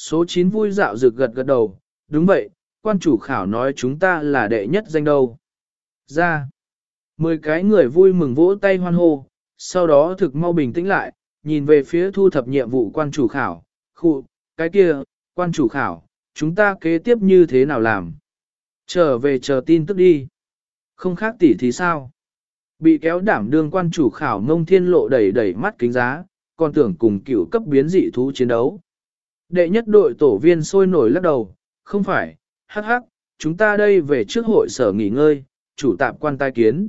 Số 9 vui dạo rực gật gật đầu, đúng vậy, quan chủ khảo nói chúng ta là đệ nhất danh đâu. Ra, mười cái người vui mừng vỗ tay hoan hô, sau đó thực mau bình tĩnh lại, nhìn về phía thu thập nhiệm vụ quan chủ khảo, khu, cái kia, quan chủ khảo, chúng ta kế tiếp như thế nào làm? Trở về chờ tin tức đi. Không khác tỉ thì sao? Bị kéo đảm đương quan chủ khảo ngông thiên lộ đẩy đẩy mắt kính giá, còn tưởng cùng cựu cấp biến dị thú chiến đấu. Đệ nhất đội tổ viên sôi nổi lắc đầu, không phải, hắc hắc, chúng ta đây về trước hội sở nghỉ ngơi, chủ tạp quan tai kiến.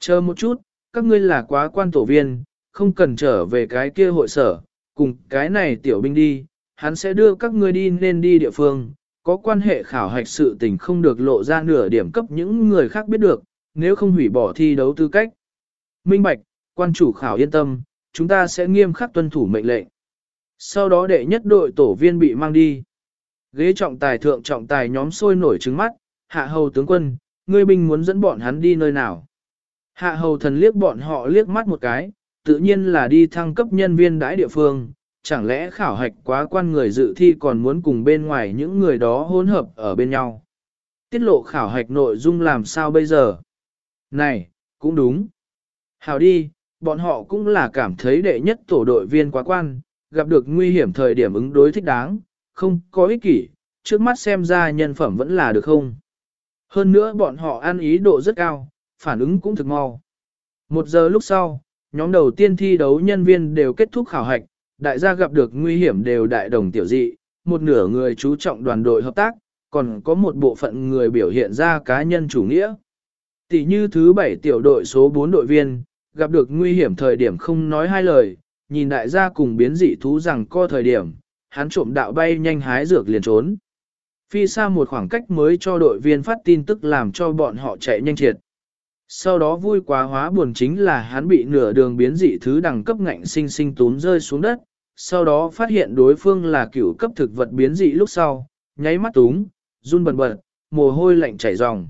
Chờ một chút, các ngươi là quá quan tổ viên, không cần trở về cái kia hội sở, cùng cái này tiểu binh đi, hắn sẽ đưa các ngươi đi nên đi địa phương, có quan hệ khảo hạch sự tình không được lộ ra nửa điểm cấp những người khác biết được, nếu không hủy bỏ thi đấu tư cách. Minh Bạch, quan chủ khảo yên tâm, chúng ta sẽ nghiêm khắc tuân thủ mệnh lệnh. Sau đó đệ nhất đội tổ viên bị mang đi. Ghế trọng tài thượng trọng tài nhóm sôi nổi trứng mắt, hạ hầu tướng quân, ngươi binh muốn dẫn bọn hắn đi nơi nào. Hạ hầu thần liếc bọn họ liếc mắt một cái, tự nhiên là đi thăng cấp nhân viên đãi địa phương, chẳng lẽ khảo hạch quá quan người dự thi còn muốn cùng bên ngoài những người đó hỗn hợp ở bên nhau. Tiết lộ khảo hạch nội dung làm sao bây giờ? Này, cũng đúng. Hào đi, bọn họ cũng là cảm thấy đệ nhất tổ đội viên quá quan, gặp được nguy hiểm thời điểm ứng đối thích đáng, không có ích kỷ, trước mắt xem ra nhân phẩm vẫn là được không. Hơn nữa bọn họ ăn ý độ rất cao, phản ứng cũng thực mau. Một giờ lúc sau, nhóm đầu tiên thi đấu nhân viên đều kết thúc khảo hạch, đại gia gặp được nguy hiểm đều đại đồng tiểu dị, một nửa người chú trọng đoàn đội hợp tác, còn có một bộ phận người biểu hiện ra cá nhân chủ nghĩa. Tỷ như thứ bảy tiểu đội số 4 đội viên, gặp được nguy hiểm thời điểm không nói hai lời, nhìn đại gia cùng biến dị thú rằng co thời điểm, hắn trộm đạo bay nhanh hái dược liền trốn. Phi xa một khoảng cách mới cho đội viên phát tin tức làm cho bọn họ chạy nhanh triệt. Sau đó vui quá hóa buồn chính là hắn bị nửa đường biến dị thứ đẳng cấp ngạnh sinh sinh tốn rơi xuống đất, sau đó phát hiện đối phương là cựu cấp thực vật biến dị lúc sau, nháy mắt túng, run bần bật, mồ hôi lạnh chảy ròng.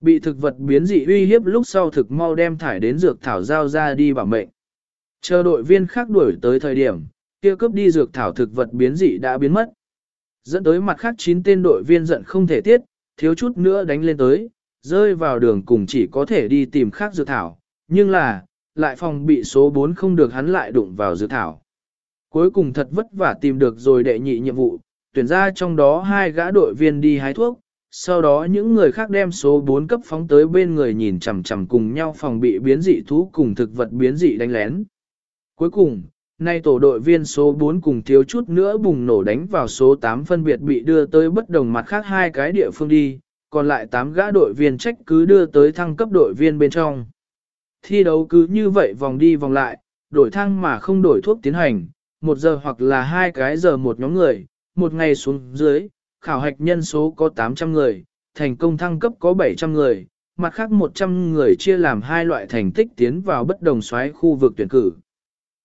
Bị thực vật biến dị uy hiếp lúc sau thực mau đem thải đến dược thảo giao ra đi bảo mệnh. Chờ đội viên khác đuổi tới thời điểm, kia cướp đi dược thảo thực vật biến dị đã biến mất. Dẫn tới mặt khác 9 tên đội viên giận không thể tiết, thiếu chút nữa đánh lên tới, rơi vào đường cùng chỉ có thể đi tìm khác dược thảo, nhưng là, lại phòng bị số 4 không được hắn lại đụng vào dược thảo. Cuối cùng thật vất vả tìm được rồi đệ nhị nhiệm vụ, tuyển ra trong đó hai gã đội viên đi hái thuốc, sau đó những người khác đem số 4 cấp phóng tới bên người nhìn chằm chằm cùng nhau phòng bị biến dị thú cùng thực vật biến dị đánh lén. Cuối cùng, nay tổ đội viên số 4 cùng thiếu chút nữa bùng nổ đánh vào số 8 phân biệt bị đưa tới bất đồng mặt khác hai cái địa phương đi, còn lại 8 gã đội viên trách cứ đưa tới thăng cấp đội viên bên trong. Thi đấu cứ như vậy vòng đi vòng lại, đổi thăng mà không đổi thuốc tiến hành, một giờ hoặc là hai cái giờ một nhóm người, một ngày xuống dưới, khảo hạch nhân số có 800 người, thành công thăng cấp có 700 người, mặt khác 100 người chia làm hai loại thành tích tiến vào bất đồng xoáy khu vực tuyển cử.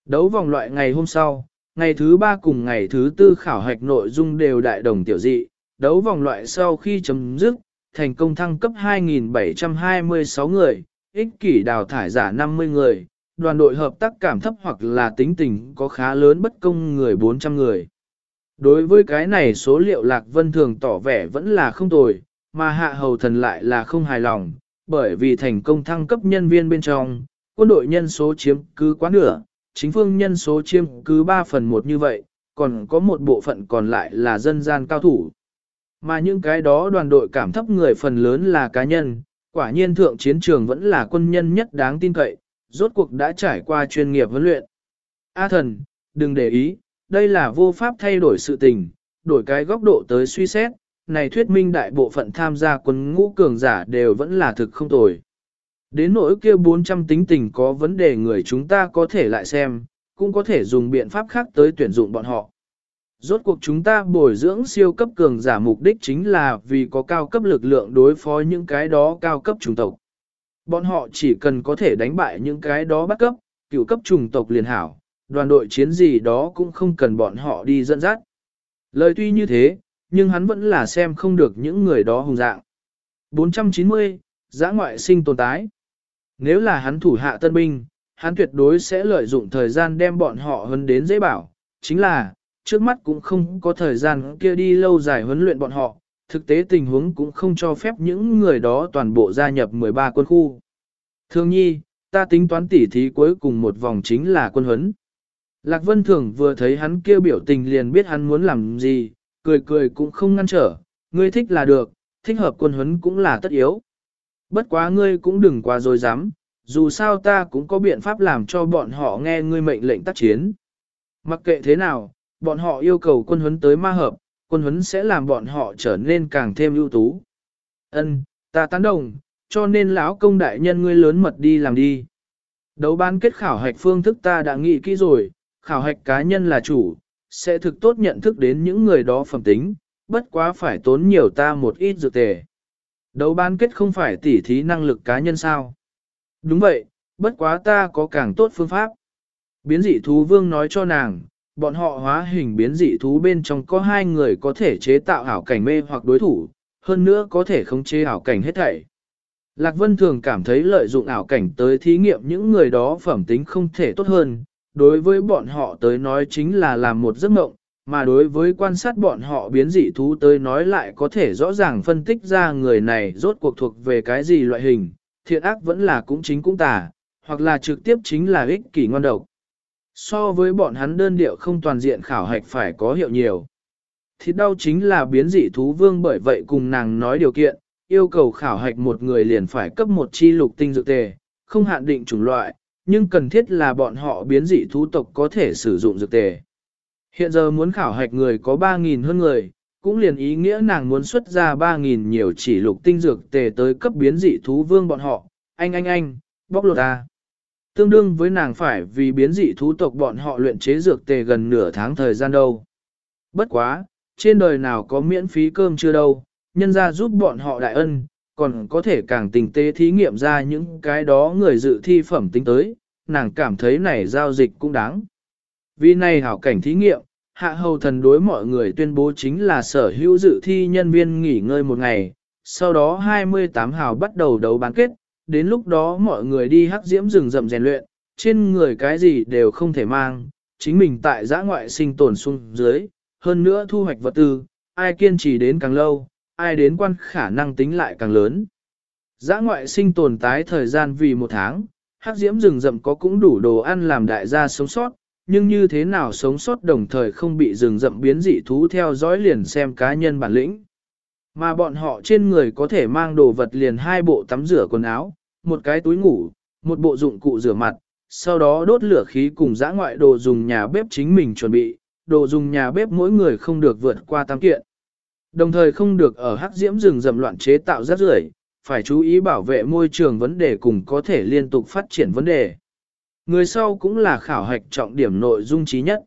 Đấu vòng loại ngày hôm sau, ngày thứ ba cùng ngày thứ tư khảo hạch nội dung đều đại đồng tiểu dị, đấu vòng loại sau khi chấm dứt, thành công thăng cấp 2.726 người, ích kỷ đào thải giả 50 người, đoàn đội hợp tác cảm thấp hoặc là tính tình có khá lớn bất công người 400 người. Đối với cái này số liệu Lạc Vân thường tỏ vẻ vẫn là không tồi, mà hạ hầu thần lại là không hài lòng, bởi vì thành công thăng cấp nhân viên bên trong, quân đội nhân số chiếm cứ quá nửa, chính phương nhân số chiêm cứ 3 phần 1 như vậy, còn có một bộ phận còn lại là dân gian cao thủ. Mà những cái đó đoàn đội cảm thấp người phần lớn là cá nhân, quả nhiên thượng chiến trường vẫn là quân nhân nhất đáng tin cậy, rốt cuộc đã trải qua chuyên nghiệp huấn luyện. A thần, đừng để ý, đây là vô pháp thay đổi sự tình, đổi cái góc độ tới suy xét, này thuyết minh đại bộ phận tham gia quân ngũ cường giả đều vẫn là thực không tồi. Đến nỗi kia 400 tính tình có vấn đề người chúng ta có thể lại xem, cũng có thể dùng biện pháp khác tới tuyển dụng bọn họ. Rốt cuộc chúng ta bồi dưỡng siêu cấp cường giả mục đích chính là vì có cao cấp lực lượng đối phó những cái đó cao cấp chủng tộc. Bọn họ chỉ cần có thể đánh bại những cái đó bắt cấp, cựu cấp chủng tộc liền hảo, đoàn đội chiến gì đó cũng không cần bọn họ đi dẫn dắt. Lời tuy như thế, nhưng hắn vẫn là xem không được những người đó hùng dạng. 490, giã ngoại sinh tồn tái. Nếu là hắn thủ hạ tân binh, hắn tuyệt đối sẽ lợi dụng thời gian đem bọn họ huấn đến dễ bảo. Chính là, trước mắt cũng không có thời gian kia đi lâu dài huấn luyện bọn họ, thực tế tình huống cũng không cho phép những người đó toàn bộ gia nhập 13 quân khu. Thương nhi, ta tính toán tỉ thí cuối cùng một vòng chính là quân huấn. Lạc Vân Thường vừa thấy hắn kêu biểu tình liền biết hắn muốn làm gì, cười cười cũng không ngăn trở, ngươi thích là được, thích hợp quân huấn cũng là tất yếu. Bất quá ngươi cũng đừng quá dối dám, dù sao ta cũng có biện pháp làm cho bọn họ nghe ngươi mệnh lệnh tác chiến. Mặc kệ thế nào, bọn họ yêu cầu quân huấn tới ma hợp, quân huấn sẽ làm bọn họ trở nên càng thêm ưu tú. Ân, ta tán đồng, cho nên lão công đại nhân ngươi lớn mật đi làm đi. Đấu bán kết khảo hạch phương thức ta đã nghĩ kỹ rồi, khảo hạch cá nhân là chủ, sẽ thực tốt nhận thức đến những người đó phẩm tính, bất quá phải tốn nhiều ta một ít dược tề. Đấu bán kết không phải tỉ thí năng lực cá nhân sao? Đúng vậy, bất quá ta có càng tốt phương pháp. Biến dị thú vương nói cho nàng, bọn họ hóa hình biến dị thú bên trong có hai người có thể chế tạo ảo cảnh mê hoặc đối thủ, hơn nữa có thể khống chế ảo cảnh hết thảy. Lạc Vân thường cảm thấy lợi dụng ảo cảnh tới thí nghiệm những người đó phẩm tính không thể tốt hơn, đối với bọn họ tới nói chính là làm một giấc mộng, mà đối với quan sát bọn họ biến dị thú tới nói lại có thể rõ ràng phân tích ra người này rốt cuộc thuộc về cái gì loại hình, thiện ác vẫn là cũng chính cũng tà, hoặc là trực tiếp chính là ích kỷ ngon độc. So với bọn hắn đơn điệu không toàn diện khảo hạch phải có hiệu nhiều. Thịt đau chính là biến dị thú vương bởi vậy cùng nàng nói điều kiện, yêu cầu khảo hạch một người liền phải cấp một chi lục tinh dược tề, không hạn định chủng loại, nhưng cần thiết là bọn họ biến dị thú tộc có thể sử dụng dược tề. Hiện giờ muốn khảo hạch người có 3.000 hơn người, cũng liền ý nghĩa nàng muốn xuất ra 3.000 nhiều chỉ lục tinh dược tề tới cấp biến dị thú vương bọn họ, anh anh anh, bóc lột ta. Tương đương với nàng phải vì biến dị thú tộc bọn họ luyện chế dược tề gần nửa tháng thời gian đâu. Bất quá, trên đời nào có miễn phí cơm chưa đâu, nhân ra giúp bọn họ đại ân, còn có thể càng tình tế thí nghiệm ra những cái đó người dự thi phẩm tính tới, nàng cảm thấy này giao dịch cũng đáng. Vì này hảo cảnh thí nghiệm, hạ hầu thần đối mọi người tuyên bố chính là sở hữu dự thi nhân viên nghỉ ngơi một ngày, sau đó 28 hào bắt đầu đấu bán kết, đến lúc đó mọi người đi hắc diễm rừng rậm rèn luyện, trên người cái gì đều không thể mang, chính mình tại giã ngoại sinh tồn xuống dưới, hơn nữa thu hoạch vật tư, ai kiên trì đến càng lâu, ai đến quan khả năng tính lại càng lớn. Giã ngoại sinh tồn tái thời gian vì một tháng, hắc diễm rừng rậm có cũng đủ đồ ăn làm đại gia sống sót, nhưng như thế nào sống sót đồng thời không bị rừng rậm biến dị thú theo dõi liền xem cá nhân bản lĩnh. Mà bọn họ trên người có thể mang đồ vật liền hai bộ tắm rửa quần áo, một cái túi ngủ, một bộ dụng cụ rửa mặt, sau đó đốt lửa khí cùng dã ngoại đồ dùng nhà bếp chính mình chuẩn bị, đồ dùng nhà bếp mỗi người không được vượt qua tam kiện. Đồng thời không được ở hắc diễm rừng rậm loạn chế tạo rác rưởi, phải chú ý bảo vệ môi trường vấn đề cùng có thể liên tục phát triển vấn đề. Người sau cũng là khảo hạch trọng điểm nội dung trí nhất.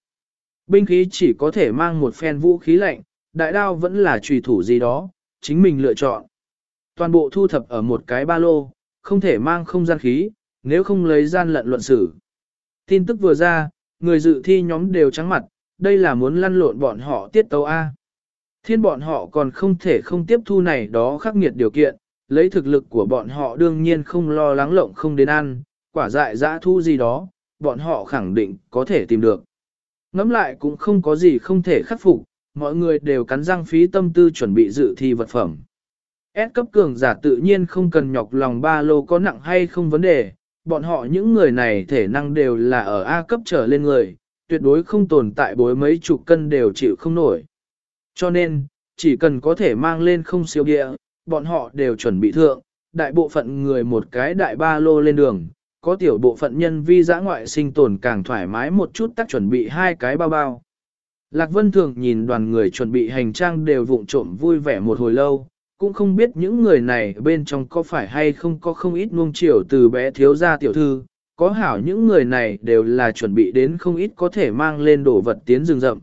Binh khí chỉ có thể mang một phen vũ khí lạnh, đại đao vẫn là trùy thủ gì đó, chính mình lựa chọn. Toàn bộ thu thập ở một cái ba lô, không thể mang không gian khí, nếu không lấy gian lận luận xử. Tin tức vừa ra, người dự thi nhóm đều trắng mặt, đây là muốn lăn lộn bọn họ tiết tấu A. Thiên bọn họ còn không thể không tiếp thu này đó khắc nghiệt điều kiện, lấy thực lực của bọn họ đương nhiên không lo lắng lộng không đến ăn, quả dại dã thu gì đó, bọn họ khẳng định có thể tìm được. Ngắm lại cũng không có gì không thể khắc phục, mọi người đều cắn răng phí tâm tư chuẩn bị dự thi vật phẩm. S cấp cường giả tự nhiên không cần nhọc lòng ba lô có nặng hay không vấn đề, bọn họ những người này thể năng đều là ở A cấp trở lên người, tuyệt đối không tồn tại bối mấy chục cân đều chịu không nổi. Cho nên, chỉ cần có thể mang lên không siêu địa, bọn họ đều chuẩn bị thượng, đại bộ phận người một cái đại ba lô lên đường, có tiểu bộ phận nhân vi giã ngoại sinh tồn càng thoải mái một chút tác chuẩn bị hai cái bao bao. Lạc Vân Thường nhìn đoàn người chuẩn bị hành trang đều vụng trộm vui vẻ một hồi lâu, cũng không biết những người này bên trong có phải hay không có không ít nuông chiều từ bé thiếu gia tiểu thư, có hảo những người này đều là chuẩn bị đến không ít có thể mang lên đồ vật tiến rừng rậm.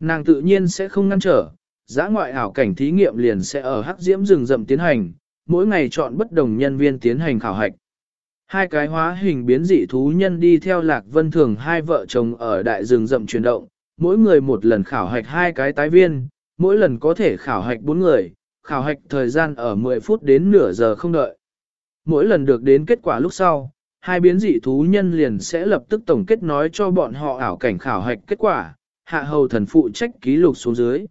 Nàng tự nhiên sẽ không ngăn trở, giã ngoại ảo cảnh thí nghiệm liền sẽ ở hắc diễm rừng rậm tiến hành, mỗi ngày chọn bất đồng nhân viên tiến hành khảo hạch. Hai cái hóa hình biến dị thú nhân đi theo lạc vân thường hai vợ chồng ở đại rừng rậm chuyển động, mỗi người một lần khảo hạch hai cái tái viên, mỗi lần có thể khảo hạch bốn người, khảo hạch thời gian ở 10 phút đến nửa giờ không đợi. Mỗi lần được đến kết quả lúc sau, hai biến dị thú nhân liền sẽ lập tức tổng kết nói cho bọn họ ảo cảnh khảo hạch kết quả, hạ hầu thần phụ trách ký lục xuống dưới.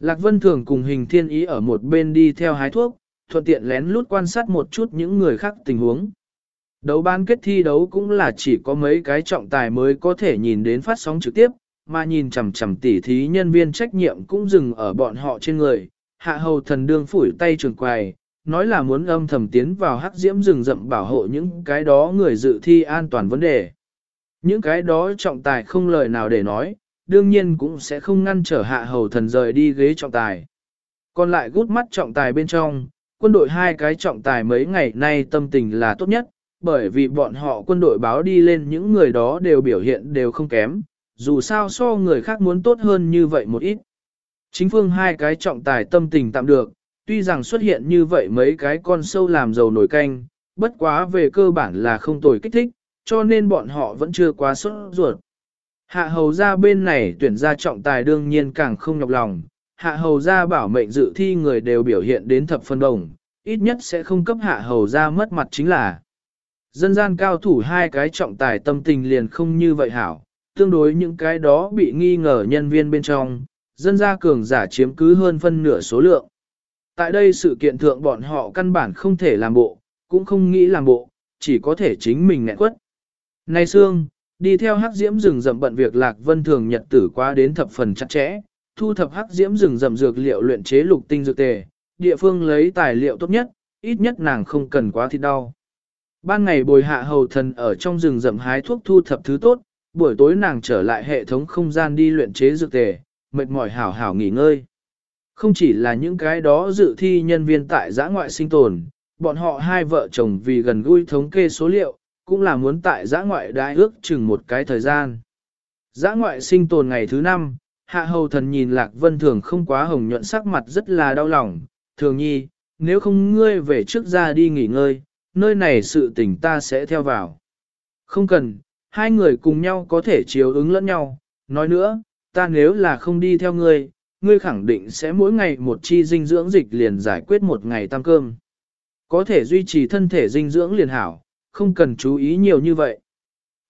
Lạc Vân Thường cùng hình thiên ý ở một bên đi theo hái thuốc, thuận tiện lén lút quan sát một chút những người khác tình huống. Đấu bán kết thi đấu cũng là chỉ có mấy cái trọng tài mới có thể nhìn đến phát sóng trực tiếp, mà nhìn chằm chằm tỉ thí nhân viên trách nhiệm cũng dừng ở bọn họ trên người. Hạ hầu thần đương phủi tay trường quài, nói là muốn âm thầm tiến vào hắc diễm rừng rậm bảo hộ những cái đó người dự thi an toàn vấn đề. Những cái đó trọng tài không lời nào để nói, đương nhiên cũng sẽ không ngăn trở hạ hầu thần rời đi ghế trọng tài. Còn lại gút mắt trọng tài bên trong, quân đội hai cái trọng tài mấy ngày nay tâm tình là tốt nhất, bởi vì bọn họ quân đội báo đi lên những người đó đều biểu hiện đều không kém, dù sao so người khác muốn tốt hơn như vậy một ít. Chính phương hai cái trọng tài tâm tình tạm được, tuy rằng xuất hiện như vậy mấy cái con sâu làm dầu nổi canh, bất quá về cơ bản là không tồi kích thích, cho nên bọn họ vẫn chưa quá sốt ruột. Hạ hầu ra bên này tuyển ra trọng tài đương nhiên càng không nhọc lòng, hạ hầu ra bảo mệnh dự thi người đều biểu hiện đến thập phân đồng, ít nhất sẽ không cấp hạ hầu ra mất mặt chính là. Dân gian cao thủ hai cái trọng tài tâm tình liền không như vậy hảo, tương đối những cái đó bị nghi ngờ nhân viên bên trong, dân gia cường giả chiếm cứ hơn phân nửa số lượng. Tại đây sự kiện thượng bọn họ căn bản không thể làm bộ, cũng không nghĩ làm bộ, chỉ có thể chính mình nghẹn quất. Này Sương, đi theo hắc diễm rừng rậm bận việc lạc vân thường nhật tử qua đến thập phần chặt chẽ, thu thập hắc diễm rừng rậm dược liệu luyện chế lục tinh dược tề, địa phương lấy tài liệu tốt nhất, ít nhất nàng không cần quá thịt đau. Ban ngày bồi hạ hầu thần ở trong rừng rậm hái thuốc thu thập thứ tốt, buổi tối nàng trở lại hệ thống không gian đi luyện chế dược tề, mệt mỏi hảo hảo nghỉ ngơi. Không chỉ là những cái đó dự thi nhân viên tại giã ngoại sinh tồn, bọn họ hai vợ chồng vì gần gũi thống kê số liệu, cũng là muốn tại giã ngoại đại ước chừng một cái thời gian. Giã ngoại sinh tồn ngày thứ năm, hạ hầu thần nhìn lạc vân thường không quá hồng nhuận sắc mặt rất là đau lòng, thường nhi, nếu không ngươi về trước ra đi nghỉ ngơi, nơi này sự tình ta sẽ theo vào. Không cần, hai người cùng nhau có thể chiếu ứng lẫn nhau, nói nữa, ta nếu là không đi theo ngươi, ngươi khẳng định sẽ mỗi ngày một chi dinh dưỡng dịch liền giải quyết một ngày tăng cơm. Có thể duy trì thân thể dinh dưỡng liền hảo, không cần chú ý nhiều như vậy.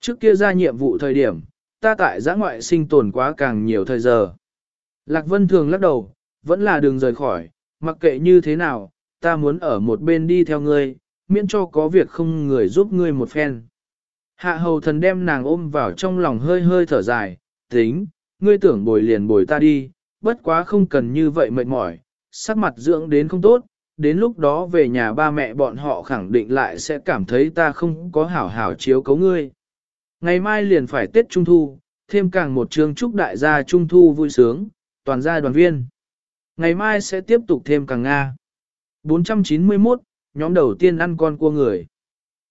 Trước kia ra nhiệm vụ thời điểm, ta tại giã ngoại sinh tồn quá càng nhiều thời giờ. Lạc Vân thường lắc đầu, vẫn là đường rời khỏi, mặc kệ như thế nào, ta muốn ở một bên đi theo ngươi, miễn cho có việc không người giúp ngươi một phen. Hạ hầu thần đem nàng ôm vào trong lòng hơi hơi thở dài, tính, ngươi tưởng bồi liền bồi ta đi, bất quá không cần như vậy mệt mỏi, sắc mặt dưỡng đến không tốt, đến lúc đó về nhà ba mẹ bọn họ khẳng định lại sẽ cảm thấy ta không có hảo hảo chiếu cấu ngươi. Ngày mai liền phải Tết Trung Thu, thêm càng một chương chúc đại gia Trung Thu vui sướng, toàn gia đoàn viên. Ngày mai sẽ tiếp tục thêm càng Nga. 491, nhóm đầu tiên ăn con cua người.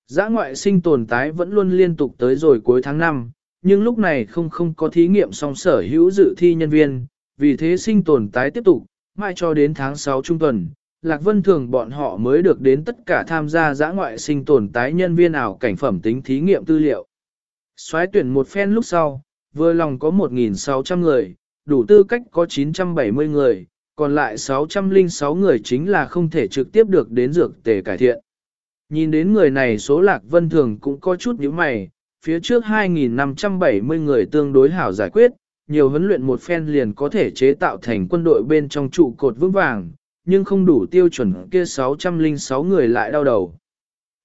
Giã ngoại sinh tồn tái vẫn luôn liên tục tới rồi cuối tháng 5, nhưng lúc này không không có thí nghiệm song sở hữu dự thi nhân viên, vì thế sinh tồn tái tiếp tục, mãi cho đến tháng 6 trung tuần, Lạc Vân Thường bọn họ mới được đến tất cả tham gia giã ngoại sinh tồn tái nhân viên ảo cảnh phẩm tính thí nghiệm tư liệu. Xoái tuyển một phen lúc sau, vừa lòng có 1.600 người, đủ tư cách có 970 người, còn lại 606 người chính là không thể trực tiếp được đến dược tề cải thiện. Nhìn đến người này số lạc vân thường cũng có chút nhíu mày, phía trước 2.570 người tương đối hảo giải quyết, nhiều huấn luyện một phen liền có thể chế tạo thành quân đội bên trong trụ cột vững vàng, nhưng không đủ tiêu chuẩn kia 606 người lại đau đầu.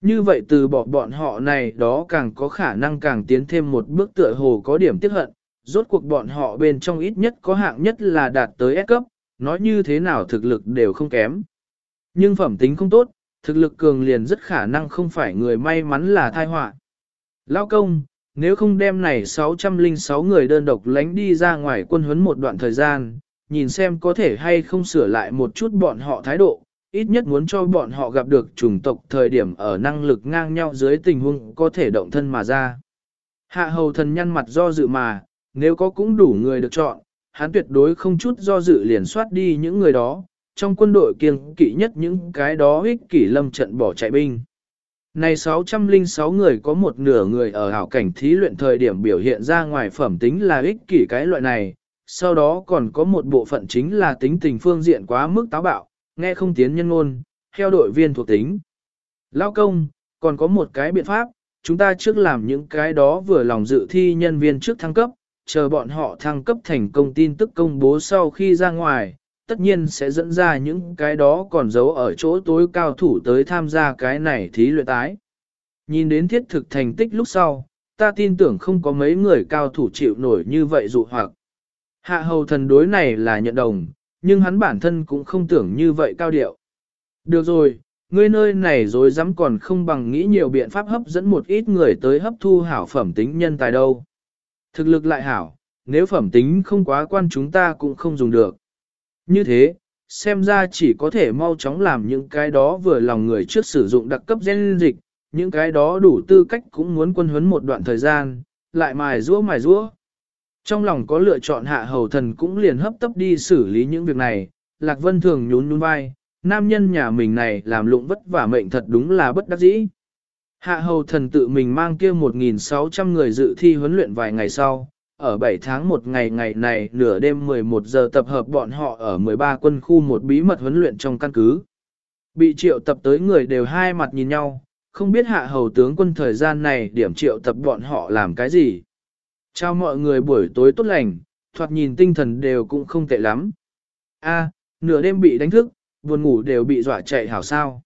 Như vậy từ bỏ bọn họ này đó càng có khả năng càng tiến thêm một bước tựa hồ có điểm tiếc hận, rốt cuộc bọn họ bên trong ít nhất có hạng nhất là đạt tới S cấp, nói như thế nào thực lực đều không kém. Nhưng phẩm tính không tốt, thực lực cường liền rất khả năng không phải người may mắn là thai họa. Lao công, nếu không đem này 606 người đơn độc lánh đi ra ngoài quân huấn một đoạn thời gian, nhìn xem có thể hay không sửa lại một chút bọn họ thái độ, ít nhất muốn cho bọn họ gặp được chủng tộc thời điểm ở năng lực ngang nhau dưới tình huống có thể động thân mà ra. Hạ hầu thần nhăn mặt do dự mà, nếu có cũng đủ người được chọn, hắn tuyệt đối không chút do dự liền soát đi những người đó, trong quân đội kiêng kỵ nhất những cái đó ích kỷ lâm trận bỏ chạy binh. Này 606 người có một nửa người ở hảo cảnh thí luyện thời điểm biểu hiện ra ngoài phẩm tính là ích kỷ cái loại này, sau đó còn có một bộ phận chính là tính tình phương diện quá mức táo bạo, nghe không tiến nhân ngôn, theo đội viên thuộc tính. Lao công, còn có một cái biện pháp, chúng ta trước làm những cái đó vừa lòng dự thi nhân viên trước thăng cấp, chờ bọn họ thăng cấp thành công tin tức công bố sau khi ra ngoài, tất nhiên sẽ dẫn ra những cái đó còn giấu ở chỗ tối cao thủ tới tham gia cái này thí luyện tái. Nhìn đến thiết thực thành tích lúc sau, ta tin tưởng không có mấy người cao thủ chịu nổi như vậy dụ hoặc. Hạ hầu thần đối này là nhận đồng, nhưng hắn bản thân cũng không tưởng như vậy cao điệu. Được rồi, ngươi nơi này rồi dám còn không bằng nghĩ nhiều biện pháp hấp dẫn một ít người tới hấp thu hảo phẩm tính nhân tài đâu. Thực lực lại hảo, nếu phẩm tính không quá quan chúng ta cũng không dùng được. Như thế, xem ra chỉ có thể mau chóng làm những cái đó vừa lòng người trước sử dụng đặc cấp gen dịch, những cái đó đủ tư cách cũng muốn quân huấn một đoạn thời gian, lại mài rũa mài rũa. Trong lòng có lựa chọn hạ hầu thần cũng liền hấp tấp đi xử lý những việc này, Lạc Vân thường nhún nhún vai, nam nhân nhà mình này làm lụng vất vả mệnh thật đúng là bất đắc dĩ. Hạ hầu thần tự mình mang kia 1.600 người dự thi huấn luyện vài ngày sau, ở 7 tháng một ngày ngày này nửa đêm 11 giờ tập hợp bọn họ ở 13 quân khu một bí mật huấn luyện trong căn cứ. Bị triệu tập tới người đều hai mặt nhìn nhau, không biết hạ hầu tướng quân thời gian này điểm triệu tập bọn họ làm cái gì. Chào mọi người buổi tối tốt lành, thoạt nhìn tinh thần đều cũng không tệ lắm. A, nửa đêm bị đánh thức, buồn ngủ đều bị dọa chạy hảo sao.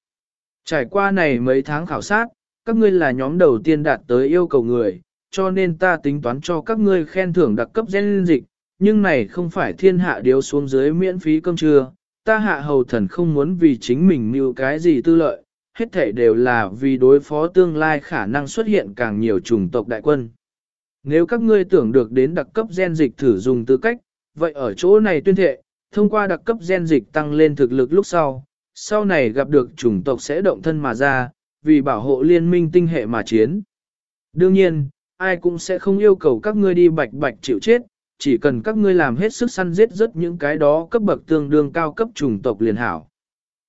Trải qua này mấy tháng khảo sát, các ngươi là nhóm đầu tiên đạt tới yêu cầu người, cho nên ta tính toán cho các ngươi khen thưởng đặc cấp gen dịch, nhưng này không phải thiên hạ điếu xuống dưới miễn phí cơm trưa, ta hạ hầu thần không muốn vì chính mình mưu cái gì tư lợi, hết thể đều là vì đối phó tương lai khả năng xuất hiện càng nhiều chủng tộc đại quân. Nếu các ngươi tưởng được đến đặc cấp gen dịch thử dùng tư cách, vậy ở chỗ này tuyên thệ, thông qua đặc cấp gen dịch tăng lên thực lực lúc sau, sau này gặp được chủng tộc sẽ động thân mà ra, vì bảo hộ liên minh tinh hệ mà chiến. Đương nhiên, ai cũng sẽ không yêu cầu các ngươi đi bạch bạch chịu chết, chỉ cần các ngươi làm hết sức săn giết rất những cái đó cấp bậc tương đương cao cấp chủng tộc liền hảo.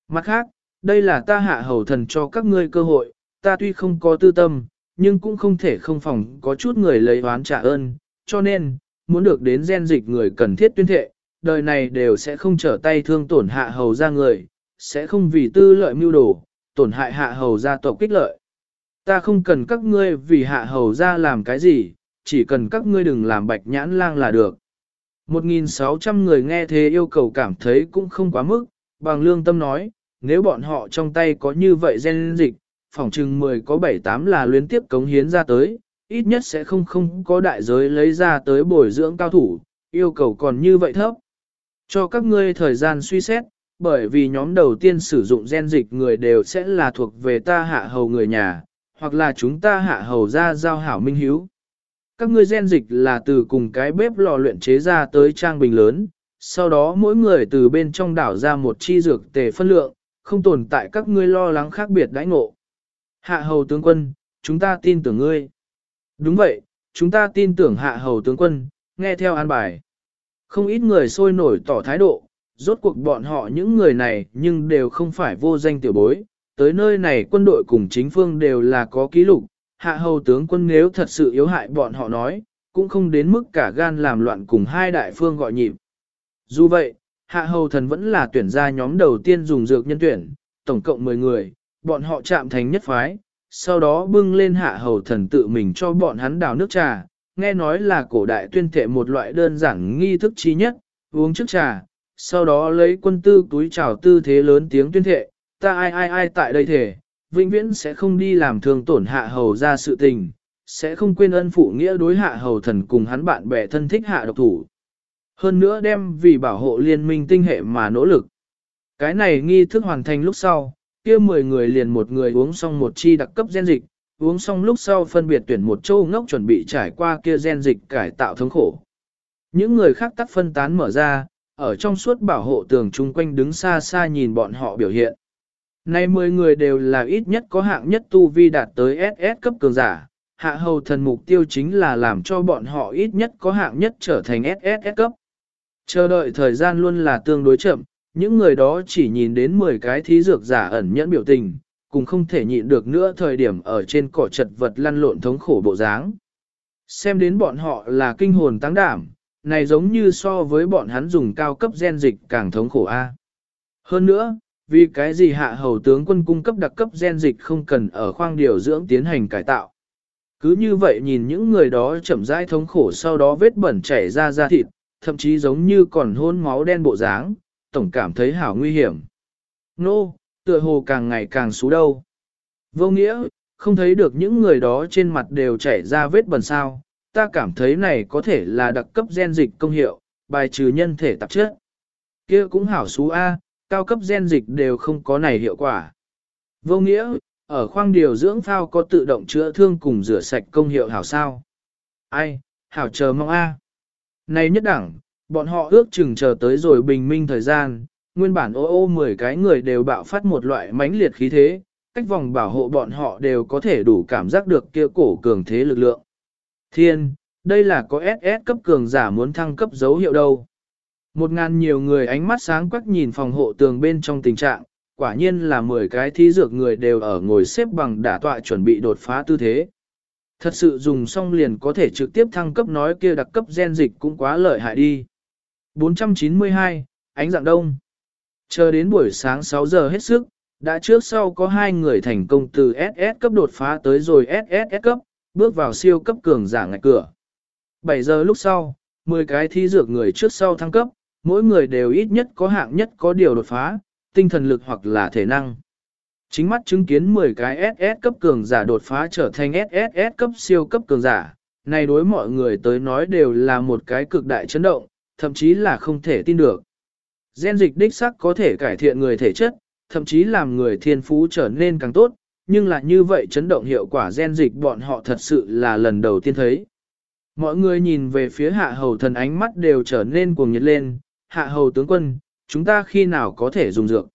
Mặt khác, đây là ta hạ hầu thần cho các ngươi cơ hội, ta tuy không có tư tâm, nhưng cũng không thể không phòng có chút người lấy oán trả ơn, cho nên, muốn được đến gen dịch người cần thiết tuyên thệ, đời này đều sẽ không trở tay thương tổn hạ hầu ra người, sẽ không vì tư lợi mưu đồ, tổn hại hạ hầu gia tộc kích lợi. Ta không cần các ngươi vì hạ hầu gia làm cái gì, chỉ cần các ngươi đừng làm bạch nhãn lang là được. 1.600 người nghe thế yêu cầu cảm thấy cũng không quá mức, bằng lương tâm nói, nếu bọn họ trong tay có như vậy gen dịch, phỏng chừng 10 có 7-8 là luyến tiếp cống hiến ra tới, ít nhất sẽ không không có đại giới lấy ra tới bồi dưỡng cao thủ, yêu cầu còn như vậy thấp. Cho các ngươi thời gian suy xét, bởi vì nhóm đầu tiên sử dụng gen dịch người đều sẽ là thuộc về ta hạ hầu người nhà, hoặc là chúng ta hạ hầu ra giao hảo minh hiếu. Các ngươi gen dịch là từ cùng cái bếp lò luyện chế ra tới trang bình lớn, sau đó mỗi người từ bên trong đảo ra một chi dược tề phân lượng, không tồn tại các ngươi lo lắng khác biệt đãi ngộ. Hạ hầu tướng quân, chúng ta tin tưởng ngươi. Đúng vậy, chúng ta tin tưởng hạ hầu tướng quân, nghe theo an bài. Không ít người sôi nổi tỏ thái độ, rốt cuộc bọn họ những người này nhưng đều không phải vô danh tiểu bối. Tới nơi này quân đội cùng chính phương đều là có ký lục, hạ hầu tướng quân nếu thật sự yếu hại bọn họ nói, cũng không đến mức cả gan làm loạn cùng hai đại phương gọi nhịp. Dù vậy, hạ hầu thần vẫn là tuyển ra nhóm đầu tiên dùng dược nhân tuyển, tổng cộng 10 người, bọn họ chạm thành nhất phái, sau đó bưng lên hạ hầu thần tự mình cho bọn hắn đào nước trà, nghe nói là cổ đại tuyên thệ một loại đơn giản nghi thức chi nhất, uống trước trà, sau đó lấy quân tư túi trào tư thế lớn tiếng tuyên thệ, ta ai ai ai tại đây thể, vĩnh viễn sẽ không đi làm thương tổn hạ hầu ra sự tình, sẽ không quên ân phụ nghĩa đối hạ hầu thần cùng hắn bạn bè thân thích hạ độc thủ. Hơn nữa đem vì bảo hộ liên minh tinh hệ mà nỗ lực. Cái này nghi thức hoàn thành lúc sau, kia 10 người liền một người uống xong một chi đặc cấp gen dịch, uống xong lúc sau phân biệt tuyển một châu ngốc chuẩn bị trải qua kia gen dịch cải tạo thống khổ. Những người khác tắt phân tán mở ra, ở trong suốt bảo hộ tường chung quanh đứng xa xa nhìn bọn họ biểu hiện. Nay 10 người đều là ít nhất có hạng nhất tu vi đạt tới SS cấp cường giả, hạ hầu thần mục tiêu chính là làm cho bọn họ ít nhất có hạng nhất trở thành SS cấp. Chờ đợi thời gian luôn là tương đối chậm, những người đó chỉ nhìn đến 10 cái thí dược giả ẩn nhẫn biểu tình, cùng không thể nhịn được nữa thời điểm ở trên cỏ chật vật lăn lộn thống khổ bộ dáng. Xem đến bọn họ là kinh hồn tăng đảm, này giống như so với bọn hắn dùng cao cấp gen dịch càng thống khổ A. Hơn nữa, vì cái gì hạ hầu tướng quân cung cấp đặc cấp gen dịch không cần ở khoang điều dưỡng tiến hành cải tạo. Cứ như vậy nhìn những người đó chậm rãi thống khổ sau đó vết bẩn chảy ra da thịt, thậm chí giống như còn hôn máu đen bộ dáng, tổng cảm thấy hảo nguy hiểm. Nô, tựa hồ càng ngày càng xú đâu. Vô nghĩa, không thấy được những người đó trên mặt đều chảy ra vết bẩn sao, ta cảm thấy này có thể là đặc cấp gen dịch công hiệu, bài trừ nhân thể tạp chất. Kia cũng hảo xú A, cao cấp gen dịch đều không có này hiệu quả. Vô nghĩa, ở khoang điều dưỡng phao có tự động chữa thương cùng rửa sạch công hiệu hảo sao. Ai, hảo chờ mong A. Này nhất đẳng, bọn họ ước chừng chờ tới rồi bình minh thời gian, nguyên bản ô ô 10 cái người đều bạo phát một loại mãnh liệt khí thế, cách vòng bảo hộ bọn họ đều có thể đủ cảm giác được kia cổ cường thế lực lượng. Thiên, đây là có SS cấp cường giả muốn thăng cấp dấu hiệu đâu. Một ngàn nhiều người ánh mắt sáng quắc nhìn phòng hộ tường bên trong tình trạng, quả nhiên là 10 cái thí dược người đều ở ngồi xếp bằng đả tọa chuẩn bị đột phá tư thế. Thật sự dùng xong liền có thể trực tiếp thăng cấp nói kia đặc cấp gen dịch cũng quá lợi hại đi. 492, ánh dạng đông. Chờ đến buổi sáng 6 giờ hết sức, đã trước sau có hai người thành công từ SS cấp đột phá tới rồi SSS cấp, bước vào siêu cấp cường giả ngạch cửa. 7 giờ lúc sau, 10 cái thi dược người trước sau thăng cấp, mỗi người đều ít nhất có hạng nhất có điều đột phá, tinh thần lực hoặc là thể năng. Chính mắt chứng kiến 10 cái SS cấp cường giả đột phá trở thành SSS cấp siêu cấp cường giả, này đối mọi người tới nói đều là một cái cực đại chấn động, thậm chí là không thể tin được. Gen dịch đích sắc có thể cải thiện người thể chất, thậm chí làm người thiên phú trở nên càng tốt, nhưng là như vậy chấn động hiệu quả gen dịch bọn họ thật sự là lần đầu tiên thấy. Mọi người nhìn về phía hạ hầu thần ánh mắt đều trở nên cuồng nhiệt lên, hạ hầu tướng quân, chúng ta khi nào có thể dùng dược.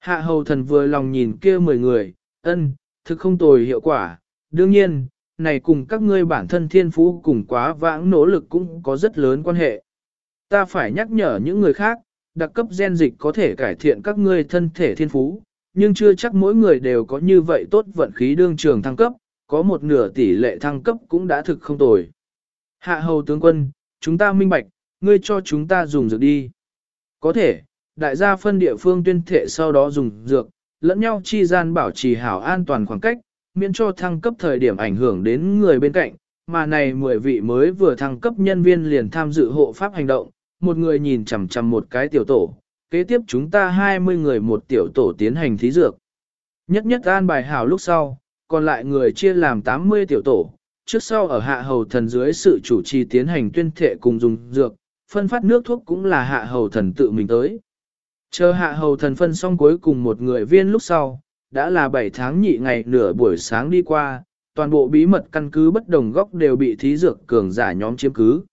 Hạ hầu thần vừa lòng nhìn kia mười người, ân, thực không tồi hiệu quả, đương nhiên, này cùng các ngươi bản thân thiên phú cùng quá vãng nỗ lực cũng có rất lớn quan hệ. Ta phải nhắc nhở những người khác, đặc cấp gen dịch có thể cải thiện các ngươi thân thể thiên phú, nhưng chưa chắc mỗi người đều có như vậy tốt vận khí đương trường thăng cấp, có một nửa tỷ lệ thăng cấp cũng đã thực không tồi. Hạ hầu tướng quân, chúng ta minh bạch, ngươi cho chúng ta dùng dược đi. Có thể, đại gia phân địa phương tuyên thệ sau đó dùng dược, lẫn nhau chi gian bảo trì hảo an toàn khoảng cách, miễn cho thăng cấp thời điểm ảnh hưởng đến người bên cạnh, mà này 10 vị mới vừa thăng cấp nhân viên liền tham dự hộ pháp hành động, một người nhìn chằm chằm một cái tiểu tổ, kế tiếp chúng ta 20 người một tiểu tổ tiến hành thí dược. Nhất nhất an bài hảo lúc sau, còn lại người chia làm 80 tiểu tổ, trước sau ở hạ hầu thần dưới sự chủ trì tiến hành tuyên thệ cùng dùng dược, phân phát nước thuốc cũng là hạ hầu thần tự mình tới. Chờ hạ hầu thần phân xong cuối cùng một người viên lúc sau, đã là 7 tháng nhị ngày nửa buổi sáng đi qua, toàn bộ bí mật căn cứ bất đồng góc đều bị thí dược cường giả nhóm chiếm cứ.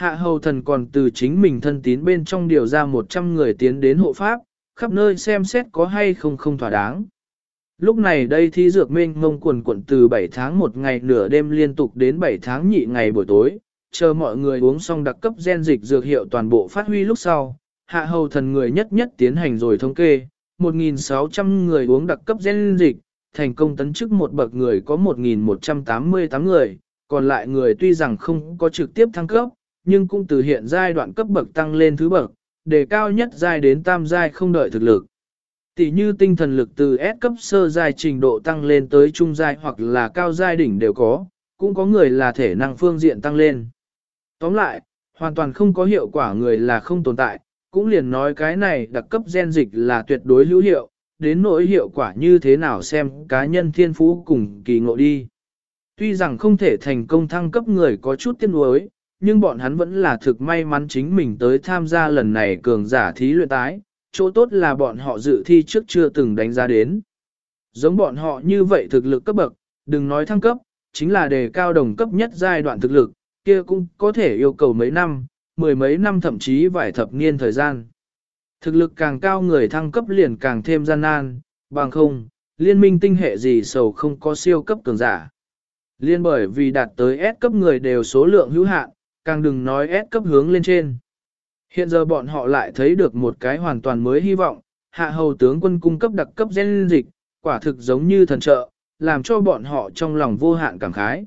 Hạ hầu thần còn từ chính mình thân tín bên trong điều ra 100 người tiến đến hộ pháp, khắp nơi xem xét có hay không không thỏa đáng. Lúc này đây thí dược mênh ngông quần quận từ 7 tháng một ngày nửa đêm liên tục đến 7 tháng nhị ngày buổi tối, chờ mọi người uống xong đặc cấp gen dịch dược hiệu toàn bộ phát huy lúc sau, hạ hầu thần người nhất nhất tiến hành rồi thống kê, 1.600 người uống đặc cấp gen dịch, thành công tấn chức một bậc người có 1.188 người, còn lại người tuy rằng không có trực tiếp thăng cấp, nhưng cũng từ hiện giai đoạn cấp bậc tăng lên thứ bậc, đề cao nhất giai đến tam giai không đợi thực lực. Tỷ như tinh thần lực từ S cấp sơ giai trình độ tăng lên tới trung giai hoặc là cao giai đỉnh đều có, cũng có người là thể năng phương diện tăng lên. Tóm lại, hoàn toàn không có hiệu quả người là không tồn tại, cũng liền nói cái này đặc cấp gen dịch là tuyệt đối hữu hiệu, đến nỗi hiệu quả như thế nào xem cá nhân thiên phú cùng kỳ ngộ đi. Tuy rằng không thể thành công thăng cấp người có chút tiếc nuối, nhưng bọn hắn vẫn là thực may mắn chính mình tới tham gia lần này cường giả thí luyện tái, chỗ tốt là bọn họ dự thi trước chưa từng đánh giá đến. Giống bọn họ như vậy thực lực cấp bậc, đừng nói thăng cấp, chính là đề cao đồng cấp nhất giai đoạn thực lực, kia cũng có thể yêu cầu mấy năm, mười mấy năm thậm chí vài thập niên thời gian. Thực lực càng cao người thăng cấp liền càng thêm gian nan, bằng không, liên minh tinh hệ gì sầu không có siêu cấp cường giả. Liên bởi vì đạt tới S cấp người đều số lượng hữu hạn, càng đừng nói ép cấp hướng lên trên. Hiện giờ bọn họ lại thấy được một cái hoàn toàn mới hy vọng, hạ hầu tướng quân cung cấp đặc cấp gen dịch, quả thực giống như thần trợ, làm cho bọn họ trong lòng vô hạn cảm khái.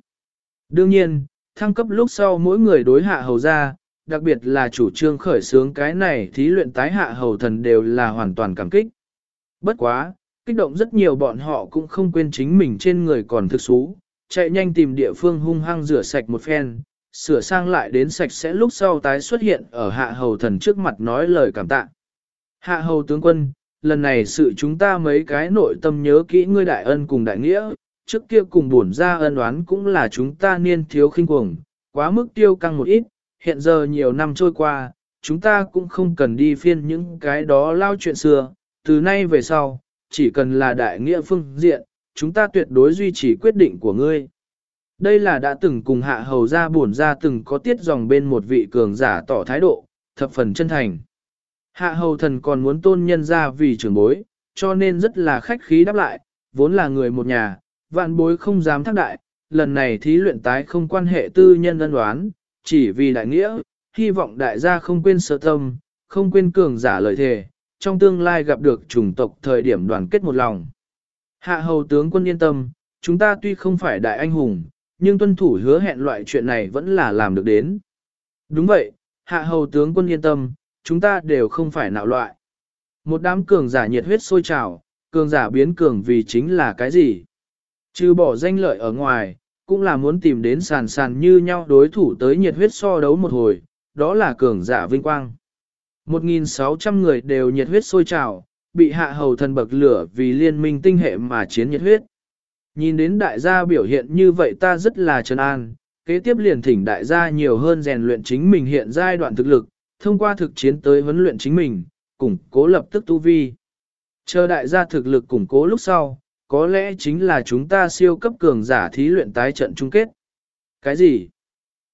Đương nhiên, thăng cấp lúc sau mỗi người đối hạ hầu ra, đặc biệt là chủ trương khởi xướng cái này thí luyện tái hạ hầu thần đều là hoàn toàn cảm kích. Bất quá, kích động rất nhiều bọn họ cũng không quên chính mình trên người còn thực xú, chạy nhanh tìm địa phương hung hăng rửa sạch một phen, sửa sang lại đến sạch sẽ lúc sau tái xuất hiện ở hạ hầu thần trước mặt nói lời cảm tạ. Hạ hầu tướng quân, lần này sự chúng ta mấy cái nội tâm nhớ kỹ ngươi đại ân cùng đại nghĩa, trước kia cùng buồn ra ân oán cũng là chúng ta niên thiếu khinh cuồng, quá mức tiêu căng một ít, hiện giờ nhiều năm trôi qua, chúng ta cũng không cần đi phiên những cái đó lao chuyện xưa, từ nay về sau, chỉ cần là đại nghĩa phương diện, chúng ta tuyệt đối duy trì quyết định của ngươi. Đây là đã từng cùng hạ hầu ra buồn ra từng có tiết dòng bên một vị cường giả tỏ thái độ, thập phần chân thành. Hạ hầu thần còn muốn tôn nhân ra vì trưởng bối, cho nên rất là khách khí đáp lại, vốn là người một nhà, vạn bối không dám thác đại, lần này thí luyện tái không quan hệ tư nhân ân đoán, chỉ vì đại nghĩa, hy vọng đại gia không quên sở tâm, không quên cường giả lời thề, trong tương lai gặp được chủng tộc thời điểm đoàn kết một lòng. Hạ hầu tướng quân yên tâm, chúng ta tuy không phải đại anh hùng, nhưng tuân thủ hứa hẹn loại chuyện này vẫn là làm được đến. Đúng vậy, hạ hầu tướng quân yên tâm, chúng ta đều không phải nạo loại. Một đám cường giả nhiệt huyết sôi trào, cường giả biến cường vì chính là cái gì? Trừ bỏ danh lợi ở ngoài, cũng là muốn tìm đến sàn sàn như nhau đối thủ tới nhiệt huyết so đấu một hồi, đó là cường giả vinh quang. 1.600 người đều nhiệt huyết sôi trào, bị hạ hầu thần bậc lửa vì liên minh tinh hệ mà chiến nhiệt huyết. Nhìn đến đại gia biểu hiện như vậy ta rất là trấn an, kế tiếp liền thỉnh đại gia nhiều hơn rèn luyện chính mình hiện giai đoạn thực lực, thông qua thực chiến tới huấn luyện chính mình, củng cố lập tức tu vi. Chờ đại gia thực lực củng cố lúc sau, có lẽ chính là chúng ta siêu cấp cường giả thí luyện tái trận chung kết. Cái gì?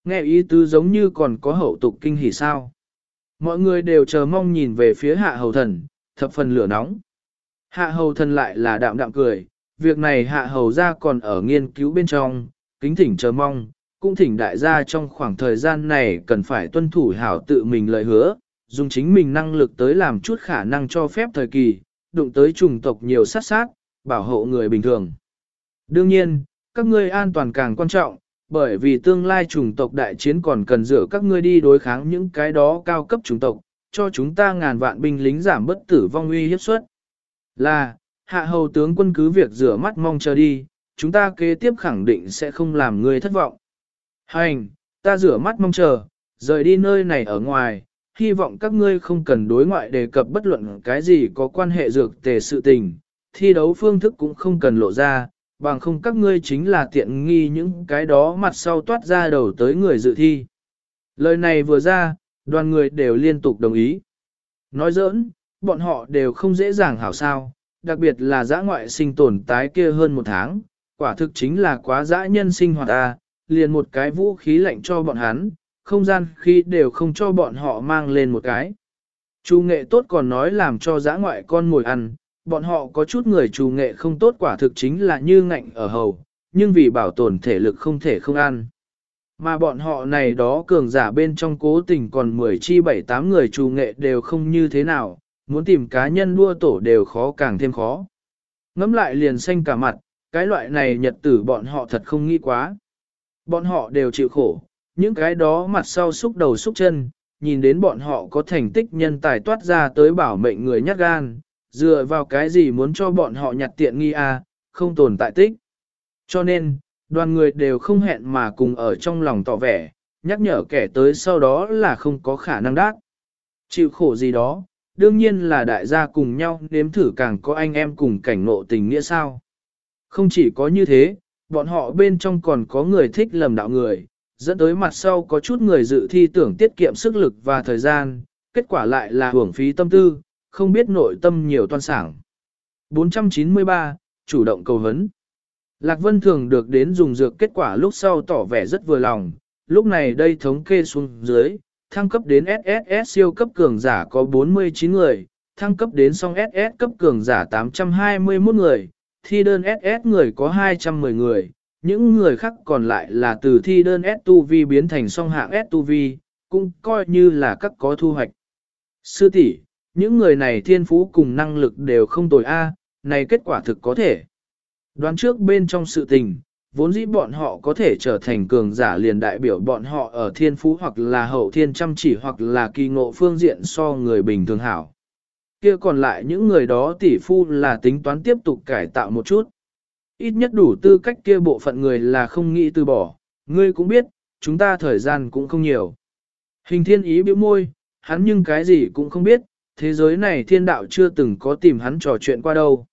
Nghe ý tứ giống như còn có hậu tục kinh hỉ sao? Mọi người đều chờ mong nhìn về phía hạ hầu thần, thập phần lửa nóng. Hạ hầu thần lại là đạm đạm cười, việc này hạ hầu ra còn ở nghiên cứu bên trong, kính thỉnh chờ mong, cũng thỉnh đại gia trong khoảng thời gian này cần phải tuân thủ hảo tự mình lời hứa, dùng chính mình năng lực tới làm chút khả năng cho phép thời kỳ, đụng tới chủng tộc nhiều sát sát, bảo hộ người bình thường. Đương nhiên, các ngươi an toàn càng quan trọng, bởi vì tương lai chủng tộc đại chiến còn cần dựa các ngươi đi đối kháng những cái đó cao cấp chủng tộc, cho chúng ta ngàn vạn binh lính giảm bất tử vong uy hiếp suất. Là, hạ hầu tướng quân cứ việc rửa mắt mong chờ đi, chúng ta kế tiếp khẳng định sẽ không làm ngươi thất vọng. Hành, ta rửa mắt mong chờ, rời đi nơi này ở ngoài, hy vọng các ngươi không cần đối ngoại đề cập bất luận cái gì có quan hệ dược tề sự tình, thi đấu phương thức cũng không cần lộ ra, bằng không các ngươi chính là tiện nghi những cái đó mặt sau toát ra đầu tới người dự thi. Lời này vừa ra, đoàn người đều liên tục đồng ý. Nói giỡn, bọn họ đều không dễ dàng hảo sao, đặc biệt là giã ngoại sinh tồn tái kia hơn một tháng, quả thực chính là quá dã nhân sinh hoạt ta, liền một cái vũ khí lạnh cho bọn hắn, không gian khi đều không cho bọn họ mang lên một cái. Chu nghệ tốt còn nói làm cho giã ngoại con mồi ăn, bọn họ có chút người chủ nghệ không tốt quả thực chính là như ngạnh ở hầu, nhưng vì bảo tồn thể lực không thể không ăn. Mà bọn họ này đó cường giả bên trong cố tình còn 10 chi 7 8 người chủ nghệ đều không như thế nào, muốn tìm cá nhân đua tổ đều khó càng thêm khó. Ngắm lại liền xanh cả mặt, cái loại này nhật tử bọn họ thật không nghĩ quá. Bọn họ đều chịu khổ, những cái đó mặt sau xúc đầu xúc chân, nhìn đến bọn họ có thành tích nhân tài toát ra tới bảo mệnh người nhát gan, dựa vào cái gì muốn cho bọn họ nhặt tiện nghi à, không tồn tại tích. Cho nên, đoàn người đều không hẹn mà cùng ở trong lòng tỏ vẻ, nhắc nhở kẻ tới sau đó là không có khả năng đát. Chịu khổ gì đó, đương nhiên là đại gia cùng nhau nếm thử càng có anh em cùng cảnh ngộ tình nghĩa sao. Không chỉ có như thế, bọn họ bên trong còn có người thích lầm đạo người, dẫn tới mặt sau có chút người dự thi tưởng tiết kiệm sức lực và thời gian, kết quả lại là hưởng phí tâm tư, không biết nội tâm nhiều toan sảng. 493, chủ động cầu hấn. Lạc Vân thường được đến dùng dược kết quả lúc sau tỏ vẻ rất vừa lòng, lúc này đây thống kê xuống dưới, thăng cấp đến SSS siêu cấp cường giả có 49 người, thăng cấp đến song SS cấp cường giả 821 người, thi đơn SS người có 210 người, những người khác còn lại là từ thi đơn S tu vi biến thành song hạng S tu vi, cũng coi như là các có thu hoạch. Sư tỷ, những người này thiên phú cùng năng lực đều không tồi a, này kết quả thực có thể. Đoán trước bên trong sự tình, vốn dĩ bọn họ có thể trở thành cường giả liền đại biểu bọn họ ở thiên phú hoặc là hậu thiên chăm chỉ hoặc là kỳ ngộ phương diện so người bình thường hảo. Kia còn lại những người đó tỷ phu là tính toán tiếp tục cải tạo một chút. Ít nhất đủ tư cách kia bộ phận người là không nghĩ từ bỏ, ngươi cũng biết, chúng ta thời gian cũng không nhiều. Hình thiên ý biểu môi, hắn nhưng cái gì cũng không biết, thế giới này thiên đạo chưa từng có tìm hắn trò chuyện qua đâu.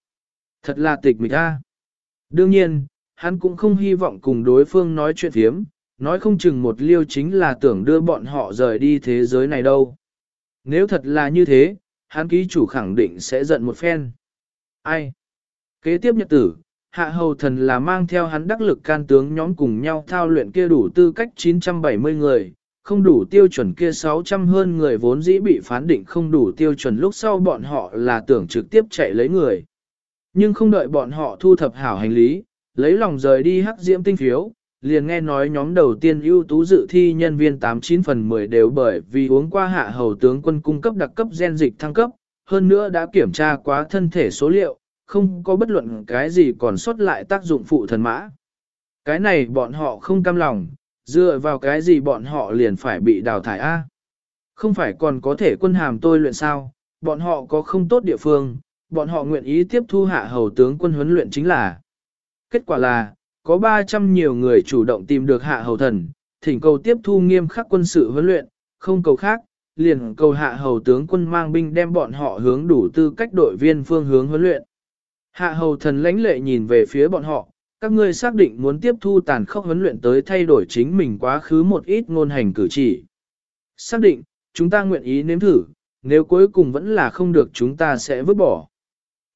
Thật là tịch mịch a. Đương nhiên, hắn cũng không hy vọng cùng đối phương nói chuyện thiếm, nói không chừng một liêu chính là tưởng đưa bọn họ rời đi thế giới này đâu. Nếu thật là như thế, hắn ký chủ khẳng định sẽ giận một phen. Ai? Kế tiếp nhật tử, hạ hầu thần là mang theo hắn đắc lực can tướng nhóm cùng nhau thao luyện kia đủ tư cách 970 người, không đủ tiêu chuẩn kia 600 hơn người vốn dĩ bị phán định không đủ tiêu chuẩn lúc sau bọn họ là tưởng trực tiếp chạy lấy người. Nhưng không đợi bọn họ thu thập hảo hành lý, lấy lòng rời đi hắc diễm tinh phiếu, liền nghe nói nhóm đầu tiên ưu tú dự thi nhân viên 89 phần 10 đều bởi vì uống qua hạ hầu tướng quân cung cấp đặc cấp gen dịch thăng cấp, hơn nữa đã kiểm tra quá thân thể số liệu, không có bất luận cái gì còn sót lại tác dụng phụ thần mã. Cái này bọn họ không cam lòng, dựa vào cái gì bọn họ liền phải bị đào thải A. Không phải còn có thể quân hàm tôi luyện sao, bọn họ có không tốt địa phương, bọn họ nguyện ý tiếp thu hạ hầu tướng quân huấn luyện chính là. Kết quả là, có 300 nhiều người chủ động tìm được hạ hầu thần, thỉnh cầu tiếp thu nghiêm khắc quân sự huấn luyện, không cầu khác, liền cầu hạ hầu tướng quân mang binh đem bọn họ hướng đủ tư cách đội viên phương hướng huấn luyện. Hạ hầu thần lãnh lệ nhìn về phía bọn họ, các ngươi xác định muốn tiếp thu tàn khốc huấn luyện tới thay đổi chính mình quá khứ một ít ngôn hành cử chỉ. Xác định, chúng ta nguyện ý nếm thử, nếu cuối cùng vẫn là không được chúng ta sẽ vứt bỏ.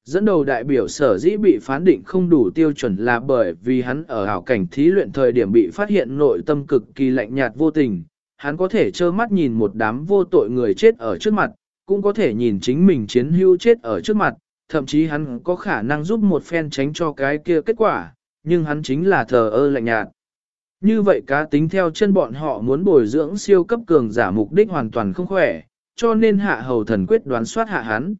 Dẫn đầu đại biểu sở dĩ bị phán định không đủ tiêu chuẩn là bởi vì hắn ở hảo cảnh thí luyện thời điểm bị phát hiện nội tâm cực kỳ lạnh nhạt vô tình, hắn có thể trơ mắt nhìn một đám vô tội người chết ở trước mặt, cũng có thể nhìn chính mình chiến hưu chết ở trước mặt, thậm chí hắn có khả năng giúp một phen tránh cho cái kia kết quả, nhưng hắn chính là thờ ơ lạnh nhạt. Như vậy cá tính theo chân bọn họ muốn bồi dưỡng siêu cấp cường giả mục đích hoàn toàn không khỏe, cho nên hạ hầu thần quyết đoán soát hạ hắn.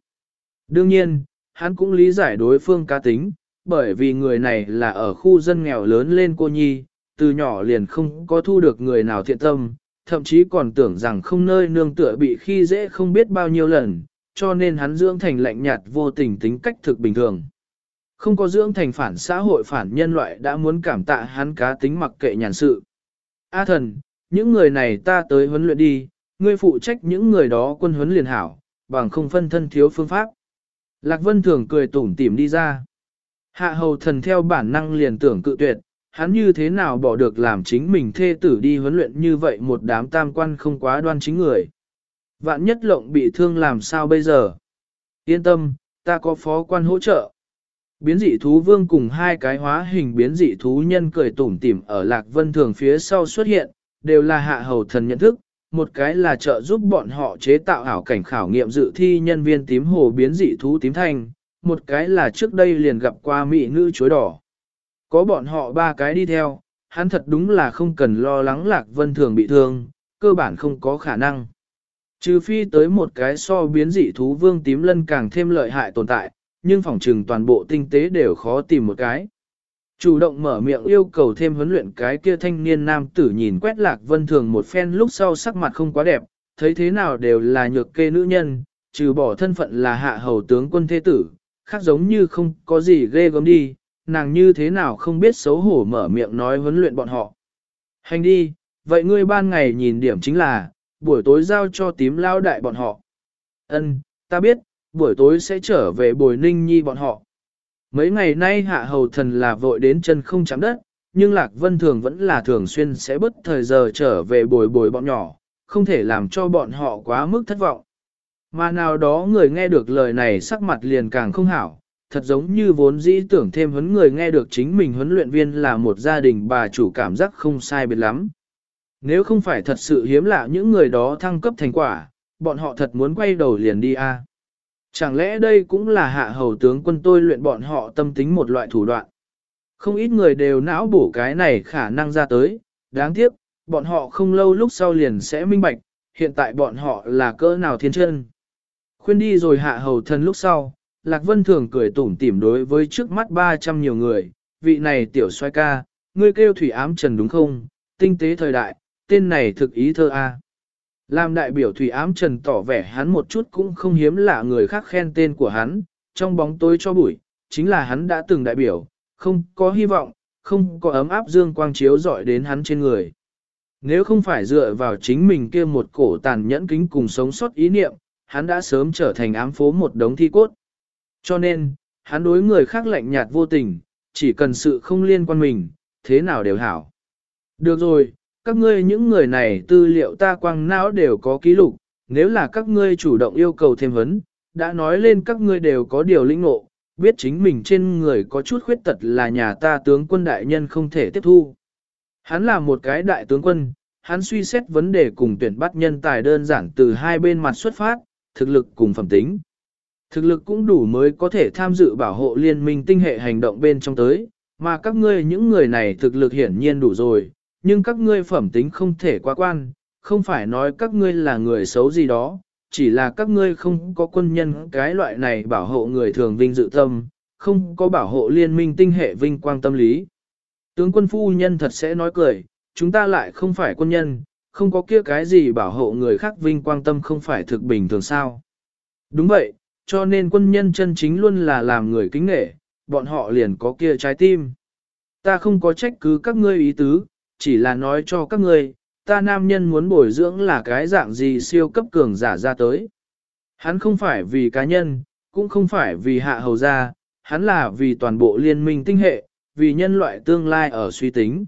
Đương nhiên, hắn cũng lý giải đối phương cá tính, bởi vì người này là ở khu dân nghèo lớn lên cô nhi, từ nhỏ liền không có thu được người nào thiện tâm, thậm chí còn tưởng rằng không nơi nương tựa bị khi dễ không biết bao nhiêu lần, cho nên hắn dưỡng thành lạnh nhạt vô tình tính cách thực bình thường. Không có dưỡng thành phản xã hội phản nhân loại đã muốn cảm tạ hắn cá tính mặc kệ nhàn sự. A thần, những người này ta tới huấn luyện đi, ngươi phụ trách những người đó quân huấn liền hảo, bằng không phân thân thiếu phương pháp. Lạc Vân thường cười tủm tỉm đi ra. Hạ hầu thần theo bản năng liền tưởng cự tuyệt, hắn như thế nào bỏ được làm chính mình thê tử đi huấn luyện như vậy một đám tam quan không quá đoan chính người. Vạn nhất lộng bị thương làm sao bây giờ? Yên tâm, ta có phó quan hỗ trợ. Biến dị thú vương cùng hai cái hóa hình biến dị thú nhân cười tủm tỉm ở Lạc Vân Thường phía sau xuất hiện, đều là hạ hầu thần nhận thức, một cái là trợ giúp bọn họ chế tạo ảo cảnh khảo nghiệm dự thi nhân viên tím hồ biến dị thú tím thanh, một cái là trước đây liền gặp qua mỹ nữ chối đỏ. Có bọn họ ba cái đi theo, hắn thật đúng là không cần lo lắng Lạc Vân Thường bị thương, cơ bản không có khả năng. Trừ phi tới một cái so biến dị thú vương tím lân càng thêm lợi hại tồn tại, nhưng phòng trừng toàn bộ tinh tế đều khó tìm một cái. Chủ động mở miệng yêu cầu thêm huấn luyện cái kia thanh niên nam tử nhìn quét lạc vân thường một phen lúc sau sắc mặt không quá đẹp, thấy thế nào đều là nhược kê nữ nhân, trừ bỏ thân phận là hạ hầu tướng quân thế tử, khác giống như không có gì ghê gớm đi, nàng như thế nào không biết xấu hổ mở miệng nói huấn luyện bọn họ. Hành đi, vậy ngươi ban ngày nhìn điểm chính là, buổi tối giao cho tím lao đại bọn họ. Ân, ta biết, buổi tối sẽ trở về bồi ninh nhi bọn họ. Mấy ngày nay hạ hầu thần là vội đến chân không chạm đất, nhưng Lạc Vân Thường vẫn là thường xuyên sẽ bất thời giờ trở về bồi bồi bọn nhỏ, không thể làm cho bọn họ quá mức thất vọng. Mà nào đó người nghe được lời này sắc mặt liền càng không hảo, thật giống như vốn dĩ tưởng thêm huấn người nghe được chính mình huấn luyện viên là một gia đình bà chủ cảm giác không sai biệt lắm. Nếu không phải thật sự hiếm lạ những người đó thăng cấp thành quả, bọn họ thật muốn quay đầu liền đi a. Chẳng lẽ đây cũng là hạ hầu tướng quân tôi luyện bọn họ tâm tính một loại thủ đoạn. Không ít người đều não bổ cái này khả năng ra tới, đáng tiếc, bọn họ không lâu lúc sau liền sẽ minh bạch, hiện tại bọn họ là cỡ nào thiên chân. Khuyên đi rồi hạ hầu thân lúc sau, Lạc Vân thường cười tủm tỉm đối với trước mắt 300 nhiều người, vị này tiểu xoay ca, ngươi kêu thủy ám trần đúng không, tinh tế thời đại, tên này thực ý thơ A. Làm đại biểu Thủy Ám Trần tỏ vẻ hắn một chút cũng không hiếm lạ người khác khen tên của hắn, trong bóng tối cho bụi, chính là hắn đã từng đại biểu, không có hy vọng, không có ấm áp dương quang chiếu dọi đến hắn trên người. Nếu không phải dựa vào chính mình kia một cổ tàn nhẫn kính cùng sống sót ý niệm, hắn đã sớm trở thành ám phố một đống thi cốt. Cho nên, hắn đối người khác lạnh nhạt vô tình, chỉ cần sự không liên quan mình, thế nào đều hảo. Được rồi, các ngươi những người này tư liệu ta quăng não đều có ký lục, nếu là các ngươi chủ động yêu cầu thêm vấn, đã nói lên các ngươi đều có điều lĩnh ngộ, biết chính mình trên người có chút khuyết tật là nhà ta tướng quân đại nhân không thể tiếp thu. Hắn là một cái đại tướng quân, hắn suy xét vấn đề cùng tuyển bắt nhân tài đơn giản từ hai bên mặt xuất phát, thực lực cùng phẩm tính. Thực lực cũng đủ mới có thể tham dự bảo hộ liên minh tinh hệ hành động bên trong tới, mà các ngươi những người này thực lực hiển nhiên đủ rồi, nhưng các ngươi phẩm tính không thể quá quan, không phải nói các ngươi là người xấu gì đó, chỉ là các ngươi không có quân nhân cái loại này bảo hộ người thường vinh dự tâm, không có bảo hộ liên minh tinh hệ vinh quang tâm lý. Tướng quân phu nhân thật sẽ nói cười, chúng ta lại không phải quân nhân, không có kia cái gì bảo hộ người khác vinh quang tâm không phải thực bình thường sao. Đúng vậy, cho nên quân nhân chân chính luôn là làm người kính nghệ, bọn họ liền có kia trái tim. Ta không có trách cứ các ngươi ý tứ, chỉ là nói cho các ngươi, ta nam nhân muốn bồi dưỡng là cái dạng gì siêu cấp cường giả ra tới. Hắn không phải vì cá nhân, cũng không phải vì hạ hầu gia, hắn là vì toàn bộ liên minh tinh hệ, vì nhân loại tương lai ở suy tính.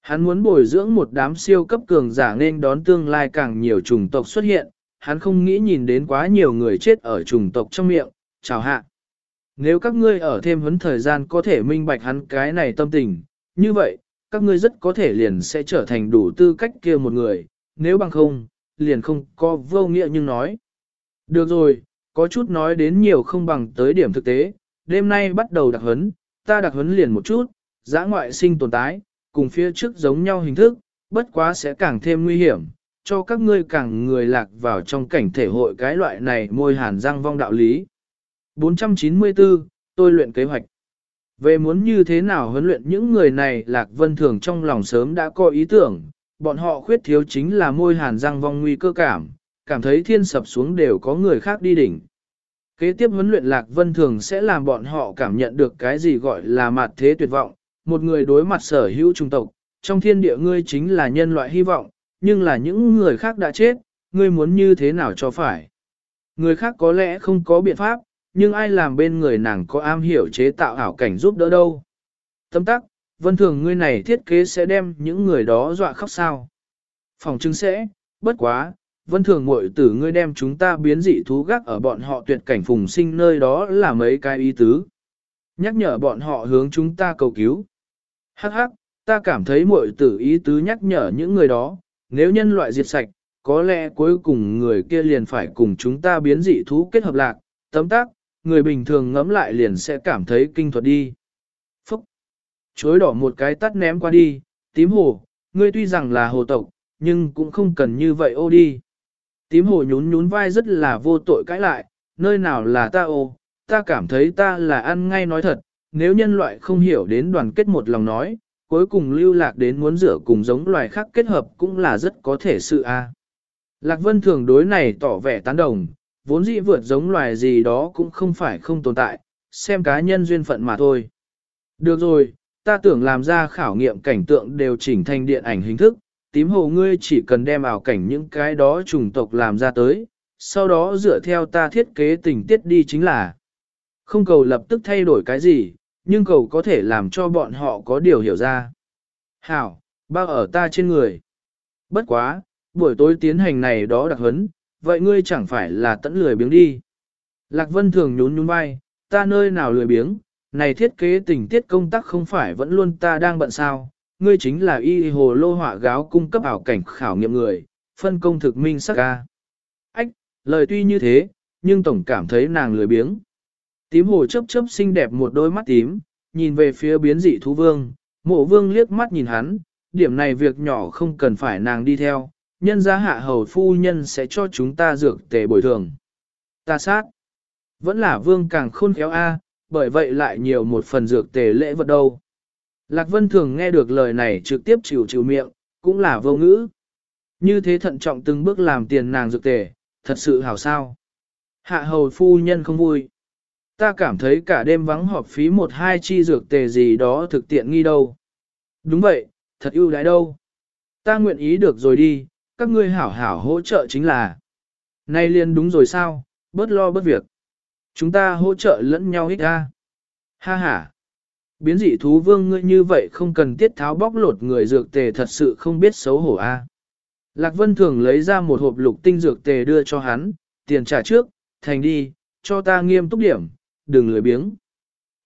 Hắn muốn bồi dưỡng một đám siêu cấp cường giả nên đón tương lai càng nhiều chủng tộc xuất hiện, hắn không nghĩ nhìn đến quá nhiều người chết ở chủng tộc trong miệng, chào hạ. Nếu các ngươi ở thêm huấn thời gian có thể minh bạch hắn cái này tâm tình, như vậy, các ngươi rất có thể liền sẽ trở thành đủ tư cách kia một người, nếu bằng không, liền không có vô nghĩa nhưng nói. Được rồi, có chút nói đến nhiều không bằng tới điểm thực tế, đêm nay bắt đầu đặc huấn, ta đặc huấn liền một chút, giã ngoại sinh tồn tái cùng phía trước giống nhau hình thức, bất quá sẽ càng thêm nguy hiểm, cho các ngươi càng người lạc vào trong cảnh thể hội cái loại này môi hàn răng vong đạo lý. 494, tôi luyện kế hoạch. Về muốn như thế nào huấn luyện những người này Lạc Vân Thường trong lòng sớm đã có ý tưởng, bọn họ khuyết thiếu chính là môi hàn răng vong nguy cơ cảm, cảm thấy thiên sập xuống đều có người khác đi đỉnh. Kế tiếp huấn luyện Lạc Vân Thường sẽ làm bọn họ cảm nhận được cái gì gọi là mặt thế tuyệt vọng, một người đối mặt sở hữu trung tộc, trong thiên địa ngươi chính là nhân loại hy vọng, nhưng là những người khác đã chết, ngươi muốn như thế nào cho phải. Người khác có lẽ không có biện pháp, nhưng ai làm bên người nàng có am hiểu chế tạo ảo cảnh giúp đỡ đâu. Tâm tắc, vân thường ngươi này thiết kế sẽ đem những người đó dọa khóc sao. Phòng chứng sẽ, bất quá, vân thường muội tử ngươi đem chúng ta biến dị thú gác ở bọn họ tuyệt cảnh phùng sinh nơi đó là mấy cái ý tứ. Nhắc nhở bọn họ hướng chúng ta cầu cứu. Hắc hắc, ta cảm thấy muội tử ý tứ nhắc nhở những người đó, nếu nhân loại diệt sạch, có lẽ cuối cùng người kia liền phải cùng chúng ta biến dị thú kết hợp lạc, tấm tác, người bình thường ngẫm lại liền sẽ cảm thấy kinh thuật đi. Phúc! Chối đỏ một cái tắt ném qua đi, tím hồ, ngươi tuy rằng là hồ tộc, nhưng cũng không cần như vậy ô đi. Tím hồ nhún nhún vai rất là vô tội cãi lại, nơi nào là ta ô, ta cảm thấy ta là ăn ngay nói thật, nếu nhân loại không hiểu đến đoàn kết một lòng nói, cuối cùng lưu lạc đến muốn rửa cùng giống loài khác kết hợp cũng là rất có thể sự a. Lạc Vân thường đối này tỏ vẻ tán đồng, vốn dĩ vượt giống loài gì đó cũng không phải không tồn tại, xem cá nhân duyên phận mà thôi. Được rồi, ta tưởng làm ra khảo nghiệm cảnh tượng đều chỉnh thành điện ảnh hình thức, tím hồ ngươi chỉ cần đem ảo cảnh những cái đó trùng tộc làm ra tới, sau đó dựa theo ta thiết kế tình tiết đi chính là không cầu lập tức thay đổi cái gì, nhưng cầu có thể làm cho bọn họ có điều hiểu ra. Hảo, bao ở ta trên người. Bất quá, buổi tối tiến hành này đó đặc hấn, vậy ngươi chẳng phải là tẫn lười biếng đi. Lạc Vân thường nhún nhún vai, ta nơi nào lười biếng, này thiết kế tình tiết công tác không phải vẫn luôn ta đang bận sao, ngươi chính là y hồ lô họa gáo cung cấp ảo cảnh khảo nghiệm người, phân công thực minh sắc ca. Ách, lời tuy như thế, nhưng tổng cảm thấy nàng lười biếng. Tím hồ chớp chớp xinh đẹp một đôi mắt tím, nhìn về phía biến dị thú vương, mộ vương liếc mắt nhìn hắn, điểm này việc nhỏ không cần phải nàng đi theo, nhân gia hạ hầu phu nhân sẽ cho chúng ta dược tề bồi thường. Ta sát. Vẫn là vương càng khôn khéo a, bởi vậy lại nhiều một phần dược tề lễ vật đâu. Lạc Vân thường nghe được lời này trực tiếp chịu chịu miệng, cũng là vô ngữ. Như thế thận trọng từng bước làm tiền nàng dược tề, thật sự hảo sao. Hạ hầu phu nhân không vui. Ta cảm thấy cả đêm vắng họp phí một hai chi dược tề gì đó thực tiện nghi đâu. Đúng vậy, thật ưu đãi đâu. Ta nguyện ý được rồi đi, các ngươi hảo hảo hỗ trợ chính là. Nay liền đúng rồi sao, bớt lo bớt việc. Chúng ta hỗ trợ lẫn nhau ít ra. Ha ha. Biến dị thú vương ngươi như vậy không cần tiết tháo bóc lột người dược tề thật sự không biết xấu hổ a. Lạc Vân thường lấy ra một hộp lục tinh dược tề đưa cho hắn, tiền trả trước, thành đi, cho ta nghiêm túc điểm, đừng lười biếng.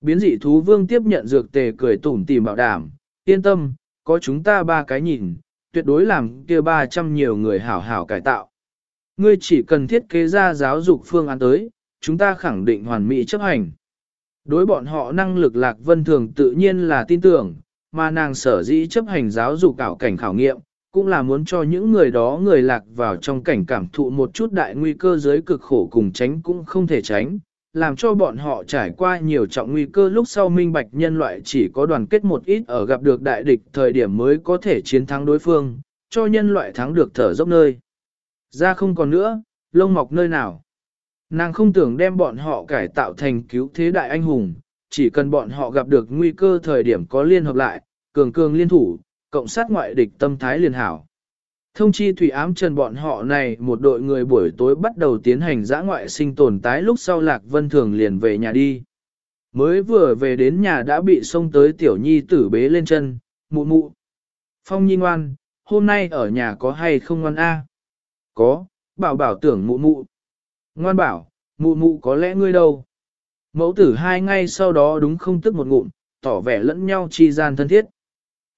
Biến dị thú vương tiếp nhận dược tề cười tủm tỉm bảo đảm, yên tâm, có chúng ta ba cái nhìn, tuyệt đối làm kia ba trăm nhiều người hảo hảo cải tạo. Ngươi chỉ cần thiết kế ra giáo dục phương án tới, chúng ta khẳng định hoàn mỹ chấp hành. Đối bọn họ năng lực lạc vân thường tự nhiên là tin tưởng, mà nàng sở dĩ chấp hành giáo dục cảo cảnh khảo nghiệm, cũng là muốn cho những người đó người lạc vào trong cảnh cảm thụ một chút đại nguy cơ giới cực khổ cùng tránh cũng không thể tránh, làm cho bọn họ trải qua nhiều trọng nguy cơ lúc sau minh bạch nhân loại chỉ có đoàn kết một ít ở gặp được đại địch thời điểm mới có thể chiến thắng đối phương, cho nhân loại thắng được thở dốc nơi. Ra không còn nữa, lông mọc nơi nào. Nàng không tưởng đem bọn họ cải tạo thành cứu thế đại anh hùng, chỉ cần bọn họ gặp được nguy cơ thời điểm có liên hợp lại, cường cường liên thủ, cộng sát ngoại địch tâm thái liền hảo. Thông chi thủy ám trần bọn họ này một đội người buổi tối bắt đầu tiến hành giã ngoại sinh tồn tái lúc sau Lạc Vân Thường liền về nhà đi. Mới vừa về đến nhà đã bị xông tới tiểu nhi tử bế lên chân, mụ mụ. Phong nhi ngoan, hôm nay ở nhà có hay không ngoan a? Có, bảo bảo tưởng mụ mụ. Ngoan bảo, mụ mụ có lẽ ngươi đâu. Mẫu tử hai ngay sau đó đúng không tức một ngụm, tỏ vẻ lẫn nhau chi gian thân thiết.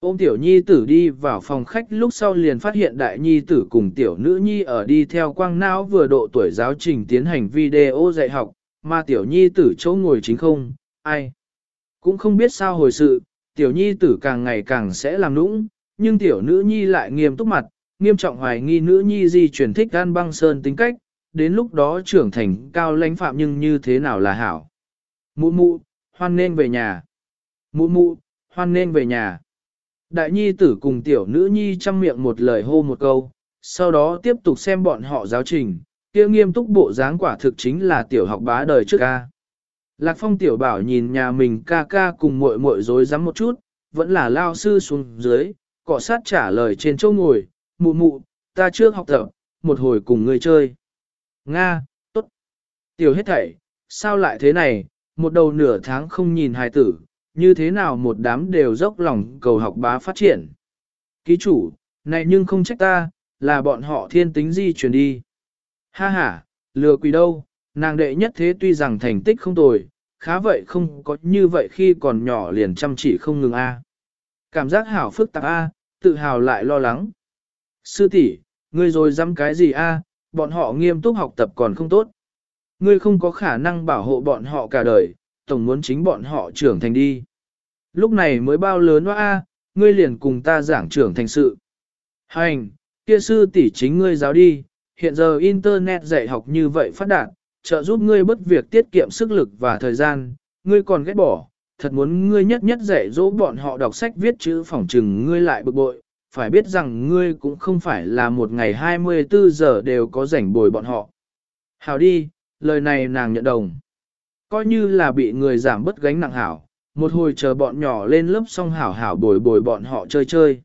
Ôm tiểu nhi tử đi vào phòng khách lúc sau liền phát hiện đại nhi tử cùng tiểu nữ nhi ở đi theo quang não vừa độ tuổi giáo trình tiến hành video dạy học, mà tiểu nhi tử chỗ ngồi chính không, ai. Cũng không biết sao hồi sự, tiểu nhi tử càng ngày càng sẽ làm nũng, nhưng tiểu nữ nhi lại nghiêm túc mặt, nghiêm trọng hoài nghi nữ nhi di truyền thích gan băng sơn tính cách, đến lúc đó trưởng thành cao lãnh phạm nhưng như thế nào là hảo. Mụ mụ, hoan nên về nhà. Mụ mụ, hoan nên về nhà. Đại nhi tử cùng tiểu nữ nhi chăm miệng một lời hô một câu, sau đó tiếp tục xem bọn họ giáo trình, kia nghiêm túc bộ dáng quả thực chính là tiểu học bá đời trước ca. Lạc phong tiểu bảo nhìn nhà mình ca ca cùng muội muội dối rắm một chút, vẫn là lao sư xuống dưới, cọ sát trả lời trên châu ngồi, mụ mụ, ta trước học tập, một hồi cùng ngươi chơi. Nga, tốt. Tiểu hết thảy, sao lại thế này, một đầu nửa tháng không nhìn hài tử, như thế nào một đám đều dốc lòng cầu học bá phát triển. Ký chủ, này nhưng không trách ta, là bọn họ thiên tính di chuyển đi. Ha ha, lừa quỷ đâu, nàng đệ nhất thế tuy rằng thành tích không tồi, khá vậy không có như vậy khi còn nhỏ liền chăm chỉ không ngừng a. Cảm giác hảo phức tạp a, tự hào lại lo lắng. Sư tỷ, ngươi rồi dám cái gì a? bọn họ nghiêm túc học tập còn không tốt. Ngươi không có khả năng bảo hộ bọn họ cả đời, tổng muốn chính bọn họ trưởng thành đi. Lúc này mới bao lớn hoa a, ngươi liền cùng ta giảng trưởng thành sự. Hành, kia sư tỷ chính ngươi giáo đi, hiện giờ internet dạy học như vậy phát đạt, trợ giúp ngươi bất việc tiết kiệm sức lực và thời gian, ngươi còn ghét bỏ, thật muốn ngươi nhất nhất dạy dỗ bọn họ đọc sách viết chữ phỏng trừng ngươi lại bực bội, phải biết rằng ngươi cũng không phải là một ngày 24 giờ đều có rảnh bồi bọn họ. Hảo đi, lời này nàng nhận đồng. Coi như là bị người giảm bất gánh nặng hảo, một hồi chờ bọn nhỏ lên lớp xong hảo hảo bồi bồi bọn họ chơi chơi.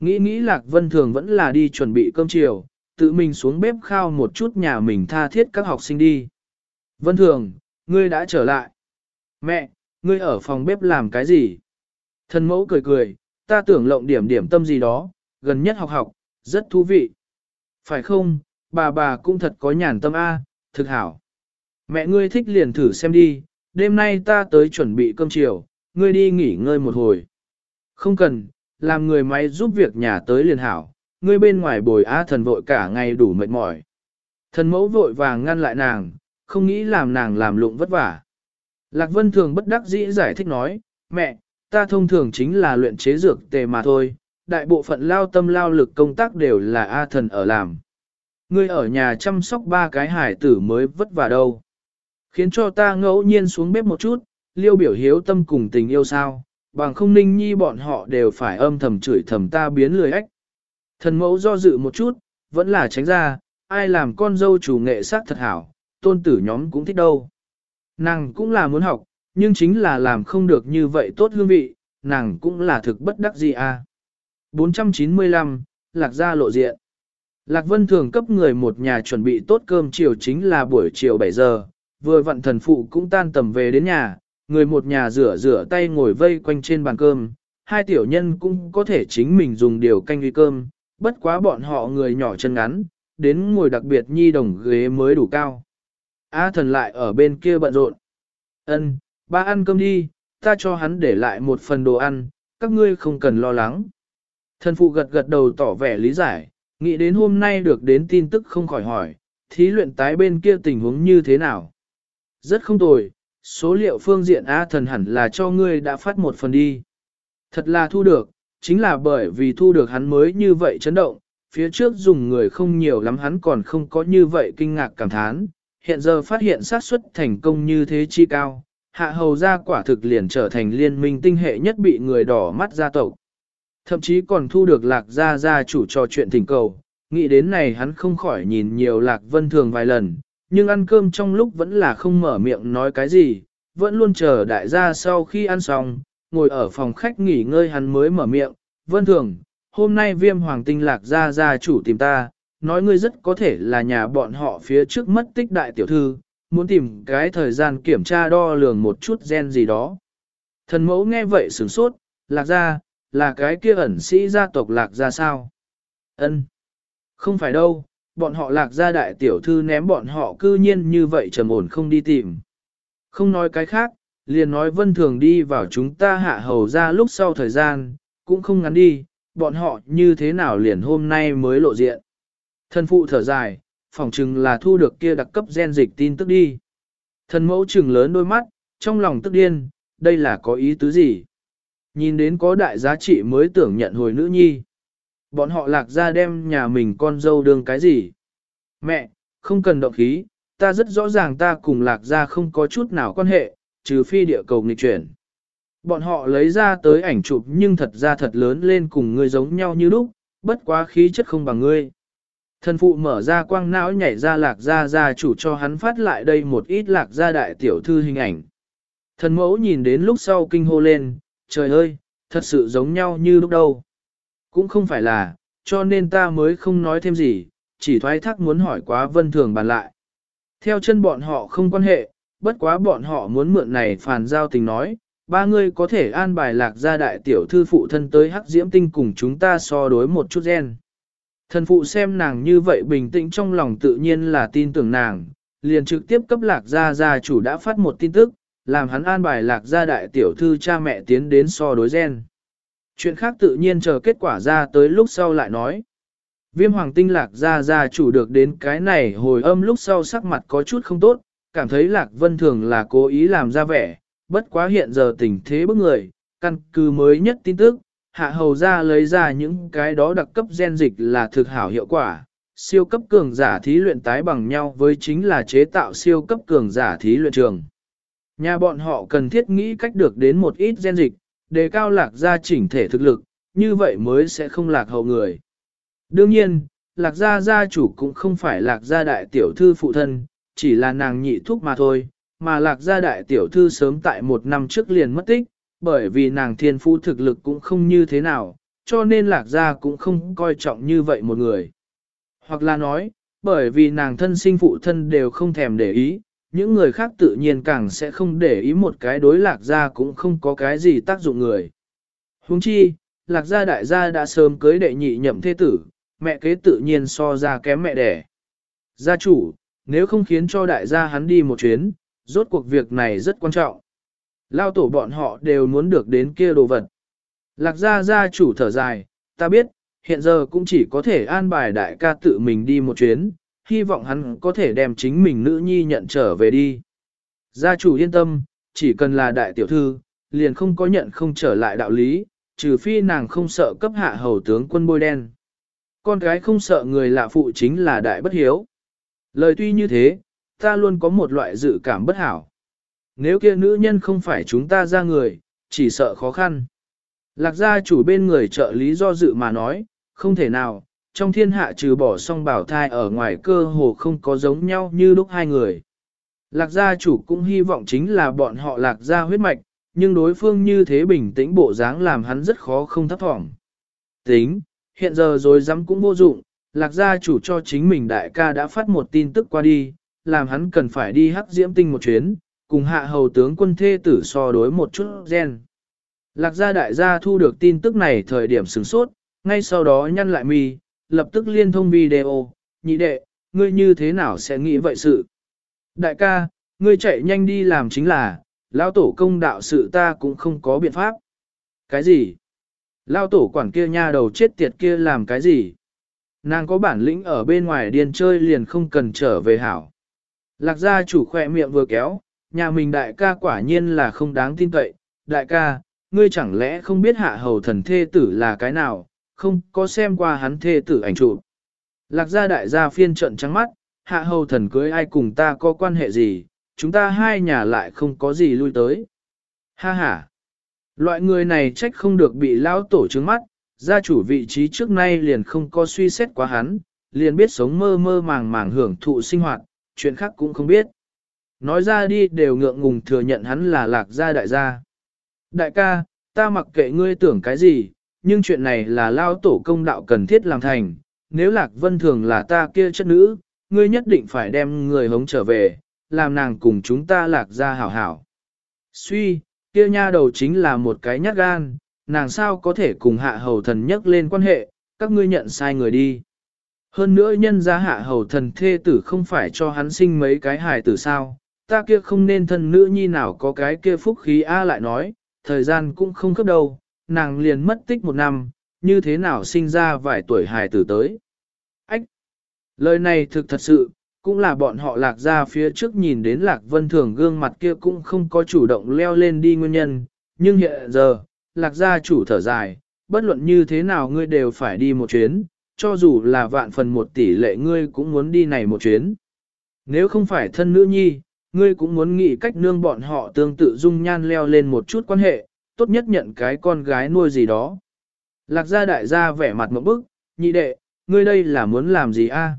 Nghĩ nghĩ Lạc Vân Thường vẫn là đi chuẩn bị cơm chiều, tự mình xuống bếp khao một chút nhà mình tha thiết các học sinh đi. Vân Thường, ngươi đã trở lại. Mẹ, ngươi ở phòng bếp làm cái gì? Thân mẫu cười cười, ta tưởng lộng điểm điểm tâm gì đó, gần nhất học học, rất thú vị. Phải không, bà bà cũng thật có nhàn tâm A, thực hảo. Mẹ ngươi thích liền thử xem đi, đêm nay ta tới chuẩn bị cơm chiều, ngươi đi nghỉ ngơi một hồi. Không cần, làm người máy giúp việc nhà tới liền hảo, ngươi bên ngoài bồi á thần vội cả ngày đủ mệt mỏi. Thần mẫu vội vàng ngăn lại nàng, không nghĩ làm nàng làm lụng vất vả. Lạc Vân thường bất đắc dĩ giải thích nói, mẹ, ta thông thường chính là luyện chế dược tề mà thôi, đại bộ phận lao tâm lao lực công tác đều là A thần ở làm. Ngươi ở nhà chăm sóc ba cái hải tử mới vất vả đâu. Khiến cho ta ngẫu nhiên xuống bếp một chút, liêu biểu hiếu tâm cùng tình yêu sao, bằng không ninh nhi bọn họ đều phải âm thầm chửi thầm ta biến lười ách. Thần mẫu do dự một chút, vẫn là tránh ra, ai làm con dâu chủ nghệ sắc thật hảo, tôn tử nhóm cũng thích đâu. Nàng cũng là muốn học, nhưng chính là làm không được như vậy tốt hương vị, nàng cũng là thực bất đắc gì à. 495, Lạc gia lộ diện. Lạc Vân thường cấp người một nhà chuẩn bị tốt cơm chiều chính là buổi chiều 7 giờ, vừa vặn thần phụ cũng tan tầm về đến nhà, người một nhà rửa rửa tay ngồi vây quanh trên bàn cơm, hai tiểu nhân cũng có thể chính mình dùng điều canh uy cơm, bất quá bọn họ người nhỏ chân ngắn, đến ngồi đặc biệt nhi đồng ghế mới đủ cao. A thần lại ở bên kia bận rộn. Ân, ba ăn cơm đi, ta cho hắn để lại một phần đồ ăn, các ngươi không cần lo lắng. Thần phụ gật gật đầu tỏ vẻ lý giải, nghĩ đến hôm nay được đến tin tức không khỏi hỏi, thí luyện tái bên kia tình huống như thế nào. Rất không tồi, số liệu phương diện A thần hẳn là cho ngươi đã phát một phần đi. Thật là thu được, chính là bởi vì thu được hắn mới như vậy chấn động, phía trước dùng người không nhiều lắm hắn còn không có như vậy kinh ngạc cảm thán, hiện giờ phát hiện xác suất thành công như thế chi cao, hạ hầu gia quả thực liền trở thành liên minh tinh hệ nhất bị người đỏ mắt gia tộc. Thậm chí còn thu được lạc gia gia chủ trò chuyện thỉnh cầu, nghĩ đến này hắn không khỏi nhìn nhiều lạc vân thường vài lần, nhưng ăn cơm trong lúc vẫn là không mở miệng nói cái gì, vẫn luôn chờ đại gia sau khi ăn xong, ngồi ở phòng khách nghỉ ngơi hắn mới mở miệng, vân thường, hôm nay viêm hoàng tinh lạc gia gia chủ tìm ta, nói ngươi rất có thể là nhà bọn họ phía trước mất tích đại tiểu thư, muốn tìm cái thời gian kiểm tra đo lường một chút gen gì đó. Thần mẫu nghe vậy sửng sốt, lạc gia, là cái kia ẩn sĩ gia tộc lạc gia sao? Ân, Không phải đâu, bọn họ lạc ra đại tiểu thư ném bọn họ cư nhiên như vậy trầm ổn không đi tìm. Không nói cái khác, liền nói vân thường đi vào chúng ta hạ hầu ra lúc sau thời gian, cũng không ngắn đi, bọn họ như thế nào liền hôm nay mới lộ diện. thân phụ thở dài, phỏng chừng là thu được kia đặc cấp gen dịch tin tức đi. Thần mẫu chừng lớn đôi mắt, trong lòng tức điên, đây là có ý tứ gì? Nhìn đến có đại giá trị mới tưởng nhận hồi nữ nhi. Bọn họ lạc ra đem nhà mình con dâu đương cái gì? Mẹ, không cần động khí, ta rất rõ ràng ta cùng lạc ra không có chút nào quan hệ, trừ phi địa cầu nghịch chuyển. Bọn họ lấy ra tới ảnh chụp nhưng thật ra thật lớn lên cùng ngươi giống nhau như lúc, bất quá khí chất không bằng ngươi. Thần phụ mở ra quang não nhảy ra lạc gia gia chủ cho hắn phát lại đây một ít lạc gia đại tiểu thư hình ảnh. Thần mẫu nhìn đến lúc sau kinh hô lên, trời ơi, thật sự giống nhau như lúc đâu. Cũng không phải là, cho nên ta mới không nói thêm gì, chỉ thoái thác muốn hỏi quá vân thường bàn lại. Theo chân bọn họ không quan hệ, bất quá bọn họ muốn mượn này phản giao tình nói, ba người có thể an bài lạc gia đại tiểu thư phụ thân tới hắc diễm tinh cùng chúng ta so đối một chút gen. Thần phụ xem nàng như vậy bình tĩnh trong lòng tự nhiên là tin tưởng nàng, liền trực tiếp cấp lạc gia gia chủ đã phát một tin tức, làm hắn an bài lạc gia đại tiểu thư cha mẹ tiến đến so đối gen. Chuyện khác tự nhiên chờ kết quả ra tới lúc sau lại nói. Viêm hoàng tinh lạc ra ra chủ được đến cái này hồi âm lúc sau sắc mặt có chút không tốt, cảm thấy lạc vân thường là cố ý làm ra vẻ, bất quá hiện giờ tình thế bức người, căn cứ mới nhất tin tức, hạ hầu ra lấy ra những cái đó đặc cấp gen dịch là thực hảo hiệu quả, siêu cấp cường giả thí luyện tái bằng nhau với chính là chế tạo siêu cấp cường giả thí luyện trường. Nhà bọn họ cần thiết nghĩ cách được đến một ít gen dịch, đề cao lạc gia chỉnh thể thực lực, như vậy mới sẽ không lạc hậu người. Đương nhiên, lạc gia gia chủ cũng không phải lạc gia đại tiểu thư phụ thân, chỉ là nàng nhị thúc mà thôi, mà lạc gia đại tiểu thư sớm tại một năm trước liền mất tích, bởi vì nàng thiên phú thực lực cũng không như thế nào, cho nên lạc gia cũng không coi trọng như vậy một người. Hoặc là nói, bởi vì nàng thân sinh phụ thân đều không thèm để ý, những người khác tự nhiên càng sẽ không để ý một cái đối lạc gia cũng không có cái gì tác dụng người. Huống chi, lạc gia đại gia đã sớm cưới đệ nhị nhậm thế tử, mẹ kế tự nhiên so ra kém mẹ đẻ. Gia chủ, nếu không khiến cho đại gia hắn đi một chuyến, rốt cuộc việc này rất quan trọng. Lao tổ bọn họ đều muốn được đến kia đồ vật. Lạc gia gia chủ thở dài, ta biết, hiện giờ cũng chỉ có thể an bài đại ca tự mình đi một chuyến, hy vọng hắn có thể đem chính mình nữ nhi nhận trở về đi. Gia chủ yên tâm, chỉ cần là đại tiểu thư, liền không có nhận không trở lại đạo lý, trừ phi nàng không sợ cấp hạ hầu tướng quân bôi đen. Con gái không sợ người lạ phụ chính là đại bất hiếu. Lời tuy như thế, ta luôn có một loại dự cảm bất hảo. Nếu kia nữ nhân không phải chúng ta ra người, chỉ sợ khó khăn. Lạc gia chủ bên người trợ lý do dự mà nói, không thể nào, trong thiên hạ trừ bỏ song bảo thai ở ngoài cơ hồ không có giống nhau như lúc hai người. Lạc gia chủ cũng hy vọng chính là bọn họ lạc gia huyết mạch, nhưng đối phương như thế bình tĩnh bộ dáng làm hắn rất khó không thấp thỏm. Tính, hiện giờ rồi dám cũng vô dụng, lạc gia chủ cho chính mình đại ca đã phát một tin tức qua đi, làm hắn cần phải đi hắc diễm tinh một chuyến, cùng hạ hầu tướng quân thê tử so đối một chút gen. Lạc gia đại gia thu được tin tức này thời điểm sửng sốt, ngay sau đó nhăn lại mi, lập tức liên thông video, nhị đệ, ngươi như thế nào sẽ nghĩ vậy sự? Đại ca, ngươi chạy nhanh đi làm chính là, lao tổ công đạo sự ta cũng không có biện pháp. Cái gì? Lao tổ quản kia nha đầu chết tiệt kia làm cái gì? Nàng có bản lĩnh ở bên ngoài điên chơi liền không cần trở về hảo. Lạc gia chủ khỏe miệng vừa kéo, nhà mình đại ca quả nhiên là không đáng tin cậy. Đại ca, ngươi chẳng lẽ không biết hạ hầu thần thê tử là cái nào, không có xem qua hắn thê tử ảnh chụp. Lạc gia đại gia phiên trận trắng mắt, hạ hầu thần cưới ai cùng ta có quan hệ gì, chúng ta hai nhà lại không có gì lui tới. Ha ha! Loại người này trách không được bị lao tổ trứng mắt, gia chủ vị trí trước nay liền không có suy xét quá hắn, liền biết sống mơ mơ màng màng hưởng thụ sinh hoạt, chuyện khác cũng không biết. Nói ra đi đều ngượng ngùng thừa nhận hắn là lạc gia đại gia. Đại ca, ta mặc kệ ngươi tưởng cái gì, nhưng chuyện này là lao tổ công đạo cần thiết làm thành, nếu lạc vân thường là ta kia chất nữ, ngươi nhất định phải đem người hống trở về, làm nàng cùng chúng ta lạc ra hảo hảo. Suy, kia nha đầu chính là một cái nhát gan, nàng sao có thể cùng hạ hầu thần nhắc lên quan hệ, các ngươi nhận sai người đi. Hơn nữa nhân ra hạ hầu thần thê tử không phải cho hắn sinh mấy cái hài tử sao, ta kia không nên thân nữ nhi nào có cái kia phúc khí A lại nói, thời gian cũng không cấp đâu, nàng liền mất tích một năm, như thế nào sinh ra vài tuổi hài tử tới. Ách! Lời này thực thật sự, cũng là bọn họ lạc ra phía trước nhìn đến lạc vân thường gương mặt kia cũng không có chủ động leo lên đi nguyên nhân, nhưng hiện giờ, lạc gia chủ thở dài, bất luận như thế nào ngươi đều phải đi một chuyến, cho dù là vạn phần một tỷ lệ ngươi cũng muốn đi này một chuyến. Nếu không phải thân nữ nhi, ngươi cũng muốn nghĩ cách nương bọn họ tương tự dung nhan leo lên một chút quan hệ, tốt nhất nhận cái con gái nuôi gì đó. Lạc gia đại gia vẻ mặt một bức, nhị đệ, ngươi đây là muốn làm gì a?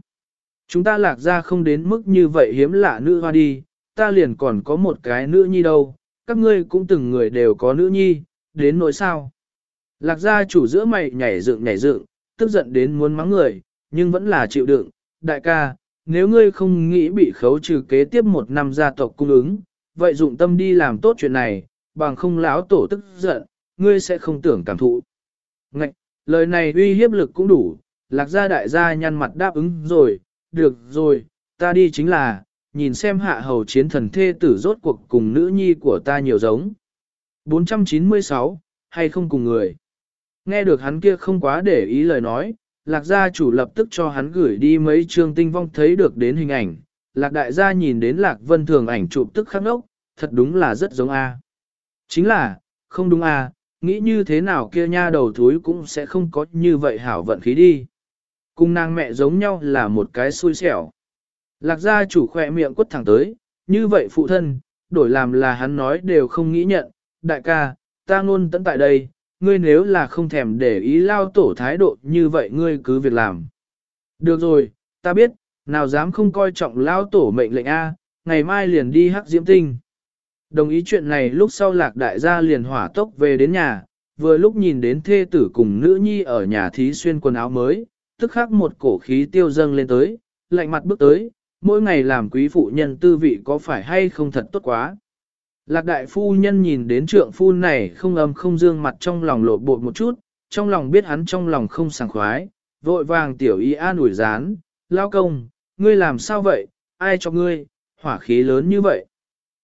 Chúng ta lạc gia không đến mức như vậy hiếm lạ nữ hoa đi, ta liền còn có một cái nữ nhi đâu, các ngươi cũng từng người đều có nữ nhi, đến nỗi sao. Lạc gia chủ giữa mày nhảy dựng nhảy dựng, tức giận đến muốn mắng người, nhưng vẫn là chịu đựng, đại ca, nếu ngươi không nghĩ bị khấu trừ kế tiếp một năm gia tộc cung ứng, vậy dụng tâm đi làm tốt chuyện này, bằng không lão tổ tức giận, ngươi sẽ không tưởng cảm thụ. Ngạch, lời này uy hiếp lực cũng đủ, lạc gia đại gia nhăn mặt đáp ứng rồi, được rồi, ta đi chính là, nhìn xem hạ hầu chiến thần thê tử rốt cuộc cùng nữ nhi của ta nhiều giống. 496, hay không cùng người. Nghe được hắn kia không quá để ý lời nói, lạc gia chủ lập tức cho hắn gửi đi mấy chương tinh vong thấy được đến hình ảnh. Lạc đại gia nhìn đến lạc vân thường ảnh chụp tức khắc ốc, thật đúng là rất giống A. Chính là, không đúng à nghĩ như thế nào kia nha đầu thúi cũng sẽ không có như vậy hảo vận khí đi. Cùng nàng mẹ giống nhau là một cái xui xẻo. Lạc gia chủ khỏe miệng quất thẳng tới, như vậy phụ thân, đổi làm là hắn nói đều không nghĩ nhận, đại ca, ta luôn tận tại đây, ngươi nếu là không thèm để ý lao tổ thái độ như vậy ngươi cứ việc làm. Được rồi, ta biết, nào dám không coi trọng lao tổ mệnh lệnh A, ngày mai liền đi hắc diễm tinh. Đồng ý chuyện này lúc sau lạc đại gia liền hỏa tốc về đến nhà, vừa lúc nhìn đến thê tử cùng nữ nhi ở nhà thí xuyên quần áo mới, tức khắc một cổ khí tiêu dâng lên tới, lạnh mặt bước tới, mỗi ngày làm quý phụ nhân tư vị có phải hay không thật tốt quá. Lạc đại phu nhân nhìn đến trượng phu này không âm không dương mặt trong lòng lộ bột một chút, trong lòng biết hắn trong lòng không sảng khoái, vội vàng tiểu y an ủi rán, lao công, ngươi làm sao vậy, ai cho ngươi, hỏa khí lớn như vậy.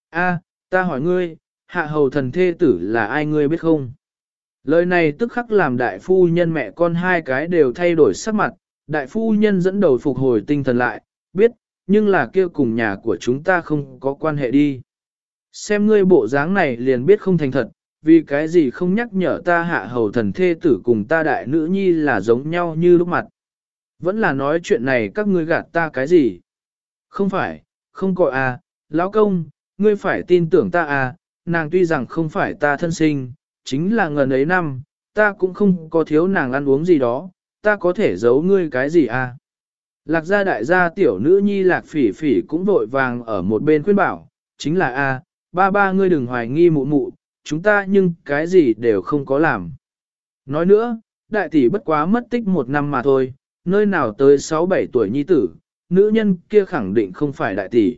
A, ta hỏi ngươi, hạ hầu thần thê tử là ai ngươi biết không? Lời này tức khắc làm đại phu nhân mẹ con hai cái đều thay đổi sắc mặt, đại phu nhân dẫn đầu phục hồi tinh thần lại, biết, nhưng là kia cùng nhà của chúng ta không có quan hệ đi. Xem ngươi bộ dáng này liền biết không thành thật, vì cái gì không nhắc nhở ta hạ hầu thần thê tử cùng ta đại nữ nhi là giống nhau như lúc mặt. Vẫn là nói chuyện này các ngươi gạt ta cái gì? Không phải, không có à, lão công, ngươi phải tin tưởng ta à, nàng tuy rằng không phải ta thân sinh, chính là ngần ấy năm, ta cũng không có thiếu nàng ăn uống gì đó, ta có thể giấu ngươi cái gì à? Lạc gia đại gia tiểu nữ nhi lạc phỉ phỉ cũng vội vàng ở một bên khuyên bảo, chính là a ba ba ngươi đừng hoài nghi mụ mụ, chúng ta nhưng cái gì đều không có làm. Nói nữa, đại tỷ bất quá mất tích một năm mà thôi, nơi nào tới 6-7 tuổi nhi tử, nữ nhân kia khẳng định không phải đại tỷ.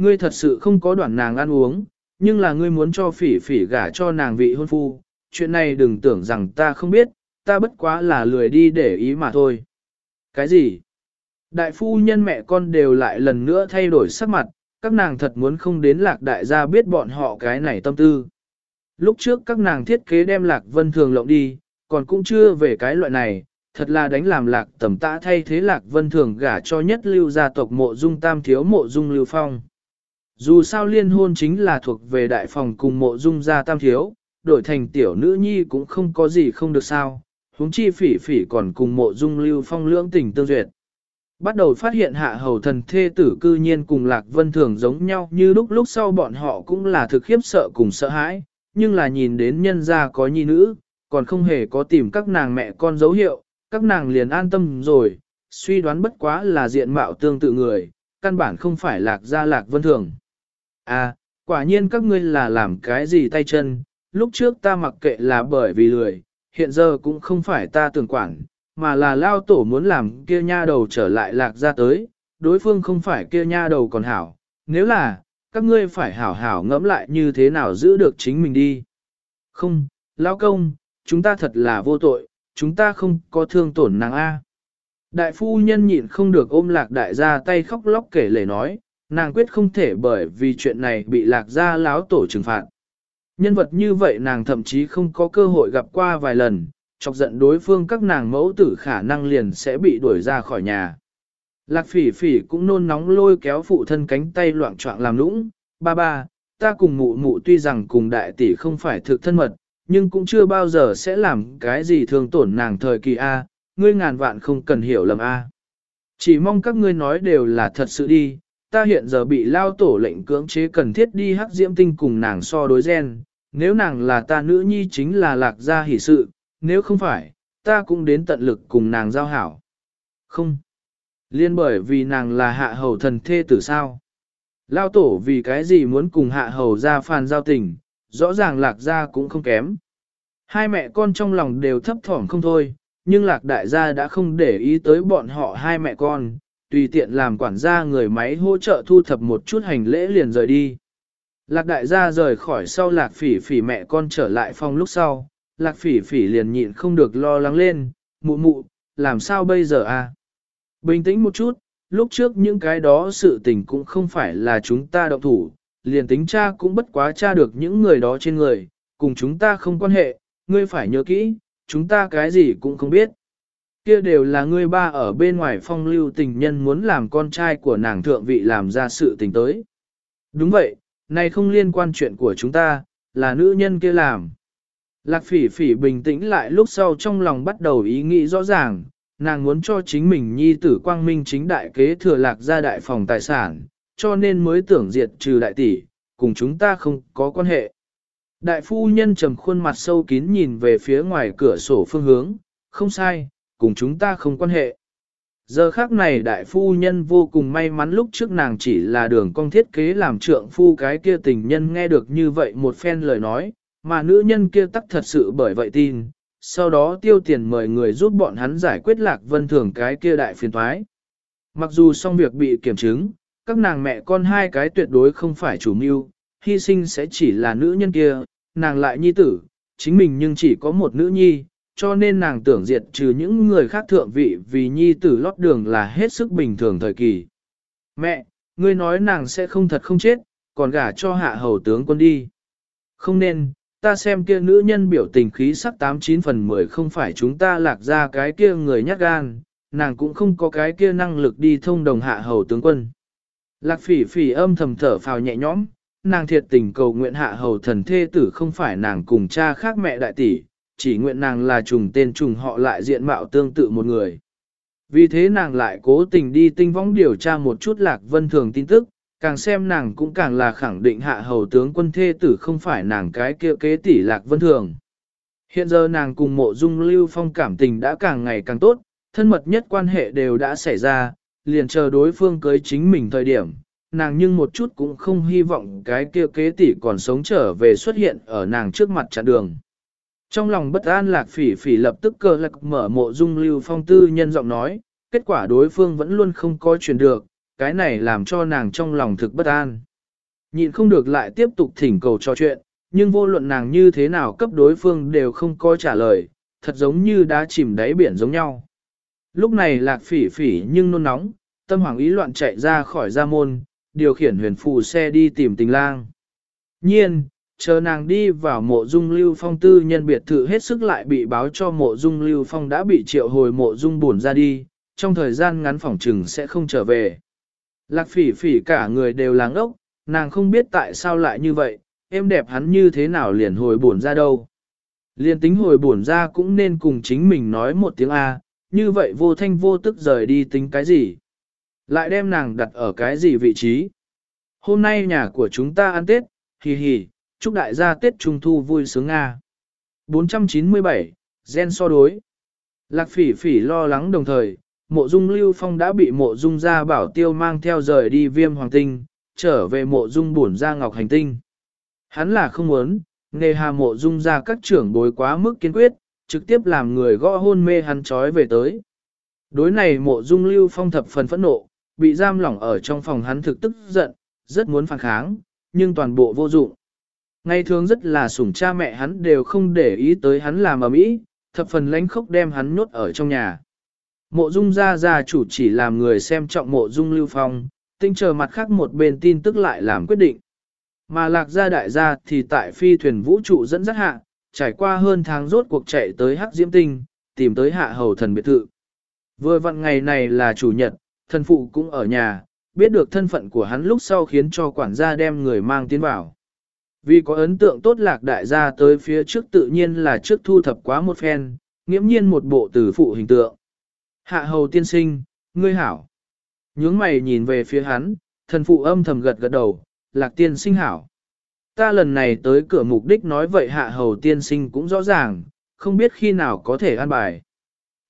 Ngươi thật sự không có đoạn nàng ăn uống, nhưng là ngươi muốn cho phỉ phỉ gả cho nàng vị hôn phu, chuyện này đừng tưởng rằng ta không biết, ta bất quá là lười đi để ý mà thôi. Cái gì? Đại phu nhân mẹ con đều lại lần nữa thay đổi sắc mặt, các nàng thật muốn không đến lạc đại gia biết bọn họ cái này tâm tư. Lúc trước các nàng thiết kế đem lạc vân thường lộng đi, còn cũng chưa về cái loại này, thật là đánh làm lạc tầm tã thay thế lạc vân thường gả cho nhất lưu gia tộc mộ dung tam thiếu mộ dung lưu phong. Dù sao liên hôn chính là thuộc về đại phòng cùng mộ dung gia tam thiếu, đổi thành tiểu nữ nhi cũng không có gì không được sao, huống chi phỉ phỉ còn cùng mộ dung lưu phong lưỡng tình tương duyệt. Bắt đầu phát hiện hạ hầu thần thê tử cư nhiên cùng lạc vân thường giống nhau như lúc lúc sau bọn họ cũng là thực khiếp sợ cùng sợ hãi, nhưng là nhìn đến nhân gia có nhi nữ, còn không hề có tìm các nàng mẹ con dấu hiệu, các nàng liền an tâm rồi, suy đoán bất quá là diện mạo tương tự người, căn bản không phải lạc gia lạc vân thường. À, quả nhiên các ngươi là làm cái gì tay chân, lúc trước ta mặc kệ là bởi vì lười, hiện giờ cũng không phải ta tưởng quản, mà là lao tổ muốn làm kia nha đầu trở lại lạc ra tới, đối phương không phải kia nha đầu còn hảo, nếu là, các ngươi phải hảo hảo ngẫm lại như thế nào giữ được chính mình đi. Không, lao công, chúng ta thật là vô tội, chúng ta không có thương tổn nàng A. Đại phu nhân nhịn không được ôm lạc đại gia tay khóc lóc kể lể nói, nàng quyết không thể bởi vì chuyện này bị lạc gia láo tổ trừng phạt. Nhân vật như vậy nàng thậm chí không có cơ hội gặp qua vài lần, chọc giận đối phương các nàng mẫu tử khả năng liền sẽ bị đuổi ra khỏi nhà. Lạc phỉ phỉ cũng nôn nóng lôi kéo phụ thân cánh tay loạn trọng làm lũng, ba ba, ta cùng mụ mụ tuy rằng cùng đại tỷ không phải thực thân mật, nhưng cũng chưa bao giờ sẽ làm cái gì thương tổn nàng thời kỳ A, ngươi ngàn vạn không cần hiểu lầm A. Chỉ mong các ngươi nói đều là thật sự đi, ta hiện giờ bị lao tổ lệnh cưỡng chế cần thiết đi hắc diễm tinh cùng nàng so đối gen, nếu nàng là ta nữ nhi chính là lạc gia hỷ sự, nếu không phải, ta cũng đến tận lực cùng nàng giao hảo. Không. Liên bởi vì nàng là hạ hầu thần thê tử sao. Lao tổ vì cái gì muốn cùng hạ hầu ra phàn giao tình, rõ ràng lạc gia cũng không kém. Hai mẹ con trong lòng đều thấp thỏm không thôi, nhưng lạc đại gia đã không để ý tới bọn họ hai mẹ con, tùy tiện làm quản gia người máy hỗ trợ thu thập một chút hành lễ liền rời đi. Lạc đại gia rời khỏi sau lạc phỉ phỉ mẹ con trở lại phòng lúc sau, lạc phỉ phỉ liền nhịn không được lo lắng lên, mụ mụ, làm sao bây giờ à? Bình tĩnh một chút, lúc trước những cái đó sự tình cũng không phải là chúng ta động thủ, liền tính cha cũng bất quá cha được những người đó trên người, cùng chúng ta không quan hệ, ngươi phải nhớ kỹ, chúng ta cái gì cũng không biết. Kia đều là ngươi ba ở bên ngoài phong lưu tình nhân muốn làm con trai của nàng thượng vị làm ra sự tình tới. Đúng vậy, này không liên quan chuyện của chúng ta, là nữ nhân kia làm. Lạc phỉ phỉ bình tĩnh lại lúc sau trong lòng bắt đầu ý nghĩ rõ ràng, nàng muốn cho chính mình nhi tử quang minh chính đại kế thừa lạc ra đại phòng tài sản, cho nên mới tưởng diệt trừ đại tỷ, cùng chúng ta không có quan hệ. Đại phu nhân trầm khuôn mặt sâu kín nhìn về phía ngoài cửa sổ phương hướng, không sai, cùng chúng ta không quan hệ. Giờ khác này đại phu nhân vô cùng may mắn lúc trước nàng chỉ là đường cong thiết kế làm trượng phu cái kia tình nhân nghe được như vậy một phen lời nói, mà nữ nhân kia tắc thật sự bởi vậy tin, sau đó tiêu tiền mời người giúp bọn hắn giải quyết lạc vân thường cái kia đại phiền thoái. Mặc dù xong việc bị kiểm chứng, các nàng mẹ con hai cái tuyệt đối không phải chủ mưu, hy sinh sẽ chỉ là nữ nhân kia, nàng lại nhi tử, chính mình nhưng chỉ có một nữ nhi, cho nên nàng tưởng diệt trừ những người khác thượng vị vì nhi tử lót đường là hết sức bình thường thời kỳ. Mẹ, ngươi nói nàng sẽ không thật không chết, còn gả cho hạ hầu tướng quân đi. Không nên, ta xem kia nữ nhân biểu tình khí sắc 89 phần 10 không phải chúng ta lạc ra cái kia người nhát gan, nàng cũng không có cái kia năng lực đi thông đồng hạ hầu tướng quân. Lạc phỉ phỉ âm thầm thở phào nhẹ nhõm, nàng thiệt tình cầu nguyện hạ hầu thần thê tử không phải nàng cùng cha khác mẹ đại tỷ, chỉ nguyện nàng là trùng tên trùng họ lại diện mạo tương tự một người. Vì thế nàng lại cố tình đi tinh võng điều tra một chút lạc vân thường tin tức, càng xem nàng cũng càng là khẳng định hạ hầu tướng quân thê tử không phải nàng cái kia kế tỷ lạc vân thường. Hiện giờ nàng cùng mộ dung lưu phong cảm tình đã càng ngày càng tốt, thân mật nhất quan hệ đều đã xảy ra, liền chờ đối phương cưới chính mình thời điểm, nàng nhưng một chút cũng không hy vọng cái kia kế tỷ còn sống trở về xuất hiện ở nàng trước mặt chặn đường. Trong lòng bất an lạc phỉ phỉ lập tức cờ lạc mở mộ dung lưu phong tư nhân giọng nói, kết quả đối phương vẫn luôn không có chuyển được, cái này làm cho nàng trong lòng thực bất an. Nhịn không được lại tiếp tục thỉnh cầu trò chuyện, nhưng vô luận nàng như thế nào cấp đối phương đều không có trả lời, thật giống như đã chìm đáy biển giống nhau. Lúc này lạc phỉ phỉ nhưng nôn nóng, tâm hoàng ý loạn chạy ra khỏi gia môn, điều khiển huyền phù xe đi tìm tình lang. Nhiên, chờ nàng đi vào mộ dung lưu phong tư nhân biệt thự hết sức lại bị báo cho mộ dung lưu phong đã bị triệu hồi mộ dung buồn ra đi, trong thời gian ngắn phỏng trừng sẽ không trở về. Lạc phỉ phỉ cả người đều láng ốc, nàng không biết tại sao lại như vậy, em đẹp hắn như thế nào liền hồi buồn ra đâu. Liền tính hồi buồn ra cũng nên cùng chính mình nói một tiếng A, như vậy vô thanh vô tức rời đi tính cái gì. Lại đem nàng đặt ở cái gì vị trí. Hôm nay nhà của chúng ta ăn Tết, hì hì, chúc đại gia Tết Trung Thu vui sướng Nga. 497, gen so đối. Lạc phỉ phỉ lo lắng đồng thời, mộ dung lưu phong đã bị mộ dung gia bảo tiêu mang theo rời đi viêm hoàng tinh, trở về mộ dung bổn gia ngọc hành tinh. Hắn là không muốn, nghề hà mộ dung gia các trưởng bối quá mức kiên quyết, trực tiếp làm người gõ hôn mê hắn trói về tới. Đối này mộ dung lưu phong thập phần phẫn nộ, bị giam lỏng ở trong phòng hắn thực tức giận, rất muốn phản kháng, nhưng toàn bộ vô dụng. Ngày thường rất là sủng cha mẹ hắn đều không để ý tới hắn làm ở mỹ, thập phần lánh khốc đem hắn nhốt ở trong nhà. Mộ dung gia gia chủ chỉ làm người xem trọng mộ dung lưu phong, tinh chờ mặt khác một bên tin tức lại làm quyết định. Mà lạc gia đại gia thì tại phi thuyền vũ trụ dẫn dắt hạ, trải qua hơn tháng rốt cuộc chạy tới hắc diễm tinh, tìm tới hạ hầu thần biệt thự. Vừa vặn ngày này là chủ nhật, thần phụ cũng ở nhà, biết được thân phận của hắn lúc sau khiến cho quản gia đem người mang tiến vào. Vì có ấn tượng tốt lạc đại gia tới phía trước tự nhiên là trước thu thập quá một phen, nghiễm nhiên một bộ tử phụ hình tượng. Hạ hầu tiên sinh, ngươi hảo. Nhướng mày nhìn về phía hắn, thần phụ âm thầm gật gật đầu, lạc tiên sinh hảo. Ta lần này tới cửa mục đích nói vậy hạ hầu tiên sinh cũng rõ ràng, không biết khi nào có thể an bài.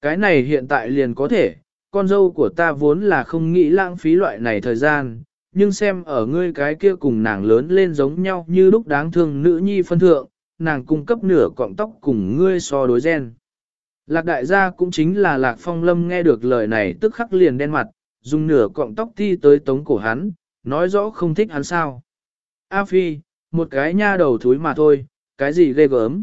Cái này hiện tại liền có thể, con dâu của ta vốn là không nghĩ lãng phí loại này thời gian, nhưng xem ở ngươi cái kia cùng nàng lớn lên giống nhau như lúc đáng thương nữ nhi phân thượng, nàng cung cấp nửa cọng tóc cùng ngươi so đối gen. Lạc đại gia cũng chính là lạc phong lâm nghe được lời này tức khắc liền đen mặt, dùng nửa cọng tóc thi tới tống cổ hắn, nói rõ không thích hắn sao. A Phi, một cái nha đầu thúi mà thôi, cái gì ghê gớm.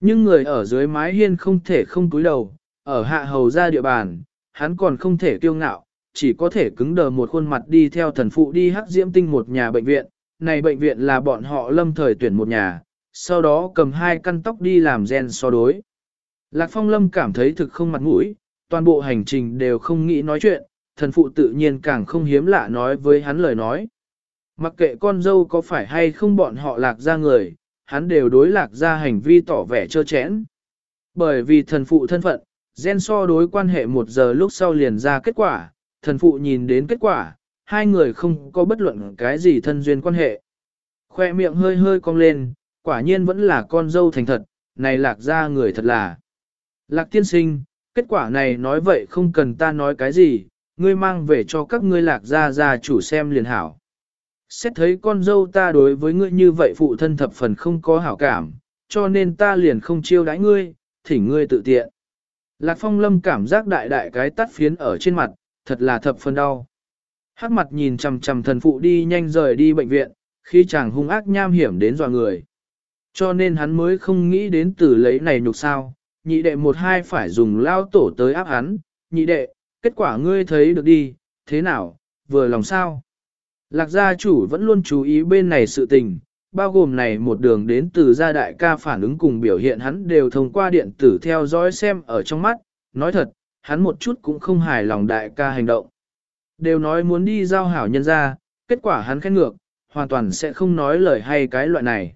Nhưng người ở dưới mái hiên không thể không túi đầu, ở hạ hầu ra địa bàn, hắn còn không thể kiêu ngạo, chỉ có thể cứng đờ một khuôn mặt đi theo thần phụ đi hắc diễm tinh một nhà bệnh viện, này bệnh viện là bọn họ lâm thời tuyển một nhà, sau đó cầm hai căn tóc đi làm gen so đối. Lạc Phong Lâm cảm thấy thực không mặt mũi, toàn bộ hành trình đều không nghĩ nói chuyện, thần phụ tự nhiên càng không hiếm lạ nói với hắn lời nói. Mặc kệ con dâu có phải hay không bọn họ lạc ra người, hắn đều đối lạc ra hành vi tỏ vẻ trơ chẽn. Bởi vì thần phụ thân phận, gen so đối quan hệ một giờ lúc sau liền ra kết quả, thần phụ nhìn đến kết quả, hai người không có bất luận cái gì thân duyên quan hệ. Khoe miệng hơi hơi cong lên, quả nhiên vẫn là con dâu thành thật, này lạc ra người thật là. Lạc tiên sinh, kết quả này nói vậy không cần ta nói cái gì, ngươi mang về cho các ngươi lạc gia gia chủ xem liền hảo. Xét thấy con dâu ta đối với ngươi như vậy phụ thân thập phần không có hảo cảm, cho nên ta liền không chiêu đãi ngươi, thỉnh ngươi tự tiện. Lạc phong lâm cảm giác đại đại cái tắt phiến ở trên mặt, thật là thập phần đau. Hắc mặt nhìn chằm chằm thần phụ đi nhanh rời đi bệnh viện, khi chàng hung ác nham hiểm đến dọa người. Cho nên hắn mới không nghĩ đến từ lấy này nhục sao, nhị đệ một hai phải dùng lao tổ tới áp hắn, nhị đệ, kết quả ngươi thấy được đi, thế nào, vừa lòng sao. Lạc gia chủ vẫn luôn chú ý bên này sự tình, bao gồm này một đường đến từ gia đại ca phản ứng cùng biểu hiện hắn đều thông qua điện tử theo dõi xem ở trong mắt, nói thật, hắn một chút cũng không hài lòng đại ca hành động. Đều nói muốn đi giao hảo nhân ra, kết quả hắn khen ngược, hoàn toàn sẽ không nói lời hay cái loại này.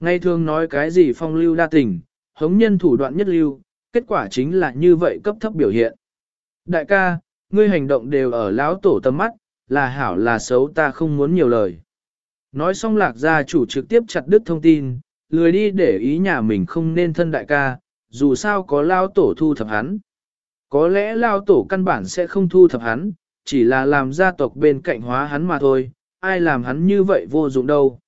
Ngay thường nói cái gì phong lưu đa tình, hống nhân thủ đoạn nhất lưu, kết quả chính là như vậy cấp thấp biểu hiện. Đại ca, ngươi hành động đều ở lão tổ tâm mắt, là hảo là xấu ta không muốn nhiều lời. Nói xong lạc gia chủ trực tiếp chặt đứt thông tin, lười đi để ý nhà mình không nên thân đại ca, dù sao có lao tổ thu thập hắn. Có lẽ lao tổ căn bản sẽ không thu thập hắn, chỉ là làm gia tộc bên cạnh hóa hắn mà thôi, ai làm hắn như vậy vô dụng đâu.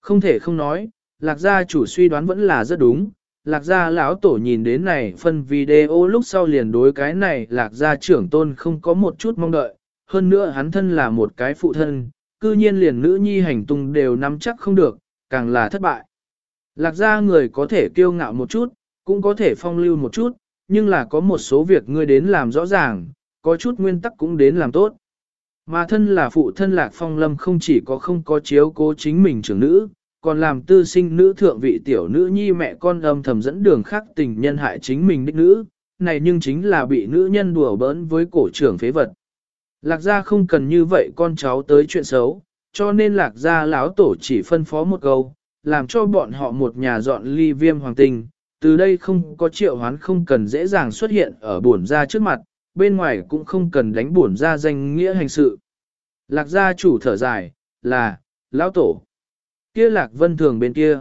Không thể không nói, lạc gia chủ suy đoán vẫn là rất đúng, lạc gia lão tổ nhìn đến này phân video lúc sau liền đối cái này lạc gia trưởng tôn không có một chút mong đợi, hơn nữa hắn thân là một cái phụ thân, cư nhiên liền nữ nhi hành tung đều nắm chắc không được, càng là thất bại. Lạc gia người có thể kiêu ngạo một chút, cũng có thể phong lưu một chút, nhưng là có một số việc ngươi đến làm rõ ràng, có chút nguyên tắc cũng đến làm tốt. Mà thân là phụ thân Lạc Phong Lâm không chỉ có không có chiếu cố chính mình trưởng nữ, còn làm tư sinh nữ thượng vị tiểu nữ nhi mẹ con âm thầm dẫn đường khác tình nhân hại chính mình đích nữ, này nhưng chính là bị nữ nhân đùa bỡn với cổ trưởng phế vật. Lạc gia không cần như vậy con cháu tới chuyện xấu, cho nên lạc gia lão tổ chỉ phân phó một câu, làm cho bọn họ một nhà dọn ly viêm hoàng tinh, từ đây không có triệu hoán không cần dễ dàng xuất hiện ở bổn ra trước mặt, bên ngoài cũng không cần đánh bổn ra danh nghĩa hành sự. Lạc gia chủ thở dài, là, lão tổ. Kia lạc vân thường bên kia.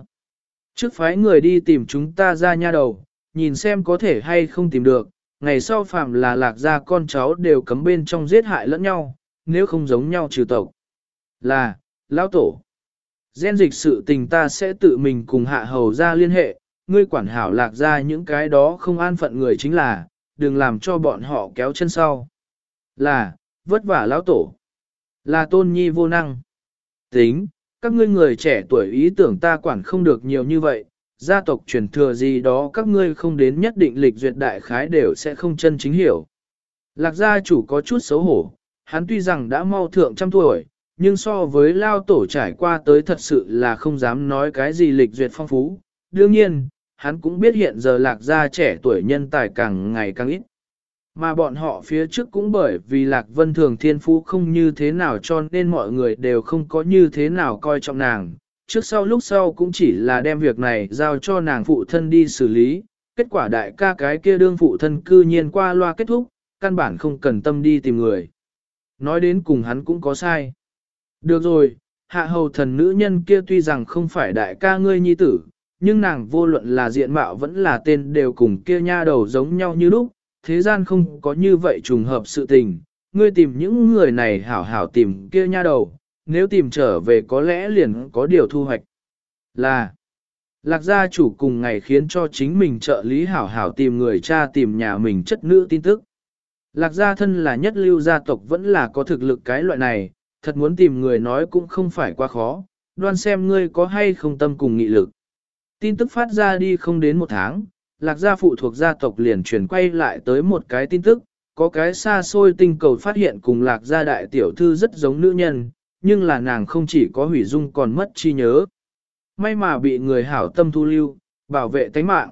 Trước phái người đi tìm chúng ta ra nha đầu, nhìn xem có thể hay không tìm được, ngày sau phạm là lạc gia con cháu đều cấm bên trong giết hại lẫn nhau, nếu không giống nhau trừ tộc. Là, lão tổ. Gen dịch sự tình ta sẽ tự mình cùng hạ hầu ra liên hệ, ngươi quản hảo lạc ra những cái đó không an phận người chính là, đừng làm cho bọn họ kéo chân sau. Là, vất vả lão tổ. Là tôn nhi vô năng. Tính, các ngươi người trẻ tuổi ý tưởng ta quản không được nhiều như vậy, gia tộc truyền thừa gì đó các ngươi không đến nhất định lịch duyệt đại khái đều sẽ không chân chính hiểu. Lạc gia chủ có chút xấu hổ, hắn tuy rằng đã mau thượng trăm tuổi, nhưng so với lao tổ trải qua tới thật sự là không dám nói cái gì lịch duyệt phong phú. Đương nhiên, hắn cũng biết hiện giờ lạc gia trẻ tuổi nhân tài càng ngày càng ít. Mà bọn họ phía trước cũng bởi vì lạc vân thường thiên phú không như thế nào cho nên mọi người đều không có như thế nào coi trọng nàng. Trước sau lúc sau cũng chỉ là đem việc này giao cho nàng phụ thân đi xử lý. Kết quả đại ca cái kia đương phụ thân cư nhiên qua loa kết thúc, căn bản không cần tâm đi tìm người. Nói đến cùng hắn cũng có sai. Được rồi, hạ hầu thần nữ nhân kia tuy rằng không phải đại ca ngươi nhi tử, nhưng nàng vô luận là diện mạo vẫn là tên đều cùng kia nha đầu giống nhau như lúc, thế gian không có như vậy trùng hợp sự tình, ngươi tìm những người này hảo hảo tìm kia nha đầu, nếu tìm trở về có lẽ liền có điều thu hoạch. Là, lạc gia chủ cùng ngày khiến cho chính mình trợ lý hảo hảo tìm người cha tìm nhà mình chất nữ tin tức. Lạc gia thân là nhất lưu gia tộc vẫn là có thực lực cái loại này, thật muốn tìm người nói cũng không phải quá khó, đoan xem ngươi có hay không tâm cùng nghị lực. Tin tức phát ra đi không đến một tháng, lạc gia phụ thuộc gia tộc liền chuyển quay lại tới một cái tin tức, có cái xa xôi tinh cầu phát hiện cùng lạc gia đại tiểu thư rất giống nữ nhân, nhưng là nàng không chỉ có hủy dung còn mất chi nhớ. May mà bị người hảo tâm thu lưu, bảo vệ tánh mạng.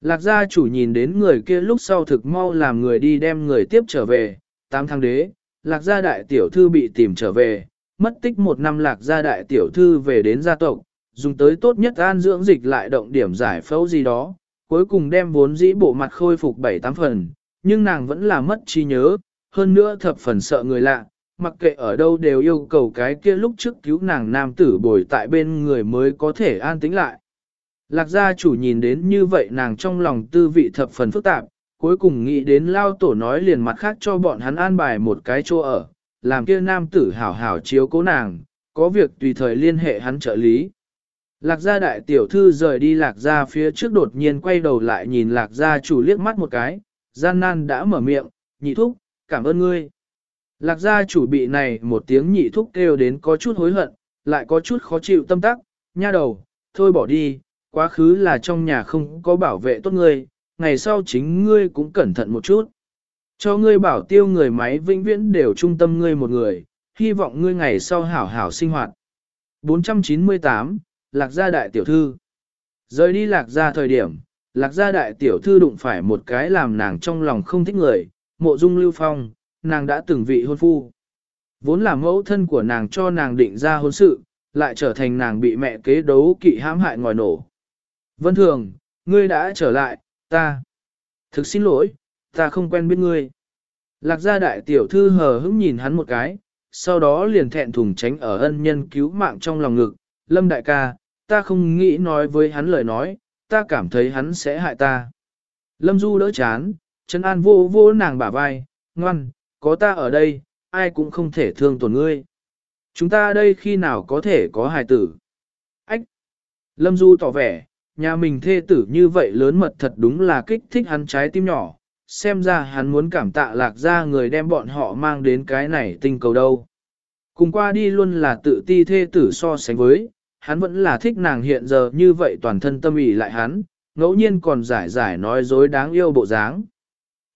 Lạc gia chủ nhìn đến người kia lúc sau thực mau làm người đi đem người tiếp trở về, tám tháng đế, lạc gia đại tiểu thư bị tìm trở về, mất tích một năm lạc gia đại tiểu thư về đến gia tộc, dùng tới tốt nhất an dưỡng dịch lại động điểm giải phẫu gì đó, cuối cùng đem vốn dĩ bộ mặt khôi phục bảy tám phần, nhưng nàng vẫn là mất trí nhớ, hơn nữa thập phần sợ người lạ, mặc kệ ở đâu đều yêu cầu cái kia lúc trước cứu nàng nam tử bồi tại bên người mới có thể an tĩnh lại. Lạc gia chủ nhìn đến như vậy nàng trong lòng tư vị thập phần phức tạp, cuối cùng nghĩ đến lao tổ nói liền mặt khác cho bọn hắn an bài một cái chỗ ở, làm kia nam tử hảo hảo chiếu cố nàng, có việc tùy thời liên hệ hắn trợ lý. Lạc gia đại tiểu thư rời đi lạc gia phía trước đột nhiên quay đầu lại nhìn lạc gia chủ liếc mắt một cái, gian nan đã mở miệng, nhị thúc, cảm ơn ngươi. Lạc gia chủ bị này một tiếng nhị thúc kêu đến có chút hối hận, lại có chút khó chịu tâm tắc, nha đầu, thôi bỏ đi, quá khứ là trong nhà không có bảo vệ tốt ngươi, ngày sau chính ngươi cũng cẩn thận một chút. Cho ngươi bảo tiêu người máy vĩnh viễn đều trung tâm ngươi một người, hy vọng ngươi ngày sau hảo hảo sinh hoạt. 498, Lạc gia đại tiểu thư. Rời đi lạc gia thời điểm, lạc gia đại tiểu thư đụng phải một cái làm nàng trong lòng không thích người, mộ dung lưu phong, nàng đã từng vị hôn phu. Vốn là mẫu thân của nàng cho nàng định ra hôn sự, lại trở thành nàng bị mẹ kế đấu kỵ hãm hại ngòi nổ. Vân thường, ngươi đã trở lại, ta. Thực xin lỗi, ta không quen biết ngươi. Lạc gia đại tiểu thư hờ hững nhìn hắn một cái, sau đó liền thẹn thùng tránh ở ân nhân cứu mạng trong lòng ngực. Lâm đại ca, ta không nghĩ nói với hắn lời nói, ta cảm thấy hắn sẽ hại ta. Lâm Du đỡ chán, Trần an vô vô nàng bả vai, ngoan, có ta ở đây, ai cũng không thể thương tổn ngươi. Chúng ta đây khi nào có thể có hài tử? Ách! Lâm Du tỏ vẻ, nhà mình thê tử như vậy lớn mật thật đúng là kích thích hắn trái tim nhỏ, xem ra hắn muốn cảm tạ lạc ra người đem bọn họ mang đến cái này tinh cầu đâu. Cùng qua đi luôn là tự ti thê tử so sánh với, hắn vẫn là thích nàng hiện giờ như vậy toàn thân tâm ý lại hắn, ngẫu nhiên còn giải giải nói dối đáng yêu bộ dáng.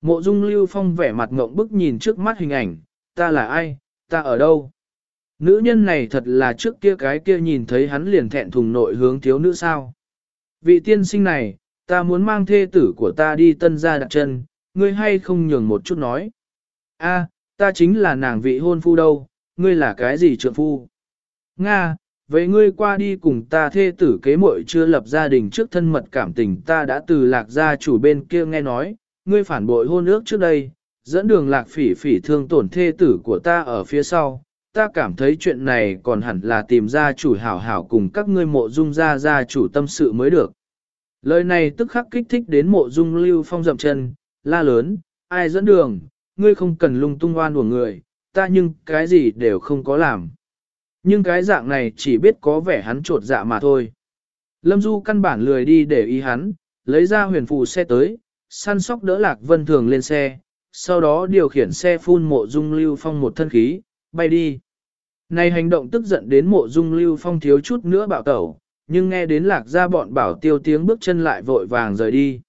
Mộ dung lưu phong vẻ mặt ngộng bức nhìn trước mắt hình ảnh, ta là ai, ta ở đâu? Nữ nhân này thật là trước kia cái kia nhìn thấy hắn liền thẹn thùng nội hướng thiếu nữ sao. Vị tiên sinh này, ta muốn mang thê tử của ta đi tân gia đặt chân, ngươi hay không nhường một chút nói. A, ta chính là nàng vị hôn phu đâu, ngươi là cái gì trượng phu? Nga, vậy ngươi qua đi cùng ta thê tử kế muội chưa lập gia đình trước thân mật cảm tình ta đã từ lạc gia chủ bên kia nghe nói, ngươi phản bội hôn ước trước đây, dẫn đường lạc phỉ phỉ thương tổn thê tử của ta ở phía sau. Ta cảm thấy chuyện này còn hẳn là tìm ra chủ hảo hảo cùng các ngươi mộ dung ra ra chủ tâm sự mới được. Lời này tức khắc kích thích đến mộ dung lưu phong dậm chân, la lớn, ai dẫn đường, ngươi không cần lung tung oan của người, ta nhưng cái gì đều không có làm. Nhưng cái dạng này chỉ biết có vẻ hắn trột dạ mà thôi. Lâm Du căn bản lười đi để ý hắn, lấy ra huyền phù xe tới, săn sóc đỡ lạc vân thường lên xe, sau đó điều khiển xe phun mộ dung lưu phong một thân khí, bay đi. Này hành động tức giận đến mộ dung lưu phong thiếu chút nữa bạo tẩu, nhưng nghe đến lạc ra bọn bảo tiêu tiếng bước chân lại vội vàng rời đi.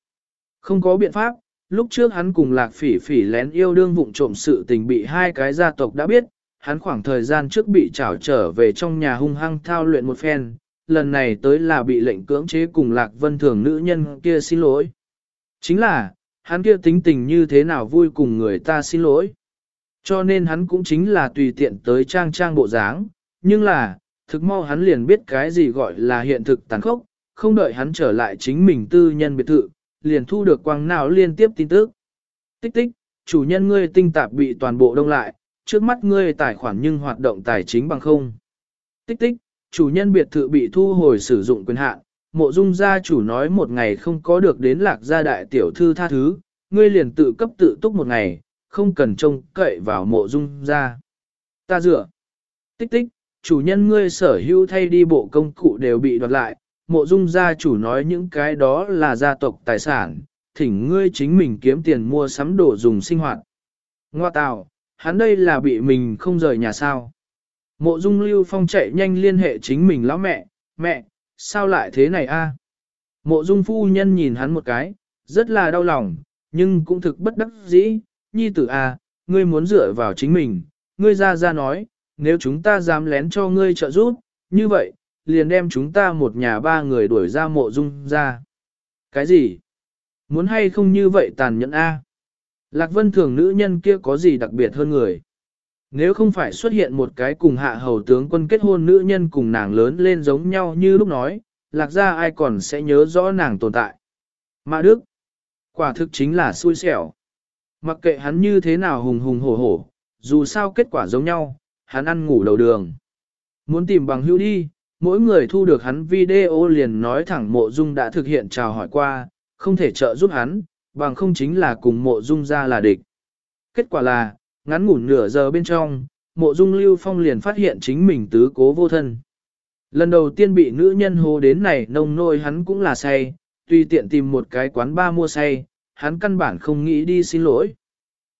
Không có biện pháp, lúc trước hắn cùng lạc phỉ phỉ lén yêu đương vụng trộm sự tình bị hai cái gia tộc đã biết, hắn khoảng thời gian trước bị trảo trở về trong nhà hung hăng thao luyện một phen, lần này tới là bị lệnh cưỡng chế cùng lạc vân thường nữ nhân kia xin lỗi. Chính là, hắn kia tính tình như thế nào vui cùng người ta xin lỗi. Cho nên hắn cũng chính là tùy tiện tới trang trang bộ dáng, nhưng là, thực mau hắn liền biết cái gì gọi là hiện thực tàn khốc, không đợi hắn trở lại chính mình tư nhân biệt thự, liền thu được quang nào liên tiếp tin tức. Tích tích, chủ nhân ngươi tinh tạp bị toàn bộ đông lại, trước mắt ngươi tài khoản nhưng hoạt động tài chính bằng không. Tích tích, chủ nhân biệt thự bị thu hồi sử dụng quyền hạn, mộ dung gia chủ nói một ngày không có được đến lạc gia đại tiểu thư tha thứ, ngươi liền tự cấp tự túc một ngày, không cần trông cậy vào mộ dung gia. Ta dựa. Tích tích, chủ nhân ngươi sở hữu thay đi bộ công cụ đều bị đoạt lại, mộ dung gia chủ nói những cái đó là gia tộc tài sản, thỉnh ngươi chính mình kiếm tiền mua sắm đồ dùng sinh hoạt. Ngoa tào, hắn đây là bị mình không rời nhà sao. Mộ dung lưu phong chạy nhanh liên hệ chính mình lão mẹ, mẹ, sao lại thế này a? Mộ dung phu nhân nhìn hắn một cái, rất là đau lòng, nhưng cũng thực bất đắc dĩ, nhi tử a, ngươi muốn dựa vào chính mình, ngươi ra ra nói, nếu chúng ta dám lén cho ngươi trợ giúp, như vậy, liền đem chúng ta một nhà ba người đuổi ra mộ dung ra. Cái gì? Muốn hay không như vậy tàn nhẫn a? Lạc vân thường nữ nhân kia có gì đặc biệt hơn người? Nếu không phải xuất hiện một cái cùng hạ hầu tướng quân kết hôn nữ nhân cùng nàng lớn lên giống nhau như lúc nói, lạc ra ai còn sẽ nhớ rõ nàng tồn tại. Mã Đức, quả thực chính là xui xẻo. Mặc kệ hắn như thế nào hùng hùng hổ hổ, dù sao kết quả giống nhau, hắn ăn ngủ đầu đường. Muốn tìm bằng hữu đi, mỗi người thu được hắn video liền nói thẳng mộ dung đã thực hiện chào hỏi qua, không thể trợ giúp hắn, bằng không chính là cùng mộ dung ra là địch. Kết quả là, ngắn ngủn nửa giờ bên trong, mộ dung lưu phong liền phát hiện chính mình tứ cố vô thân. Lần đầu tiên bị nữ nhân hô đến này nông nôi hắn cũng là say, tuy tiện tìm một cái quán ba mua say, hắn căn bản không nghĩ đi xin lỗi.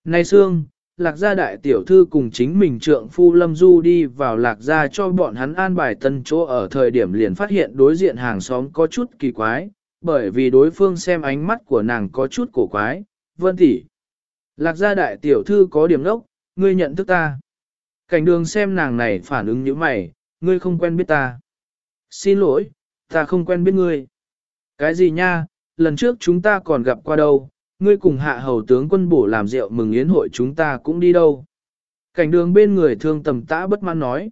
Này Sương, lạc gia đại tiểu thư cùng chính mình trượng phu lâm du đi vào lạc gia cho bọn hắn an bài tân chỗ ở thời điểm liền phát hiện đối diện hàng xóm có chút kỳ quái, bởi vì đối phương xem ánh mắt của nàng có chút cổ quái, vân tỷ. Lạc gia đại tiểu thư có điểm nốc, ngươi nhận thức ta. Cảnh đường xem nàng này phản ứng như mày, ngươi không quen biết ta. Xin lỗi, ta không quen biết ngươi. Cái gì nha, lần trước chúng ta còn gặp qua đâu, ngươi cùng hạ hầu tướng quân bổ làm rượu mừng yến hội chúng ta cũng đi đâu. Cảnh đường bên người thương tầm tã bất mãn nói.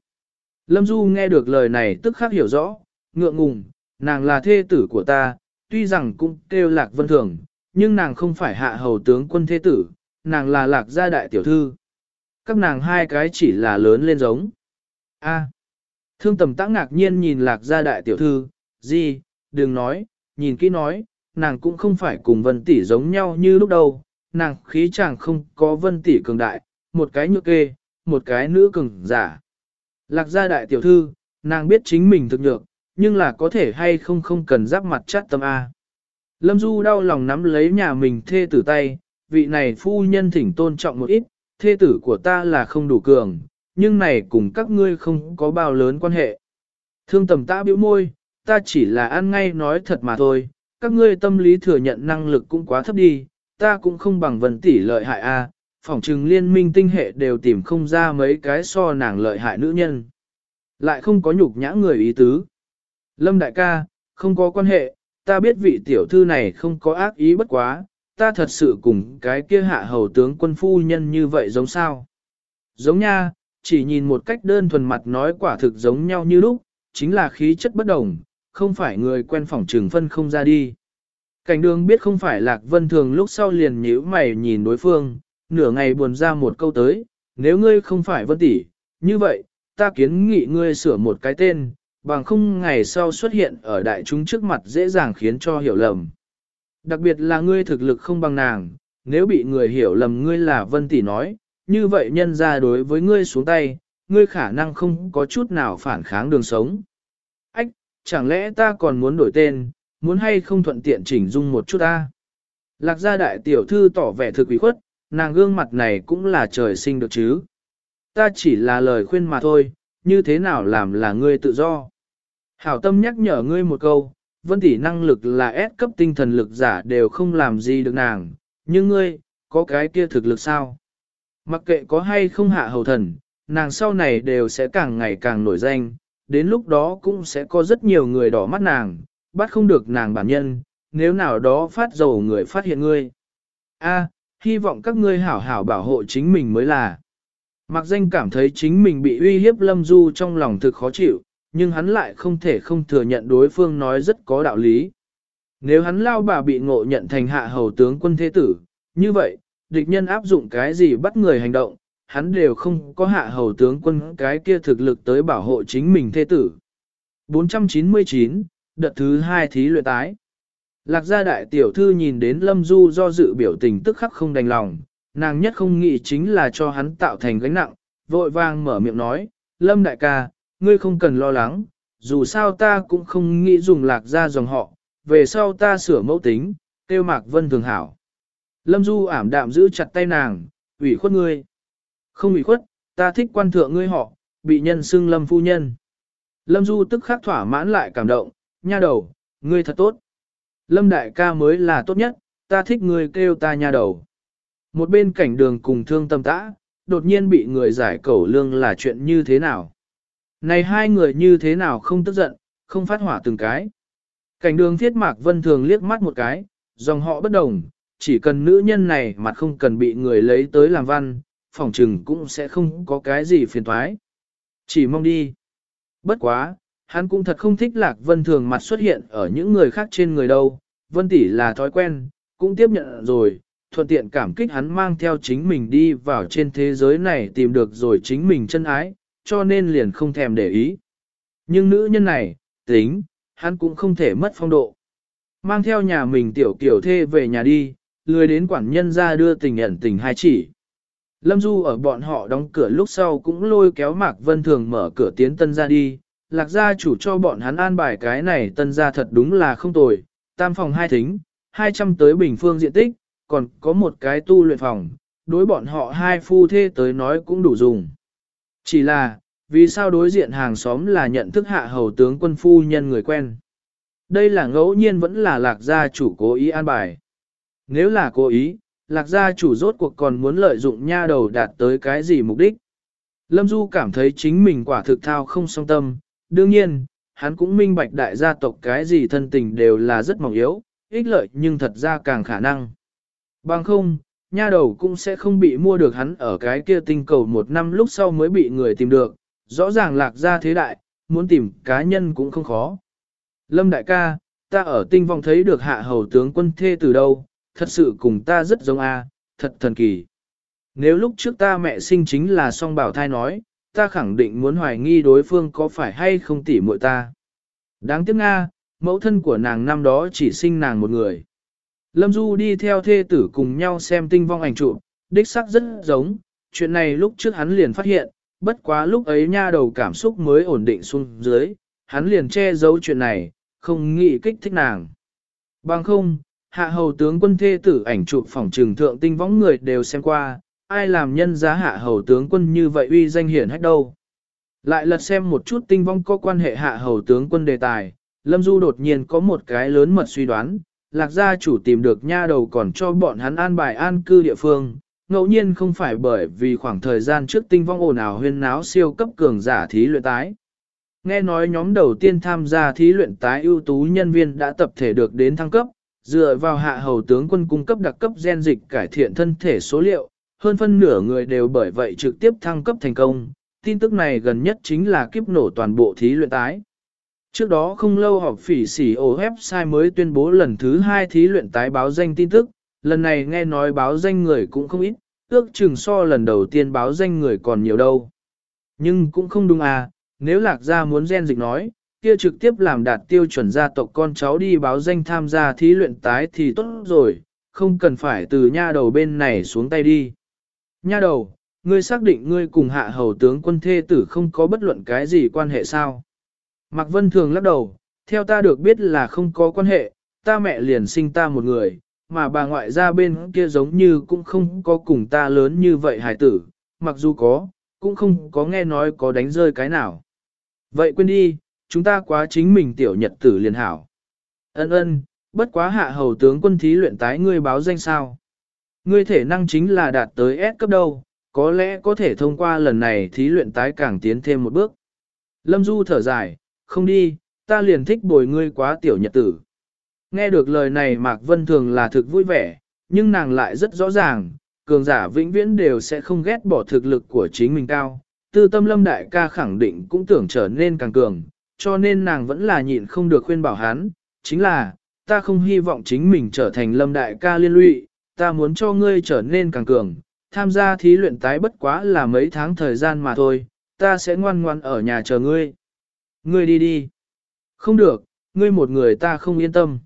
Lâm Du nghe được lời này tức khắc hiểu rõ, ngượng ngùng, nàng là thê tử của ta, tuy rằng cũng kêu lạc vân thường, nhưng nàng không phải hạ hầu tướng quân thế tử, nàng là lạc gia đại tiểu thư. Các nàng hai cái chỉ là lớn lên giống. A. Thương tầm tã ngạc nhiên nhìn lạc gia đại tiểu thư, gì, đừng nói, nhìn kỹ nói, nàng cũng không phải cùng vân tỷ giống nhau như lúc đầu, nàng khí chàng không có vân tỷ cường đại, một cái nhược kê, một cái nữ cường giả. Lạc gia đại tiểu thư, nàng biết chính mình thực nhược, nhưng là có thể hay không không cần giáp mặt chát tâm A. Lâm Du đau lòng nắm lấy nhà mình thê tử tay, vị này phu nhân thỉnh tôn trọng một ít, thê tử của ta là không đủ cường, nhưng này cùng các ngươi không có bao lớn quan hệ. Thương tầm ta biểu môi, ta chỉ là ăn ngay nói thật mà thôi, các ngươi tâm lý thừa nhận năng lực cũng quá thấp đi, ta cũng không bằng vần tỷ lợi hại a. phỏng chừng liên minh tinh hệ đều tìm không ra mấy cái so nàng lợi hại nữ nhân. Lại không có nhục nhã người ý tứ. Lâm đại ca, không có quan hệ, ta biết vị tiểu thư này không có ác ý bất quá, ta thật sự cùng cái kia hạ hầu tướng quân phu nhân như vậy giống sao. Giống nha, chỉ nhìn một cách đơn thuần mặt nói quả thực giống nhau như lúc, chính là khí chất bất đồng, không phải người quen phỏng trừng phân không ra đi. Cảnh đường biết không phải lạc vân thường lúc sau liền nhíu mày nhìn đối phương, nửa ngày buồn ra một câu tới, nếu ngươi không phải vân tỷ, như vậy, ta kiến nghị ngươi sửa một cái tên, bằng không ngày sau xuất hiện ở đại chúng trước mặt dễ dàng khiến cho hiểu lầm. Đặc biệt là ngươi thực lực không bằng nàng, nếu bị người hiểu lầm ngươi là vân tỷ nói, như vậy nhân ra đối với ngươi xuống tay, ngươi khả năng không có chút nào phản kháng đường sống. Ách, chẳng lẽ ta còn muốn đổi tên, muốn hay không thuận tiện chỉnh dung một chút ta? Lạc gia đại tiểu thư tỏ vẻ thực quý khuất, nàng gương mặt này cũng là trời sinh được chứ. Ta chỉ là lời khuyên mà thôi, như thế nào làm là ngươi tự do. Hảo tâm nhắc nhở ngươi một câu, vân tỷ năng lực là S cấp tinh thần lực giả đều không làm gì được nàng, nhưng ngươi, có cái kia thực lực sao? Mặc kệ có hay không hạ hầu thần, nàng sau này đều sẽ càng ngày càng nổi danh, đến lúc đó cũng sẽ có rất nhiều người đỏ mắt nàng, bắt không được nàng bản nhân, nếu nào đó phát dầu người phát hiện ngươi. A, hy vọng các ngươi hảo hảo bảo hộ chính mình mới là. Mặc danh cảm thấy chính mình bị uy hiếp lâm du trong lòng thực khó chịu, nhưng hắn lại không thể không thừa nhận đối phương nói rất có đạo lý. Nếu hắn lao bà bị ngộ nhận thành hạ hầu tướng quân thế tử, như vậy, địch nhân áp dụng cái gì bắt người hành động, hắn đều không có hạ hầu tướng quân cái kia thực lực tới bảo hộ chính mình thế tử. 499, đợt thứ hai thí luyện tái. Lạc gia đại tiểu thư nhìn đến Lâm Du do dự biểu tình tức khắc không đành lòng, nàng nhất không nghĩ chính là cho hắn tạo thành gánh nặng, vội vàng mở miệng nói, Lâm đại ca, ngươi không cần lo lắng, dù sao ta cũng không nghĩ dùng lạc gia dòng họ, về sau ta sửa mẫu tính, tiêu mạc vân thường hảo. Lâm Du ảm đạm giữ chặt tay nàng, ủy khuất ngươi. Không ủy khuất, ta thích quan thượng ngươi họ, bị nhân xưng Lâm phu nhân. Lâm Du tức khắc thỏa mãn lại cảm động, nha đầu, ngươi thật tốt. Lâm đại ca mới là tốt nhất, ta thích ngươi kêu ta nha đầu. Một bên cảnh đường cùng thương tâm tã, đột nhiên bị người giải cẩu lương là chuyện như thế nào. Này hai người như thế nào không tức giận, không phát hỏa từng cái. Cảnh đường thiết mạc vân thường liếc mắt một cái, dòng họ bất đồng, chỉ cần nữ nhân này mặt không cần bị người lấy tới làm văn, phỏng trừng cũng sẽ không có cái gì phiền thoái. Chỉ mong đi. Bất quá, hắn cũng thật không thích lạc vân thường mặt xuất hiện ở những người khác trên người đâu. Vân tỷ là thói quen, cũng tiếp nhận rồi, thuận tiện cảm kích hắn mang theo chính mình đi vào trên thế giới này tìm được rồi chính mình chân ái, cho nên liền không thèm để ý. Nhưng nữ nhân này, tính, hắn cũng không thể mất phong độ. Mang theo nhà mình tiểu kiểu thê về nhà đi, lười đến quản nhân ra đưa tình nhận tình hai chỉ. Lâm Du ở bọn họ đóng cửa lúc sau cũng lôi kéo Mạc Vân Thường mở cửa tiến tân ra đi, lạc gia chủ cho bọn hắn an bài cái này tân ra thật đúng là không tồi, tam phòng hai thính, 200 tới bình phương diện tích, còn có một cái tu luyện phòng, đối bọn họ hai phu thê tới nói cũng đủ dùng. Chỉ là, vì sao đối diện hàng xóm là nhận thức hạ hầu tướng quân phu nhân người quen? Đây là ngẫu nhiên vẫn là lạc gia chủ cố ý an bài. Nếu là cố ý, lạc gia chủ rốt cuộc còn muốn lợi dụng nha đầu đạt tới cái gì mục đích? Lâm Du cảm thấy chính mình quả thực thao không song tâm, đương nhiên, hắn cũng minh bạch đại gia tộc cái gì thân tình đều là rất mỏng yếu, ích lợi nhưng thật ra càng khả năng. Bằng không, nha đầu cũng sẽ không bị mua được hắn ở cái kia tinh cầu một năm lúc sau mới bị người tìm được, rõ ràng lạc ra thế đại, muốn tìm cá nhân cũng không khó. Lâm đại ca, ta ở tinh vong thấy được hạ hầu tướng quân thê từ đâu, thật sự cùng ta rất giống a, thật thần kỳ. Nếu lúc trước ta mẹ sinh chính là song bảo thai nói, ta khẳng định muốn hoài nghi đối phương có phải hay không tỉ muội ta. Đáng tiếc Nga, mẫu thân của nàng năm đó chỉ sinh nàng một người. Lâm Du đi theo thê tử cùng nhau xem tinh vong ảnh chụp, đích sắc rất giống, chuyện này lúc trước hắn liền phát hiện, bất quá lúc ấy nha đầu cảm xúc mới ổn định xuống dưới, hắn liền che giấu chuyện này, không nghĩ kích thích nàng. Bằng không, hạ hầu tướng quân thê tử ảnh chụp phòng trừng thượng tinh võng người đều xem qua, ai làm nhân giá hạ hầu tướng quân như vậy uy danh hiển hách đâu. Lại lật xem một chút tinh vong có quan hệ hạ hầu tướng quân đề tài, Lâm Du đột nhiên có một cái lớn mật suy đoán, lạc gia chủ tìm được nha đầu còn cho bọn hắn an bài an cư địa phương, ngẫu nhiên không phải bởi vì khoảng thời gian trước tinh vong ồn ào huyên náo siêu cấp cường giả thí luyện tái. Nghe nói nhóm đầu tiên tham gia thí luyện tái ưu tú nhân viên đã tập thể được đến thăng cấp, dựa vào hạ hầu tướng quân cung cấp đặc cấp gen dịch cải thiện thân thể số liệu, hơn phân nửa người đều bởi vậy trực tiếp thăng cấp thành công. Tin tức này gần nhất chính là kiếp nổ toàn bộ thí luyện tái. Trước đó không lâu họp phỉ sỉ ổ website mới tuyên bố lần thứ hai thí luyện tái báo danh tin tức, lần này nghe nói báo danh người cũng không ít, ước chừng so lần đầu tiên báo danh người còn nhiều đâu. Nhưng cũng không đúng à, nếu lạc gia muốn gen dịch nói, kia trực tiếp làm đạt tiêu chuẩn gia tộc con cháu đi báo danh tham gia thí luyện tái thì tốt rồi, không cần phải từ nha đầu bên này xuống tay đi. Nha đầu, ngươi xác định ngươi cùng hạ hầu tướng quân thê tử không có bất luận cái gì quan hệ sao? Mạc Vân Thường lắc đầu, theo ta được biết là không có quan hệ, ta mẹ liền sinh ta một người, mà bà ngoại ra bên kia giống như cũng không có cùng ta lớn như vậy hài tử, mặc dù có, cũng không có nghe nói có đánh rơi cái nào. Vậy quên đi, chúng ta quá chính mình tiểu nhật tử liền hảo. Ân ân, bất quá hạ hầu tướng quân thí luyện tái ngươi báo danh sao. Ngươi thể năng chính là đạt tới S cấp đâu, có lẽ có thể thông qua lần này thí luyện tái càng tiến thêm một bước. Lâm Du thở dài, không đi, ta liền thích bồi ngươi quá tiểu nhật tử. Nghe được lời này Mạc Vân Thường là thực vui vẻ, nhưng nàng lại rất rõ ràng, cường giả vĩnh viễn đều sẽ không ghét bỏ thực lực của chính mình cao. Tư tâm lâm đại ca khẳng định cũng tưởng trở nên càng cường, cho nên nàng vẫn là nhịn không được khuyên bảo hắn, chính là, ta không hy vọng chính mình trở thành lâm đại ca liên lụy, ta muốn cho ngươi trở nên càng cường, tham gia thí luyện tái bất quá là mấy tháng thời gian mà thôi, ta sẽ ngoan ngoan ở nhà chờ ngươi. Ngươi đi đi. Không được, ngươi một người ta không yên tâm.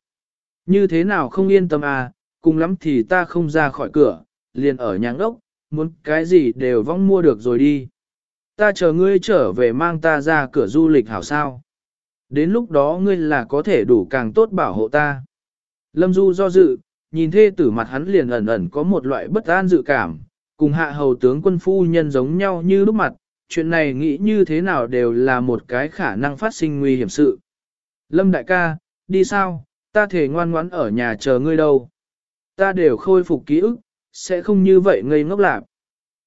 Như thế nào không yên tâm à, cùng lắm thì ta không ra khỏi cửa, liền ở nhà ngốc, muốn cái gì đều vong mua được rồi đi. Ta chờ ngươi trở về mang ta ra cửa du lịch hảo sao. Đến lúc đó ngươi là có thể đủ càng tốt bảo hộ ta. Lâm Du do dự, nhìn thê tử mặt hắn liền ẩn ẩn có một loại bất an dự cảm, cùng hạ hầu tướng quân phu nhân giống nhau như lúc mặt, chuyện này nghĩ như thế nào đều là một cái khả năng phát sinh nguy hiểm sự. Lâm đại ca, đi sao, ta thể ngoan ngoãn ở nhà chờ ngươi đâu. Ta đều khôi phục ký ức, sẽ không như vậy ngây ngốc lạc.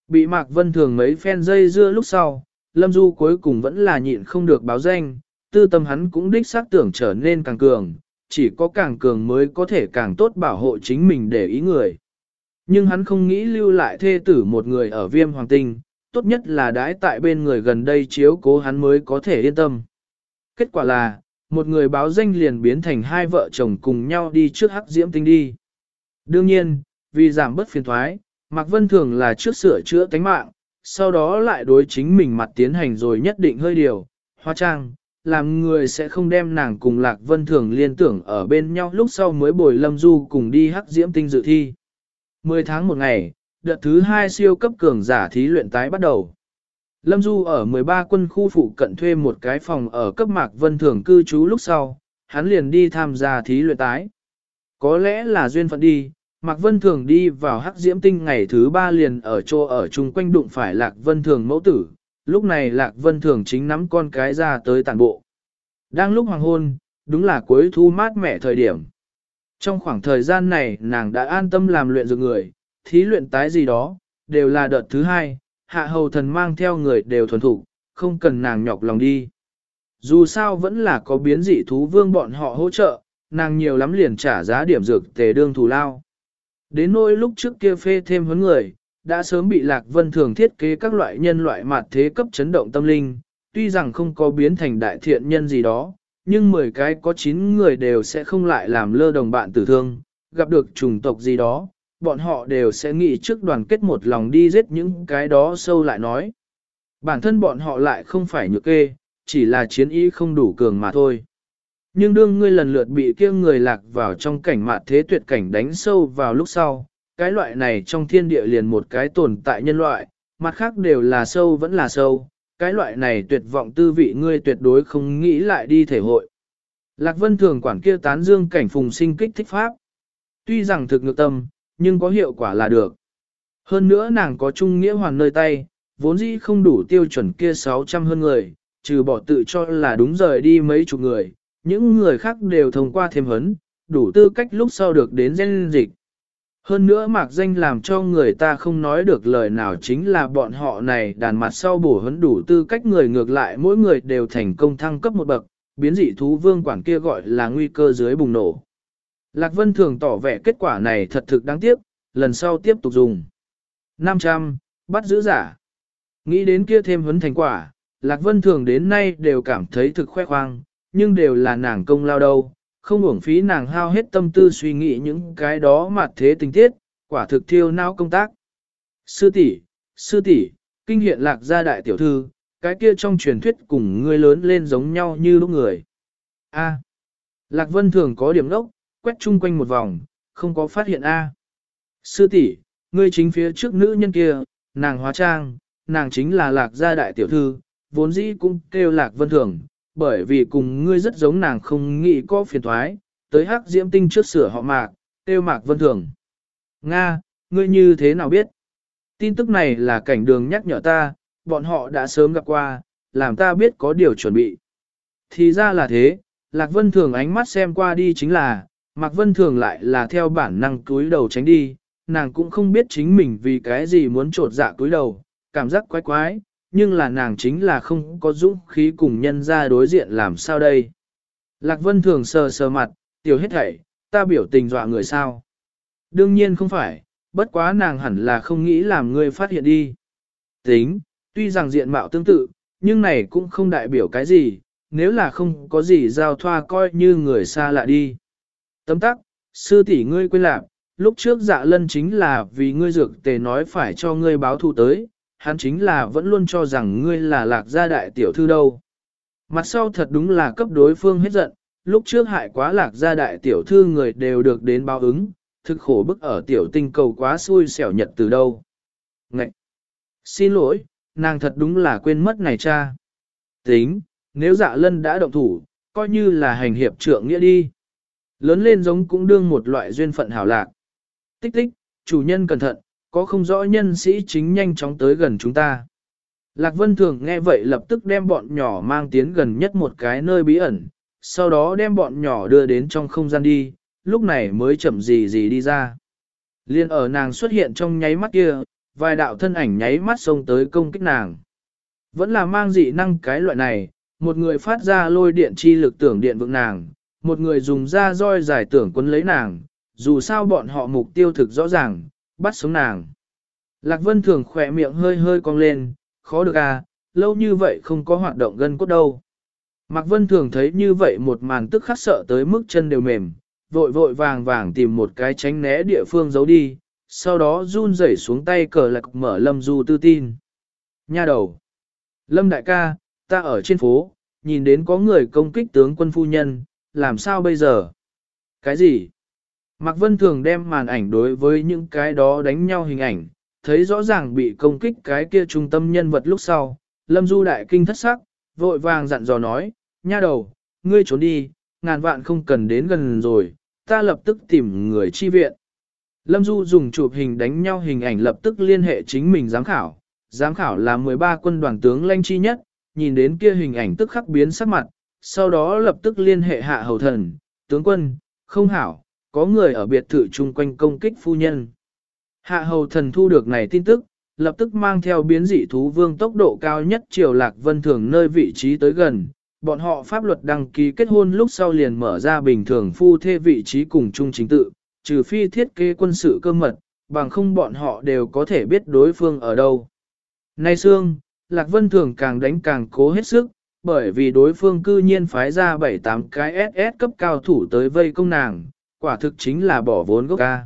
Bị Mạc Vân Thường mấy phen dây dưa lúc sau, Lâm Du cuối cùng vẫn là nhịn không được báo danh, tư tâm hắn cũng đích xác tưởng trở nên càng cường, chỉ có càng cường mới có thể càng tốt bảo hộ chính mình để ý người. Nhưng hắn không nghĩ lưu lại thê tử một người ở viêm hoàng tinh, tốt nhất là đãi tại bên người gần đây chiếu cố hắn mới có thể yên tâm. Kết quả là, một người báo danh liền biến thành hai vợ chồng cùng nhau đi trước hắc diễm tinh đi. Đương nhiên, vì giảm bớt phiền thoái, Mạc Vân thường là trước sửa chữa tánh mạng, sau đó lại đối chính mình mặt tiến hành rồi nhất định hơi điều, hoa trang, làm người sẽ không đem nàng cùng Lạc Vân thường liên tưởng ở bên nhau lúc sau mới bồi Lâm Du cùng đi hắc diễm tinh dự thi. 10 tháng một ngày, đợt thứ hai siêu cấp cường giả thí luyện tái bắt đầu. Lâm Du ở 13 quân khu phụ cận thuê một cái phòng ở cấp mạc vân thường cư trú lúc sau, hắn liền đi tham gia thí luyện tái. Có lẽ là duyên phận đi, Mạc Vân Thường đi vào hắc diễm tinh ngày thứ ba liền ở chỗ ở chung quanh đụng phải Lạc Vân Thường mẫu tử, lúc này Lạc Vân Thường chính nắm con cái ra tới tàn bộ. Đang lúc hoàng hôn, đúng là cuối thu mát mẻ thời điểm. Trong khoảng thời gian này nàng đã an tâm làm luyện dược người, thí luyện tái gì đó, đều là đợt thứ hai, hạ hầu thần mang theo người đều thuần thủ, không cần nàng nhọc lòng đi. Dù sao vẫn là có biến dị thú vương bọn họ hỗ trợ, nàng nhiều lắm liền trả giá điểm dược tề đương thù lao. Đến nỗi lúc trước kia phê thêm huấn người, đã sớm bị Lạc Vân Thường thiết kế các loại nhân loại mặt thế cấp chấn động tâm linh, tuy rằng không có biến thành đại thiện nhân gì đó, nhưng 10 cái có 9 người đều sẽ không lại làm lơ đồng bạn tử thương, gặp được chủng tộc gì đó, bọn họ đều sẽ nghĩ trước đoàn kết một lòng đi giết những cái đó sâu lại nói. Bản thân bọn họ lại không phải nhược kê, chỉ là chiến ý không đủ cường mà thôi. Nhưng đương ngươi lần lượt bị kia người lạc vào trong cảnh mạn thế tuyệt cảnh đánh sâu vào lúc sau, cái loại này trong thiên địa liền một cái tồn tại nhân loại, mặt khác đều là sâu vẫn là sâu, cái loại này tuyệt vọng tư vị ngươi tuyệt đối không nghĩ lại đi thể hội. Lạc Vân thường quản kia tán dương cảnh phùng sinh kích thích pháp. Tuy rằng thực ngược tâm, nhưng có hiệu quả là được. Hơn nữa nàng có trung nghĩa hoàn nơi tay, vốn dĩ không đủ tiêu chuẩn kia 600 hơn người, trừ bỏ tự cho là đúng rời đi mấy chục người, những người khác đều thông qua thêm hấn, đủ tư cách lúc sau được đến gen dịch. Hơn nữa mạc danh làm cho người ta không nói được lời nào chính là bọn họ này đàn mặt sau bổ hấn đủ tư cách người ngược lại mỗi người đều thành công thăng cấp một bậc, biến dị thú vương quản kia gọi là nguy cơ dưới bùng nổ. Lạc Vân thường tỏ vẻ kết quả này thật thực đáng tiếc, lần sau tiếp tục dùng. 500, bắt giữ giả. Nghĩ đến kia thêm huấn thành quả, Lạc Vân thường đến nay đều cảm thấy thực khoe khoang, nhưng đều là nàng công lao đâu, không uổng phí nàng hao hết tâm tư suy nghĩ những cái đó mặt thế tình tiết, quả thực thiêu não công tác. Sư tỷ, sư tỷ, kinh hiện lạc gia đại tiểu thư, cái kia trong truyền thuyết cùng ngươi lớn lên giống nhau như lúc người. A. Lạc Vân thường có điểm đốc, quét chung quanh một vòng, không có phát hiện A. Sư tỷ, ngươi chính phía trước nữ nhân kia, nàng hóa trang, nàng chính là lạc gia đại tiểu thư, vốn dĩ cũng kêu lạc vân thường, bởi vì cùng ngươi rất giống nàng không nghĩ có phiền thoái, tới hắc diễm tinh trước sửa họ mạc, kêu mạc vân thường. Nga, ngươi như thế nào biết? Tin tức này là cảnh đường nhắc nhở ta, bọn họ đã sớm gặp qua, làm ta biết có điều chuẩn bị. Thì ra là thế, Lạc Vân Thường ánh mắt xem qua đi chính là, Mạc Vân Thường lại là theo bản năng túi đầu tránh đi, nàng cũng không biết chính mình vì cái gì muốn trột dạ túi đầu, cảm giác quái quái, nhưng là nàng chính là không có dũng khí cùng nhân ra đối diện làm sao đây. Lạc Vân Thường sờ sờ mặt, tiểu hết thảy, ta biểu tình dọa người sao. Đương nhiên không phải, bất quá nàng hẳn là không nghĩ làm người phát hiện đi. Tính, tuy rằng diện mạo tương tự, nhưng này cũng không đại biểu cái gì, nếu là không có gì giao thoa coi như người xa lạ đi. Tấm tắc, sư tỷ ngươi quên lạc, lúc trước dạ lân chính là vì ngươi dược tề nói phải cho ngươi báo thù tới, hắn chính là vẫn luôn cho rằng ngươi là lạc gia đại tiểu thư đâu. Mặt sau thật đúng là cấp đối phương hết giận, lúc trước hại quá lạc gia đại tiểu thư người đều được đến báo ứng, thực khổ bức ở tiểu tinh cầu quá xui xẻo nhật từ đâu. Ngậy! Xin lỗi, nàng thật đúng là quên mất này cha. Tính, nếu dạ lân đã động thủ, coi như là hành hiệp trượng nghĩa đi. Lớn lên giống cũng đương một loại duyên phận hảo lạc. Tích tích, chủ nhân cẩn thận, có không rõ nhân sĩ chính nhanh chóng tới gần chúng ta. Lạc Vân Thường nghe vậy lập tức đem bọn nhỏ mang tiến gần nhất một cái nơi bí ẩn, sau đó đem bọn nhỏ đưa đến trong không gian đi, lúc này mới chậm gì gì đi ra. Liên ở nàng xuất hiện trong nháy mắt kia, vài đạo thân ảnh nháy mắt xông tới công kích nàng. Vẫn là mang dị năng cái loại này, một người phát ra lôi điện chi lực tưởng điện vượng nàng, một người dùng ra roi giải tưởng quân lấy nàng, dù sao bọn họ mục tiêu thực rõ ràng, bắt sống nàng. Lạc Vân thường khỏe miệng hơi hơi cong lên, khó được à, lâu như vậy không có hoạt động gân cốt đâu. Mạc Vân thường thấy như vậy một màn tức khắc sợ tới mức chân đều mềm, vội vội vàng vàng tìm một cái tránh né địa phương giấu đi, sau đó run rẩy xuống tay cờ lạc mở Lâm Du tư tin. Nha đầu. Lâm đại ca, ta ở trên phố, nhìn đến có người công kích tướng quân phu nhân, làm sao bây giờ? Cái gì? Mạc Vân thường đem màn ảnh đối với những cái đó đánh nhau hình ảnh, thấy rõ ràng bị công kích cái kia trung tâm nhân vật lúc sau. Lâm Du đại kinh thất sắc, vội vàng dặn dò nói, nha đầu, ngươi trốn đi, ngàn vạn không cần đến gần rồi, ta lập tức tìm người chi viện. Lâm Du dùng chụp hình đánh nhau hình ảnh lập tức liên hệ chính mình giám khảo. Giám khảo là 13 quân đoàn tướng lanh chi nhất, nhìn đến kia hình ảnh tức khắc biến sắc mặt, sau đó lập tức liên hệ hạ hầu thần, tướng quân, không hảo, có người ở biệt thự chung quanh công kích phu nhân. Hạ hầu thần thu được này tin tức, lập tức mang theo biến dị thú vương tốc độ cao nhất triều lạc vân thường nơi vị trí tới gần. Bọn họ pháp luật đăng ký kết hôn lúc sau liền mở ra bình thường phu thê vị trí cùng chung chính tự, trừ phi thiết kế quân sự cơ mật, bằng không bọn họ đều có thể biết đối phương ở đâu. Nay xương, Lạc Vân Thường càng đánh càng cố hết sức, bởi vì đối phương cư nhiên phái ra 7-8 cái SS cấp cao thủ tới vây công nàng, quả thực chính là bỏ vốn gốc ca.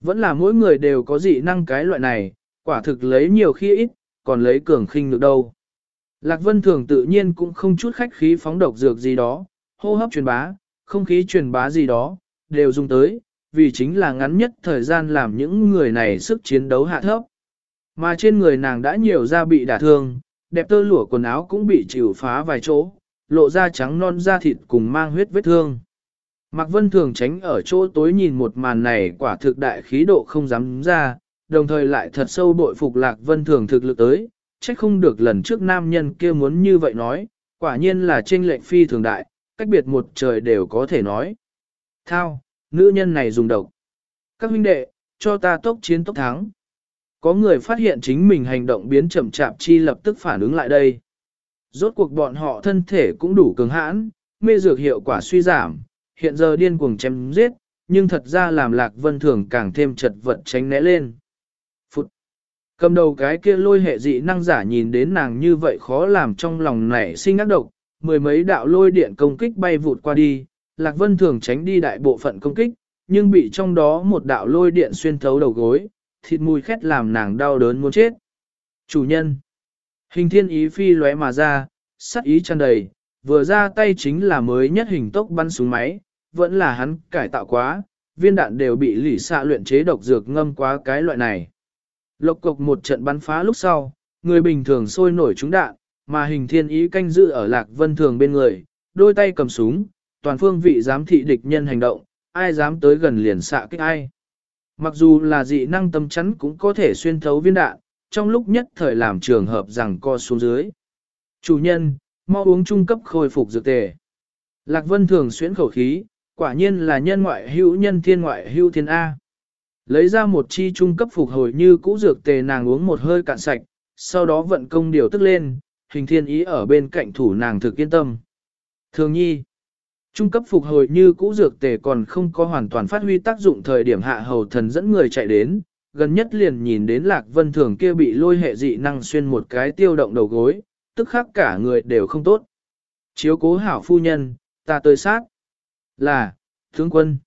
Vẫn là mỗi người đều có dị năng cái loại này, quả thực lấy nhiều khi ít, còn lấy cường khinh được đâu. Lạc Vân Thường tự nhiên cũng không chút khách khí phóng độc dược gì đó, hô hấp truyền bá, không khí truyền bá gì đó, đều dùng tới, vì chính là ngắn nhất thời gian làm những người này sức chiến đấu hạ thấp. Mà trên người nàng đã nhiều da bị đả thương, đẹp tơ lụa quần áo cũng bị chịu phá vài chỗ, lộ ra trắng non da thịt cùng mang huyết vết thương. Mạc Vân thường tránh ở chỗ tối nhìn một màn này quả thực đại khí độ không dám ra, đồng thời lại thật sâu bội phục Lạc Vân thường thực lực tới, trách không được lần trước nam nhân kia muốn như vậy nói, quả nhiên là trên lệnh phi thường đại, cách biệt một trời đều có thể nói. Thao, nữ nhân này dùng độc. Các huynh đệ, cho ta tốc chiến tốc thắng. Có người phát hiện chính mình hành động biến chậm chạp chi lập tức phản ứng lại đây. Rốt cuộc bọn họ thân thể cũng đủ cường hãn, mê dược hiệu quả suy giảm, hiện giờ điên cuồng chém giết, nhưng thật ra làm lạc vân thường càng thêm chật vật tránh né lên. Phụt! Cầm đầu cái kia lôi hệ dị năng giả nhìn đến nàng như vậy khó làm trong lòng nảy sinh ác độc, mười mấy đạo lôi điện công kích bay vụt qua đi, lạc vân thường tránh đi đại bộ phận công kích, nhưng bị trong đó một đạo lôi điện xuyên thấu đầu gối, thịt mùi khét làm nàng đau đớn muốn chết. Chủ nhân! Hình thiên ý phi lóe mà ra, sắc ý tràn đầy, vừa ra tay chính là mới nhất hình tốc bắn súng máy, vẫn là hắn cải tạo quá, viên đạn đều bị lỉ xạ luyện chế độc dược ngâm quá cái loại này. Lộc cục một trận bắn phá lúc sau, người bình thường sôi nổi trúng đạn, mà hình thiên ý canh giữ ở lạc vân thường bên người, đôi tay cầm súng, toàn phương vị giám thị địch nhân hành động, ai dám tới gần liền xạ kích ai. Mặc dù là dị năng tâm chắn cũng có thể xuyên thấu viên đạn, trong lúc nhất thời làm trường hợp rằng co xuống dưới. Chủ nhân, mau uống trung cấp khôi phục dược tề. Lạc Vân thường xuyễn khẩu khí, quả nhiên là nhân ngoại hữu nhân thiên ngoại hữu thiên A. Lấy ra một chi trung cấp phục hồi như cũ dược tề nàng uống một hơi cạn sạch, sau đó vận công điều tức lên, hình thiên ý ở bên cạnh thủ nàng thực yên tâm. Thường nhi, trung cấp phục hồi như cũ dược tề còn không có hoàn toàn phát huy tác dụng thời điểm hạ hầu thần dẫn người chạy đến, gần nhất liền nhìn đến lạc vân thường kia bị lôi hệ dị năng xuyên một cái tiêu động đầu gối, tức khắc cả người đều không tốt. Chiếu cố hảo phu nhân, ta tới sát. Là, tướng quân.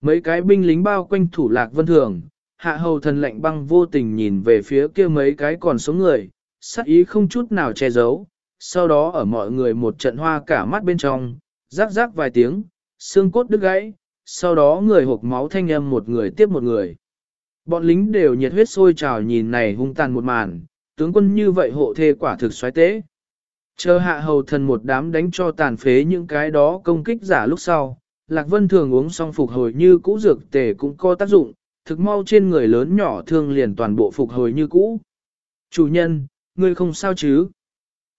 Mấy cái binh lính bao quanh thủ lạc vân thường, hạ hầu thần lạnh băng vô tình nhìn về phía kia mấy cái còn sống người, sắc ý không chút nào che giấu. Sau đó ở mọi người một trận hoa cả mắt bên trong, rắc rắc vài tiếng, xương cốt đứt gãy, sau đó người hộp máu thanh âm một người tiếp một người. Bọn lính đều nhiệt huyết sôi trào nhìn này hung tàn một màn, tướng quân như vậy hộ thê quả thực xoáy tế. Chờ hạ hầu thần một đám đánh cho tàn phế những cái đó công kích giả lúc sau, Lạc Vân thường uống xong phục hồi như cũ dược tề cũng có tác dụng, thực mau trên người lớn nhỏ thương liền toàn bộ phục hồi như cũ. Chủ nhân, ngươi không sao chứ?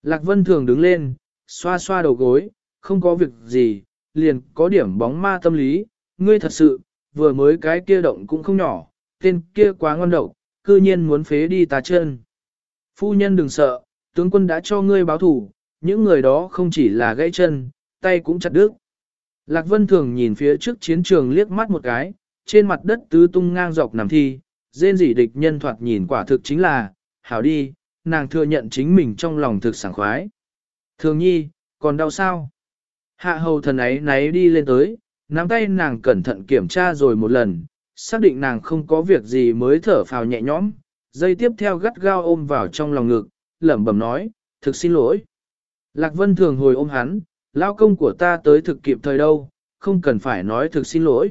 Lạc Vân thường đứng lên, xoa xoa đầu gối, không có việc gì, liền có điểm bóng ma tâm lý, ngươi thật sự, vừa mới cái kia động cũng không nhỏ, tên kia quá ngon độc, cư nhiên muốn phế đi ta chân. Phu nhân đừng sợ, tướng quân đã cho ngươi báo thủ, những người đó không chỉ là gãy chân, tay cũng chặt đứt. Lạc Vân Thường nhìn phía trước chiến trường liếc mắt một cái, trên mặt đất tứ tung ngang dọc nằm thi, dên dỉ địch nhân thoạt nhìn quả thực chính là, hảo đi, nàng thừa nhận chính mình trong lòng thực sảng khoái. Thường nhi, còn đau sao? Hạ hầu thần ấy náy đi lên tới, nắm tay nàng cẩn thận kiểm tra rồi một lần, xác định nàng không có việc gì mới thở phào nhẹ nhõm, dây tiếp theo gắt gao ôm vào trong lòng ngực, lẩm bẩm nói, thực xin lỗi. Lạc Vân thường hồi ôm hắn, lao công của ta tới thực kịp thời đâu, không cần phải nói thực xin lỗi.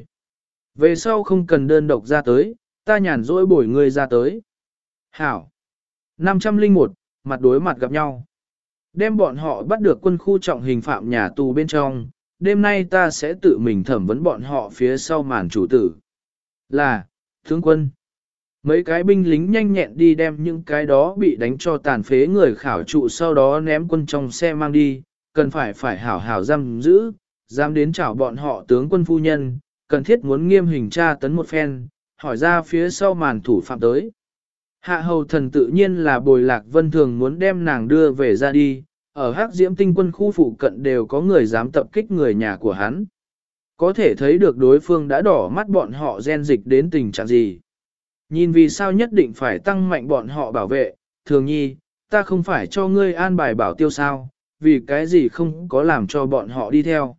Về sau không cần đơn độc ra tới, ta nhàn rỗi bổi người ra tới. Hảo. 501, mặt đối mặt gặp nhau. Đem bọn họ bắt được quân khu trọng hình phạm nhà tù bên trong, đêm nay ta sẽ tự mình thẩm vấn bọn họ phía sau màn chủ tử. Là, tướng quân. Mấy cái binh lính nhanh nhẹn đi đem những cái đó bị đánh cho tàn phế người khảo trụ sau đó ném quân trong xe mang đi, cần phải phải hảo hảo giam giữ, dám đến chào bọn họ tướng quân phu nhân, cần thiết muốn nghiêm hình tra tấn một phen, hỏi ra phía sau màn thủ phạm tới. Hạ hầu thần tự nhiên là bồi lạc vân thường muốn đem nàng đưa về ra đi, ở hắc diễm tinh quân khu phụ cận đều có người dám tập kích người nhà của hắn. Có thể thấy được đối phương đã đỏ mắt bọn họ gen dịch đến tình trạng gì. Nhìn vì sao nhất định phải tăng mạnh bọn họ bảo vệ, thường nhi, ta không phải cho ngươi an bài bảo tiêu sao, vì cái gì không có làm cho bọn họ đi theo.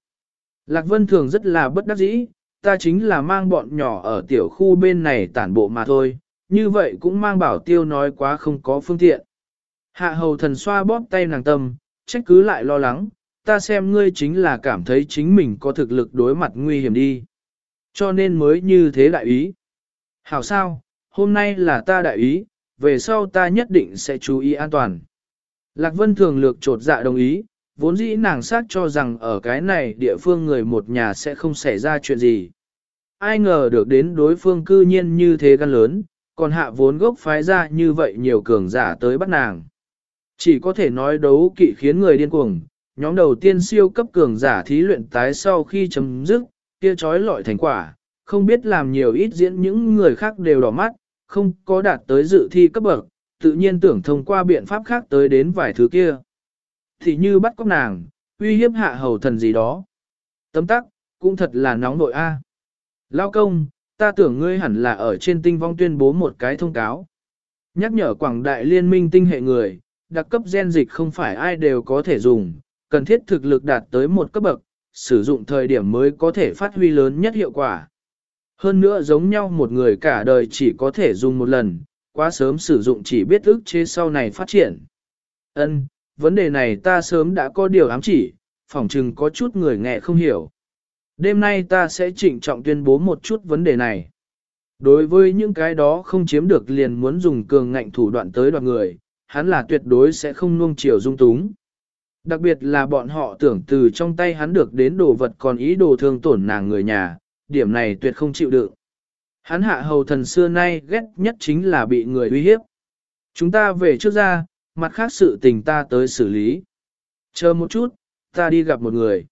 Lạc Vân thường rất là bất đắc dĩ, ta chính là mang bọn nhỏ ở tiểu khu bên này tản bộ mà thôi, như vậy cũng mang bảo tiêu nói quá không có phương tiện. Hạ hầu thần xoa bóp tay nàng tâm, trách cứ lại lo lắng, ta xem ngươi chính là cảm thấy chính mình có thực lực đối mặt nguy hiểm đi. Cho nên mới như thế đại ý. Hảo sao, hôm nay là ta đại ý, về sau ta nhất định sẽ chú ý an toàn. Lạc Vân thường lược trột dạ đồng ý, vốn dĩ nàng sát cho rằng ở cái này địa phương người một nhà sẽ không xảy ra chuyện gì. Ai ngờ được đến đối phương cư nhiên như thế gan lớn, còn hạ vốn gốc phái ra như vậy nhiều cường giả tới bắt nàng. Chỉ có thể nói đấu kỵ khiến người điên cuồng, nhóm đầu tiên siêu cấp cường giả thí luyện tái sau khi chấm dứt, kia trói lọi thành quả, không biết làm nhiều ít diễn những người khác đều đỏ mắt, không có đạt tới dự thi cấp bậc, tự nhiên tưởng thông qua biện pháp khác tới đến vài thứ kia. Thì như bắt cóc nàng, uy hiếp hạ hầu thần gì đó. Tấm tắc, cũng thật là nóng nội a. Lao công, ta tưởng ngươi hẳn là ở trên tinh vong tuyên bố một cái thông cáo. Nhắc nhở quảng đại liên minh tinh hệ người, đặc cấp gen dịch không phải ai đều có thể dùng, cần thiết thực lực đạt tới một cấp bậc, sử dụng thời điểm mới có thể phát huy lớn nhất hiệu quả. Hơn nữa giống nhau một người cả đời chỉ có thể dùng một lần, quá sớm sử dụng chỉ biết ức chế sau này phát triển. Ân, vấn đề này ta sớm đã có điều ám chỉ, phỏng chừng có chút người nghe không hiểu. Đêm nay ta sẽ trịnh trọng tuyên bố một chút vấn đề này. Đối với những cái đó không chiếm được liền muốn dùng cường ngạnh thủ đoạn tới đoạt người, hắn là tuyệt đối sẽ không nuông chiều dung túng. Đặc biệt là bọn họ tưởng từ trong tay hắn được đến đồ vật còn ý đồ thương tổn nàng người nhà, điểm này tuyệt không chịu đựng. Hắn hạ hầu thần xưa nay ghét nhất chính là bị người uy hiếp. Chúng ta về trước ra, mặt khác sự tình ta tới xử lý. Chờ một chút, ta đi gặp một người.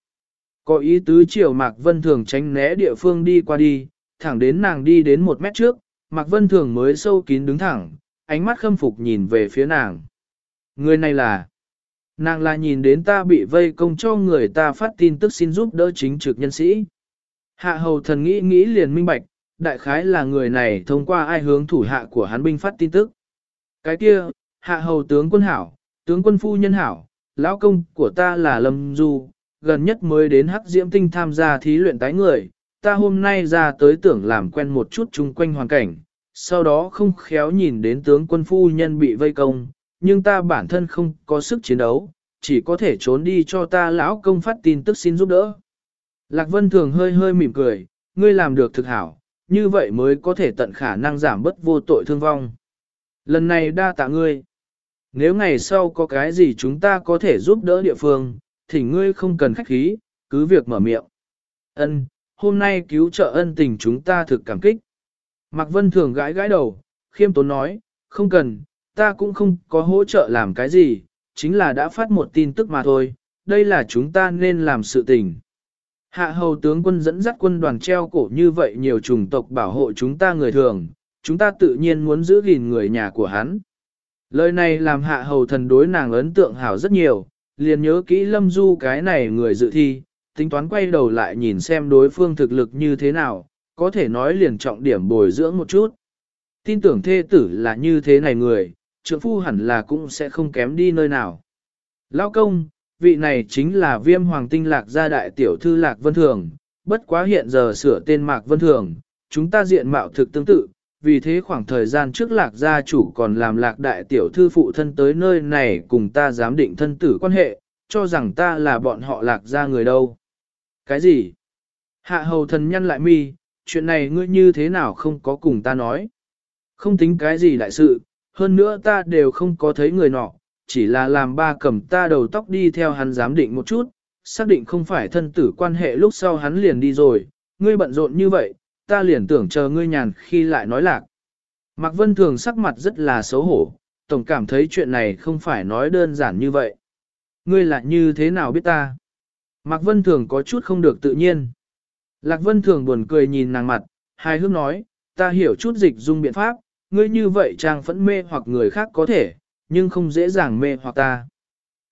Có ý tứ chiều Mạc Vân Thường tránh né địa phương đi qua đi, thẳng đến nàng đi đến một mét trước, Mạc Vân Thường mới sâu kín đứng thẳng, ánh mắt khâm phục nhìn về phía nàng. Người này là... Nàng là nhìn đến ta bị vây công cho người ta phát tin tức xin giúp đỡ chính trực nhân sĩ. Hạ hầu thần nghĩ nghĩ liền minh bạch, đại khái là người này thông qua ai hướng thủ hạ của hắn binh phát tin tức. Cái kia, hạ hầu tướng quân hảo, tướng quân phu nhân hảo, lão công của ta là Lâm Du, gần nhất mới đến Hắc Diễm Tinh tham gia thí luyện tái người, ta hôm nay ra tới tưởng làm quen một chút chung quanh hoàn cảnh, sau đó không khéo nhìn đến tướng quân phu nhân bị vây công, nhưng ta bản thân không có sức chiến đấu, chỉ có thể trốn đi cho ta lão công phát tin tức xin giúp đỡ. Lạc Vân Thường hơi hơi mỉm cười, ngươi làm được thực hảo, như vậy mới có thể tận khả năng giảm bất vô tội thương vong. Lần này đa tạ ngươi. Nếu ngày sau có cái gì chúng ta có thể giúp đỡ địa phương, thì ngươi không cần khách khí, cứ việc mở miệng. Ân, hôm nay cứu trợ ân tình chúng ta thực cảm kích. Mạc Vân Thường gãi gãi đầu, khiêm tốn nói, không cần, ta cũng không có hỗ trợ làm cái gì, chính là đã phát một tin tức mà thôi, đây là chúng ta nên làm sự tình. Hạ hầu tướng quân dẫn dắt quân đoàn treo cổ như vậy nhiều chủng tộc bảo hộ chúng ta người thường, chúng ta tự nhiên muốn giữ gìn người nhà của hắn. Lời này làm hạ hầu thần đối nàng ấn tượng hảo rất nhiều, liền nhớ kỹ lâm du cái này người dự thi, tính toán quay đầu lại nhìn xem đối phương thực lực như thế nào, có thể nói liền trọng điểm bồi dưỡng một chút. Tin tưởng thê tử là như thế này người, trưởng phu hẳn là cũng sẽ không kém đi nơi nào. Lao công, vị này chính là viêm hoàng tinh lạc gia đại tiểu thư lạc vân thường, bất quá hiện giờ sửa tên mạc vân thường, chúng ta diện mạo thực tương tự, vì thế khoảng thời gian trước lạc gia chủ còn làm lạc đại tiểu thư phụ thân tới nơi này cùng ta giám định thân tử quan hệ, cho rằng ta là bọn họ lạc gia người đâu. Cái gì? Hạ hầu thần nhân lại mi, chuyện này ngươi như thế nào không có cùng ta nói. Không tính cái gì đại sự, hơn nữa ta đều không có thấy người nọ, chỉ là làm ba cầm ta đầu tóc đi theo hắn giám định một chút, xác định không phải thân tử quan hệ lúc sau hắn liền đi rồi, ngươi bận rộn như vậy, ta liền tưởng chờ ngươi nhàn khi lại nói lạc. Mạc Vân Thường sắc mặt rất là xấu hổ, tổng cảm thấy chuyện này không phải nói đơn giản như vậy. Ngươi là như thế nào biết ta? Mạc Vân Thường có chút không được tự nhiên. Lạc Vân Thường buồn cười nhìn nàng mặt, hài hước nói, ta hiểu chút dịch dung biện pháp, ngươi như vậy trang phẫn mê hoặc người khác có thể, nhưng không dễ dàng mê hoặc ta.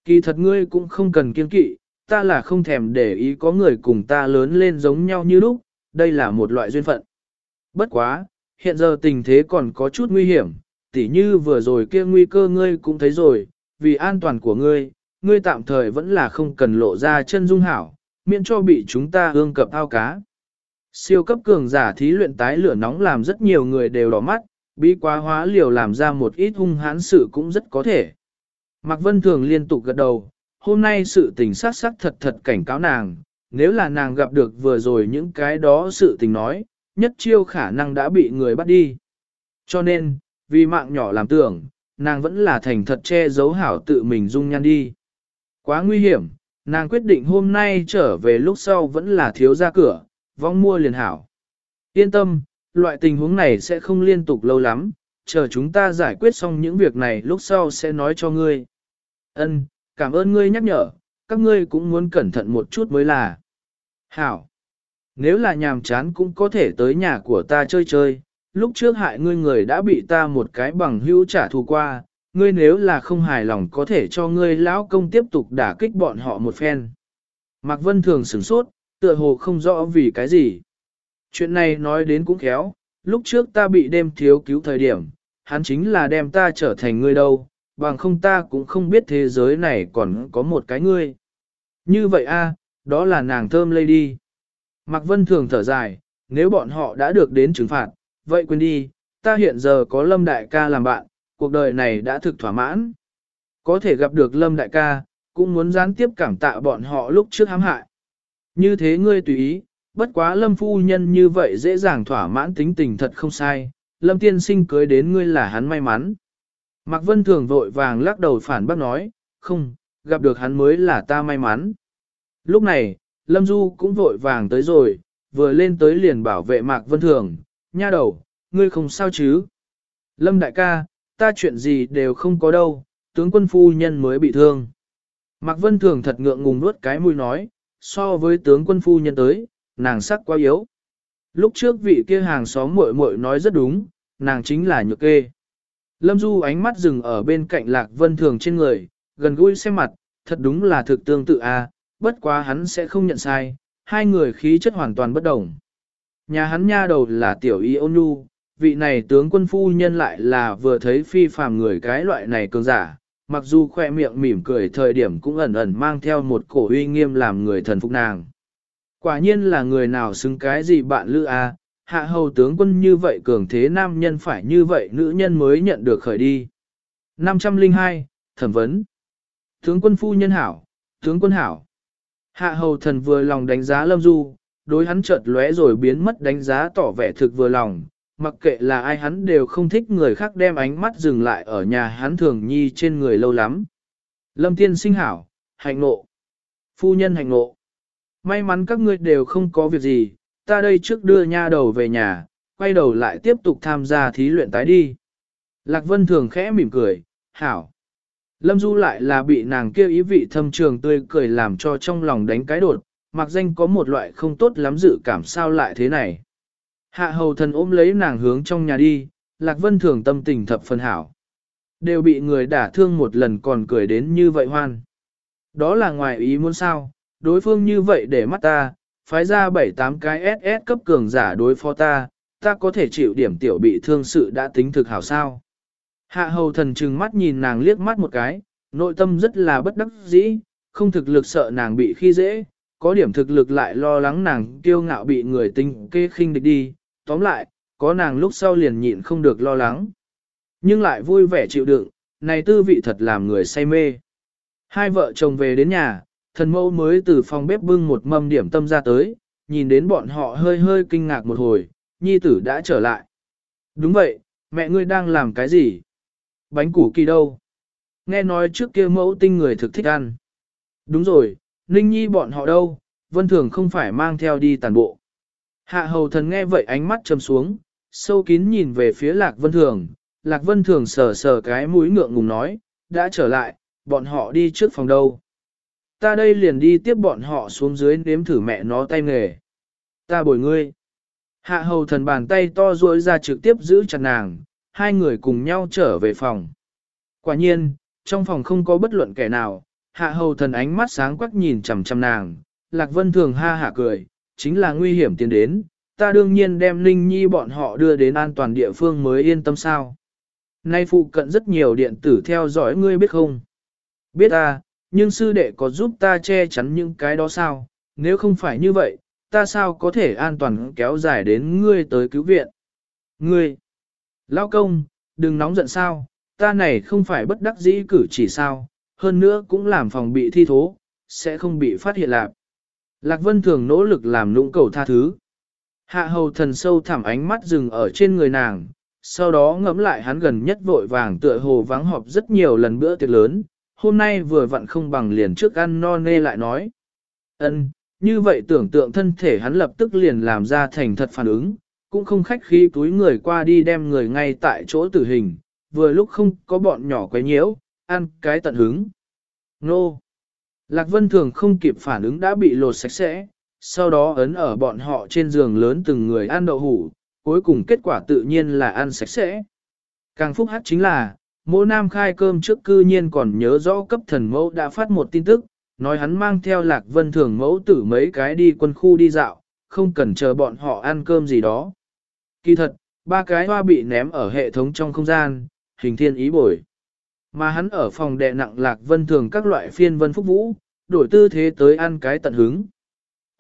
Kỳ thật ngươi cũng không cần kiên kỵ, ta là không thèm để ý có người cùng ta lớn lên giống nhau như lúc, đây là một loại duyên phận. Bất quá, hiện giờ tình thế còn có chút nguy hiểm, tỉ như vừa rồi kia nguy cơ ngươi cũng thấy rồi, vì an toàn của ngươi, ngươi tạm thời vẫn là không cần lộ ra chân dung hảo, miễn cho bị chúng ta ương cập ao cá. Siêu cấp cường giả thí luyện tái lửa nóng làm rất nhiều người đều đỏ mắt, bí quá hóa liều làm ra một ít hung hãn sự cũng rất có thể. Mạc Vân Thường liên tục gật đầu, hôm nay sự tình sát sắc thật thật cảnh cáo nàng, nếu là nàng gặp được vừa rồi những cái đó sự tình nói, nhất chiêu khả năng đã bị người bắt đi. Cho nên, vì mạng nhỏ làm tưởng, nàng vẫn là thành thật che giấu hảo tự mình dung nhan đi. Quá nguy hiểm, nàng quyết định hôm nay trở về lúc sau vẫn là thiếu ra cửa, vong mua liền hảo. Yên tâm, loại tình huống này sẽ không liên tục lâu lắm, chờ chúng ta giải quyết xong những việc này lúc sau sẽ nói cho ngươi. Ân, cảm ơn ngươi nhắc nhở, các ngươi cũng muốn cẩn thận một chút mới là. Hảo, nếu là nhàm chán cũng có thể tới nhà của ta chơi chơi, lúc trước hại ngươi người đã bị ta một cái bằng hữu trả thù qua, ngươi nếu là không hài lòng có thể cho ngươi lão công tiếp tục đả kích bọn họ một phen. Mạc Vân thường sửng sốt, tựa hồ không rõ vì cái gì. Chuyện này nói đến cũng khéo, lúc trước ta bị đêm thiếu cứu thời điểm, hắn chính là đem ta trở thành ngươi đâu, bằng không ta cũng không biết thế giới này còn có một cái ngươi. Như vậy a, đó là nàng thơm lây đi. Mạc Vân thường thở dài, nếu bọn họ đã được đến trừng phạt, vậy quên đi, ta hiện giờ có Lâm Đại ca làm bạn, cuộc đời này đã thực thỏa mãn. Có thể gặp được Lâm Đại ca, cũng muốn gián tiếp cảm tạ bọn họ lúc trước hãm hại. Như thế ngươi tùy ý, bất quá Lâm phu nhân như vậy dễ dàng thỏa mãn tính tình thật không sai, Lâm tiên sinh cưới đến ngươi là hắn may mắn. Mạc Vân Thường vội vàng lắc đầu phản bác nói, không, gặp được hắn mới là ta may mắn. Lúc này, Lâm Du cũng vội vàng tới rồi, vừa lên tới liền bảo vệ Mạc Vân Thường, nha đầu, ngươi không sao chứ? Lâm đại ca, ta chuyện gì đều không có đâu, tướng quân phu nhân mới bị thương. Mạc Vân Thường thật ngượng ngùng nuốt cái mũi nói, so với tướng quân phu nhân tới, nàng sắc quá yếu. Lúc trước vị kia hàng xóm muội muội nói rất đúng, nàng chính là nhược kê. Lâm Du ánh mắt dừng ở bên cạnh Lạc Vân Thường trên người, gần gũi xem mặt, thật đúng là thực tương tự a, bất quá hắn sẽ không nhận sai, hai người khí chất hoàn toàn bất đồng. Nhà hắn nha đầu là tiểu y ôn nhu, vị này tướng quân phu nhân lại là vừa thấy phi phàm người cái loại này cường giả, mặc dù khoe miệng mỉm cười thời điểm cũng ẩn ẩn mang theo một cổ uy nghiêm làm người thần phục nàng. Quả nhiên là người nào xứng cái gì bạn lữ a hạ hầu tướng quân như vậy cường thế nam nhân phải như vậy nữ nhân mới nhận được khởi đi. 502, Thẩm vấn Tướng quân phu nhân hảo, tướng quân hảo. Hạ hầu thần vừa lòng đánh giá lâm du, đối hắn chợt lóe rồi biến mất đánh giá tỏ vẻ thực vừa lòng, mặc kệ là ai hắn đều không thích người khác đem ánh mắt dừng lại ở nhà hắn thường nhi trên người lâu lắm. Lâm tiên sinh hảo, hạnh nộ. Phu nhân hạnh nộ. May mắn các ngươi đều không có việc gì, ta đây trước đưa nha đầu về nhà, quay đầu lại tiếp tục tham gia thí luyện tái đi. Lạc Vân thường khẽ mỉm cười, hảo. Lâm Du lại là bị nàng kêu ý vị thâm trường tươi cười làm cho trong lòng đánh cái đột, mặc danh có một loại không tốt lắm dự cảm sao lại thế này. Hạ hầu thần ôm lấy nàng hướng trong nhà đi, Lạc Vân thường tâm tình thập phần hảo. Đều bị người đả thương một lần còn cười đến như vậy hoan. Đó là ngoài ý muốn sao, đối phương như vậy để mắt ta, phái ra 7-8 cái SS cấp cường giả đối phó ta, ta có thể chịu điểm tiểu bị thương sự đã tính thực hảo sao. Hạ hầu thần trừng mắt nhìn nàng liếc mắt một cái, nội tâm rất là bất đắc dĩ, không thực lực sợ nàng bị khi dễ, có điểm thực lực lại lo lắng nàng kiêu ngạo bị người tinh kê khinh địch đi, tóm lại, có nàng lúc sau liền nhịn không được lo lắng. Nhưng lại vui vẻ chịu đựng, này tư vị thật làm người say mê. Hai vợ chồng về đến nhà, thần mẫu mới từ phòng bếp bưng một mâm điểm tâm ra tới, nhìn đến bọn họ hơi hơi kinh ngạc một hồi, nhi tử đã trở lại. Đúng vậy, mẹ ngươi đang làm cái gì? Bánh củ kỳ đâu? Nghe nói trước kia mẫu tinh người thực thích ăn. Đúng rồi, Ninh Nhi bọn họ đâu, vân thường không phải mang theo đi tàn bộ. Hạ hầu thần nghe vậy ánh mắt châm xuống, sâu kín nhìn về phía lạc vân thường, lạc vân thường sờ sờ cái mũi ngượng ngùng nói, đã trở lại, bọn họ đi trước phòng đâu. Ta đây liền đi tiếp bọn họ xuống dưới nếm thử mẹ nó tay nghề. Ta bồi ngươi. Hạ hầu thần bàn tay to ruỗi ra trực tiếp giữ chặt nàng, hai người cùng nhau trở về phòng. Quả nhiên, trong phòng không có bất luận kẻ nào, hạ hầu thần ánh mắt sáng quắc nhìn chằm chằm nàng, lạc vân thường ha hạ cười, chính là nguy hiểm tiến đến, ta đương nhiên đem Linh Nhi bọn họ đưa đến an toàn địa phương mới yên tâm sao. Nay phụ cận rất nhiều điện tử theo dõi ngươi biết không? Biết à, nhưng sư đệ có giúp ta che chắn những cái đó sao? Nếu không phải như vậy, ta sao có thể an toàn kéo dài đến ngươi tới cứu viện? Ngươi! Lao công, đừng nóng giận sao, ta này không phải bất đắc dĩ cử chỉ sao, hơn nữa cũng làm phòng bị thi thố, sẽ không bị phát hiện lạc. Lạc Vân thường nỗ lực làm nũng cầu tha thứ. Hạ hầu thần sâu thẳm ánh mắt dừng ở trên người nàng, sau đó ngẫm lại hắn gần nhất vội vàng tựa hồ vắng họp rất nhiều lần bữa tiệc lớn, hôm nay vừa vặn không bằng liền trước ăn no nê lại nói. ân như vậy tưởng tượng thân thể hắn lập tức liền làm ra thành thật phản ứng, cũng không khách khí túi người qua đi đem người ngay tại chỗ tử hình, vừa lúc không có bọn nhỏ quấy nhiễu, ăn cái tận hứng. Nô! Lạc Vân Thường không kịp phản ứng đã bị lột sạch sẽ, sau đó ấn ở bọn họ trên giường lớn từng người ăn đậu hủ, cuối cùng kết quả tự nhiên là ăn sạch sẽ. Càng phúc hắc chính là, Mộ nam khai cơm trước cư nhiên còn nhớ rõ cấp thần mẫu đã phát một tin tức, nói hắn mang theo lạc vân thường mẫu tử mấy cái đi quân khu đi dạo, không cần chờ bọn họ ăn cơm gì đó. Kỳ thật, ba cái hoa bị ném ở hệ thống trong không gian, hình thiên ý bồi. Mà hắn ở phòng đệ nặng lạc vân thường các loại phiên vân phúc vũ, đổi tư thế tới ăn cái tận hứng.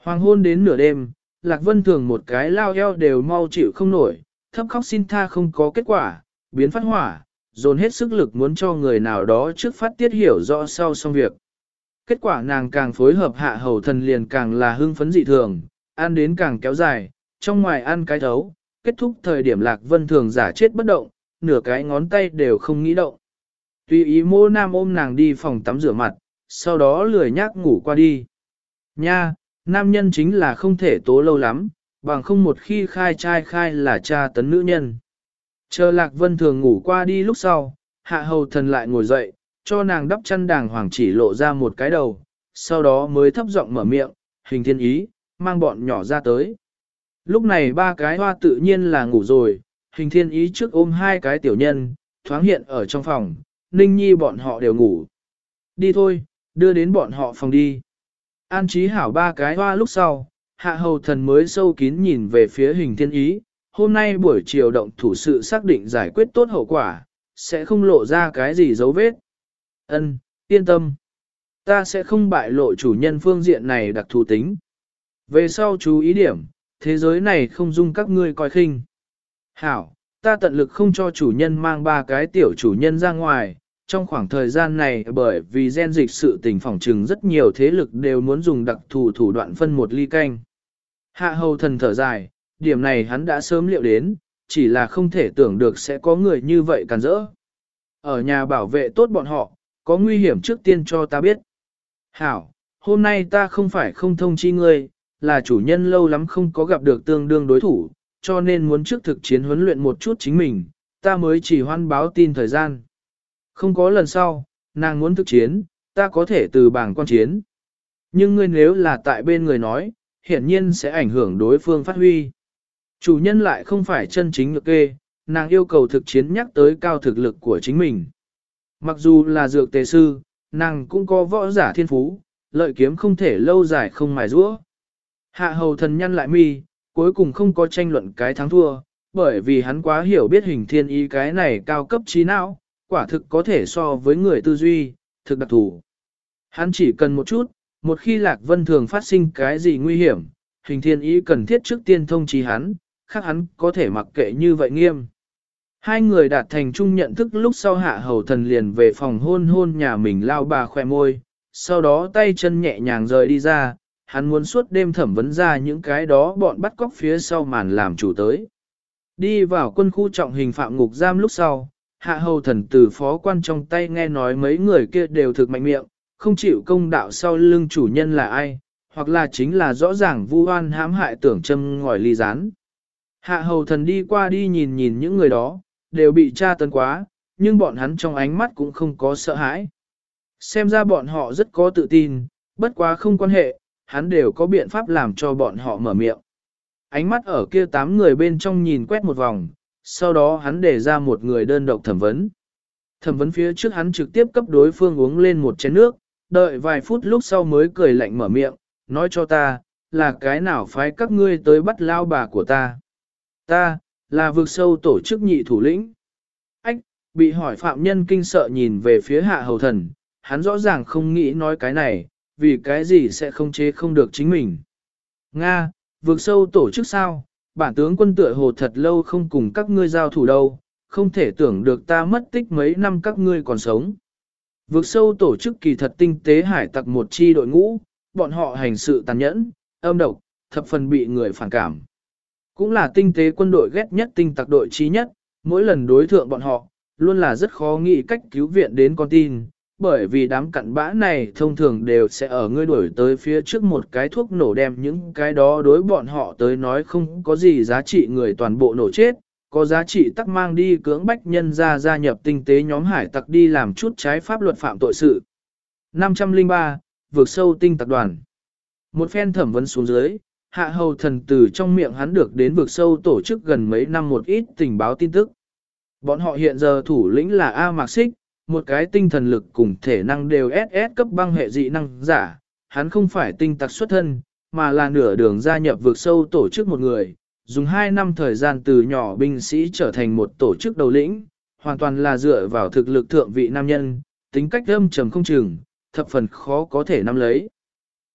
Hoàng hôn đến nửa đêm, lạc vân thường một cái lao eo đều mau chịu không nổi, thấp khóc xin tha không có kết quả, biến phát hỏa, dồn hết sức lực muốn cho người nào đó trước phát tiết hiểu rõ sau xong việc. Kết quả nàng càng phối hợp hạ hầu thần liền càng là hưng phấn dị thường, ăn đến càng kéo dài, trong ngoài ăn cái thấu, kết thúc thời điểm lạc vân thường giả chết bất động, nửa cái ngón tay đều không nghĩ động. Tùy ý mô nam ôm nàng đi phòng tắm rửa mặt, sau đó lười nhác ngủ qua đi. Nha, nam nhân chính là không thể tố lâu lắm, bằng không một khi khai trai khai là cha tấn nữ nhân. Chờ lạc vân thường ngủ qua đi lúc sau, hạ hầu thần lại ngồi dậy, cho nàng đắp chăn đàng hoàng chỉ lộ ra một cái đầu, sau đó mới thấp giọng mở miệng, hình thiên ý, mang bọn nhỏ ra tới. Lúc này ba cái hoa tự nhiên là ngủ rồi, hình thiên ý trước ôm hai cái tiểu nhân, thoáng hiện ở trong phòng, ninh nhi bọn họ đều ngủ. Đi thôi, đưa đến bọn họ phòng đi. An trí hảo ba cái hoa lúc sau, hạ hầu thần mới sâu kín nhìn về phía hình thiên ý, hôm nay buổi chiều động thủ sự xác định giải quyết tốt hậu quả, sẽ không lộ ra cái gì dấu vết. Ân, yên tâm. Ta sẽ không bại lộ chủ nhân phương diện này đặc thù tính. Về sau chú ý điểm, thế giới này không dung các ngươi coi khinh. Hảo, ta tận lực không cho chủ nhân mang ba cái tiểu chủ nhân ra ngoài. Trong khoảng thời gian này bởi vì gen dịch sự tình phỏng trừng rất nhiều thế lực đều muốn dùng đặc thù thủ đoạn phân một ly canh. Hạ hầu thần thở dài, điểm này hắn đã sớm liệu đến, chỉ là không thể tưởng được sẽ có người như vậy càn rỡ. Ở nhà bảo vệ tốt bọn họ, có nguy hiểm trước tiên cho ta biết. Hảo, hôm nay ta không phải không thông chi ngươi, là chủ nhân lâu lắm không có gặp được tương đương đối thủ, cho nên muốn trước thực chiến huấn luyện một chút chính mình, ta mới chỉ hoan báo tin thời gian. Không có lần sau, nàng muốn thực chiến, ta có thể từ bảng quan chiến. Nhưng ngươi nếu là tại bên người nói, hiển nhiên sẽ ảnh hưởng đối phương phát huy. Chủ nhân lại không phải chân chính lực kê, nàng yêu cầu thực chiến nhắc tới cao thực lực của chính mình. Mặc dù là dược tề sư, nàng cũng có võ giả thiên phú, lợi kiếm không thể lâu dài không mài rũa. Hạ hầu thần nhân lại mi, cuối cùng không có tranh luận cái thắng thua, bởi vì hắn quá hiểu biết hình thiên ý cái này cao cấp trí não, quả thực có thể so với người tư duy, thực đặc thủ. Hắn chỉ cần một chút, một khi lạc vân thường phát sinh cái gì nguy hiểm, hình thiên ý cần thiết trước tiên thông trí hắn, khác hắn có thể mặc kệ như vậy nghiêm. Hai người đạt thành chung nhận thức lúc sau hạ hầu thần liền về phòng hôn hôn nhà mình lao bà khoe môi, sau đó tay chân nhẹ nhàng rời đi ra, hắn muốn suốt đêm thẩm vấn ra những cái đó bọn bắt cóc phía sau màn làm chủ tới. Đi vào quân khu trọng hình phạm ngục giam lúc sau, hạ hầu thần từ phó quan trong tay nghe nói mấy người kia đều thực mạnh miệng, không chịu công đạo sau lưng chủ nhân là ai, hoặc là chính là rõ ràng vu oan hãm hại tưởng châm ngòi ly rán. Hạ hầu thần đi qua đi nhìn nhìn những người đó, đều bị tra tấn quá, nhưng bọn hắn trong ánh mắt cũng không có sợ hãi. Xem ra bọn họ rất có tự tin, bất quá không quan hệ, hắn đều có biện pháp làm cho bọn họ mở miệng. Ánh mắt ở kia tám người bên trong nhìn quét một vòng, sau đó hắn để ra một người đơn độc thẩm vấn. Thẩm vấn phía trước hắn trực tiếp cấp đối phương uống lên một chén nước, đợi vài phút lúc sau mới cười lạnh mở miệng, nói cho ta, là cái nào phái các ngươi tới bắt lao bà của ta. Ta, là vực sâu tổ chức nhị thủ lĩnh. Ách, bị hỏi phạm nhân kinh sợ nhìn về phía hạ hầu thần, hắn rõ ràng không nghĩ nói cái này, vì cái gì sẽ không chế không được chính mình. Nga, vực sâu tổ chức sao, bản tướng quân tựa hồ thật lâu không cùng các ngươi giao thủ đâu, không thể tưởng được ta mất tích mấy năm các ngươi còn sống. Vực sâu tổ chức kỳ thật tinh tế hải tặc một chi đội ngũ, bọn họ hành sự tàn nhẫn, âm độc, thập phần bị người phản cảm. Cũng là tinh tế quân đội ghét nhất tinh tặc đội trí nhất, mỗi lần đối thượng bọn họ, luôn là rất khó nghĩ cách cứu viện đến con tin, bởi vì đám cặn bã này thông thường đều sẽ ở ngươi đuổi tới phía trước một cái thuốc nổ đem những cái đó đối bọn họ tới nói không có gì giá trị người toàn bộ nổ chết, có giá trị tắc mang đi cưỡng bách nhân ra gia nhập tinh tế nhóm hải tặc đi làm chút trái pháp luật phạm tội sự. 503, vượt sâu tinh tặc đoàn. Một phen thẩm vấn xuống dưới, hạ hầu thần từ trong miệng hắn được đến vực sâu tổ chức gần mấy năm một ít tình báo tin tức. Bọn họ hiện giờ thủ lĩnh là A Mạc Xích, một cái tinh thần lực cùng thể năng đều SS cấp băng hệ dị năng giả, hắn không phải tinh tặc xuất thân, mà là nửa đường gia nhập vực sâu tổ chức một người, dùng 2 năm thời gian từ nhỏ binh sĩ trở thành một tổ chức đầu lĩnh, hoàn toàn là dựa vào thực lực thượng vị nam nhân, tính cách âm trầm không chừng, thập phần khó có thể nắm lấy.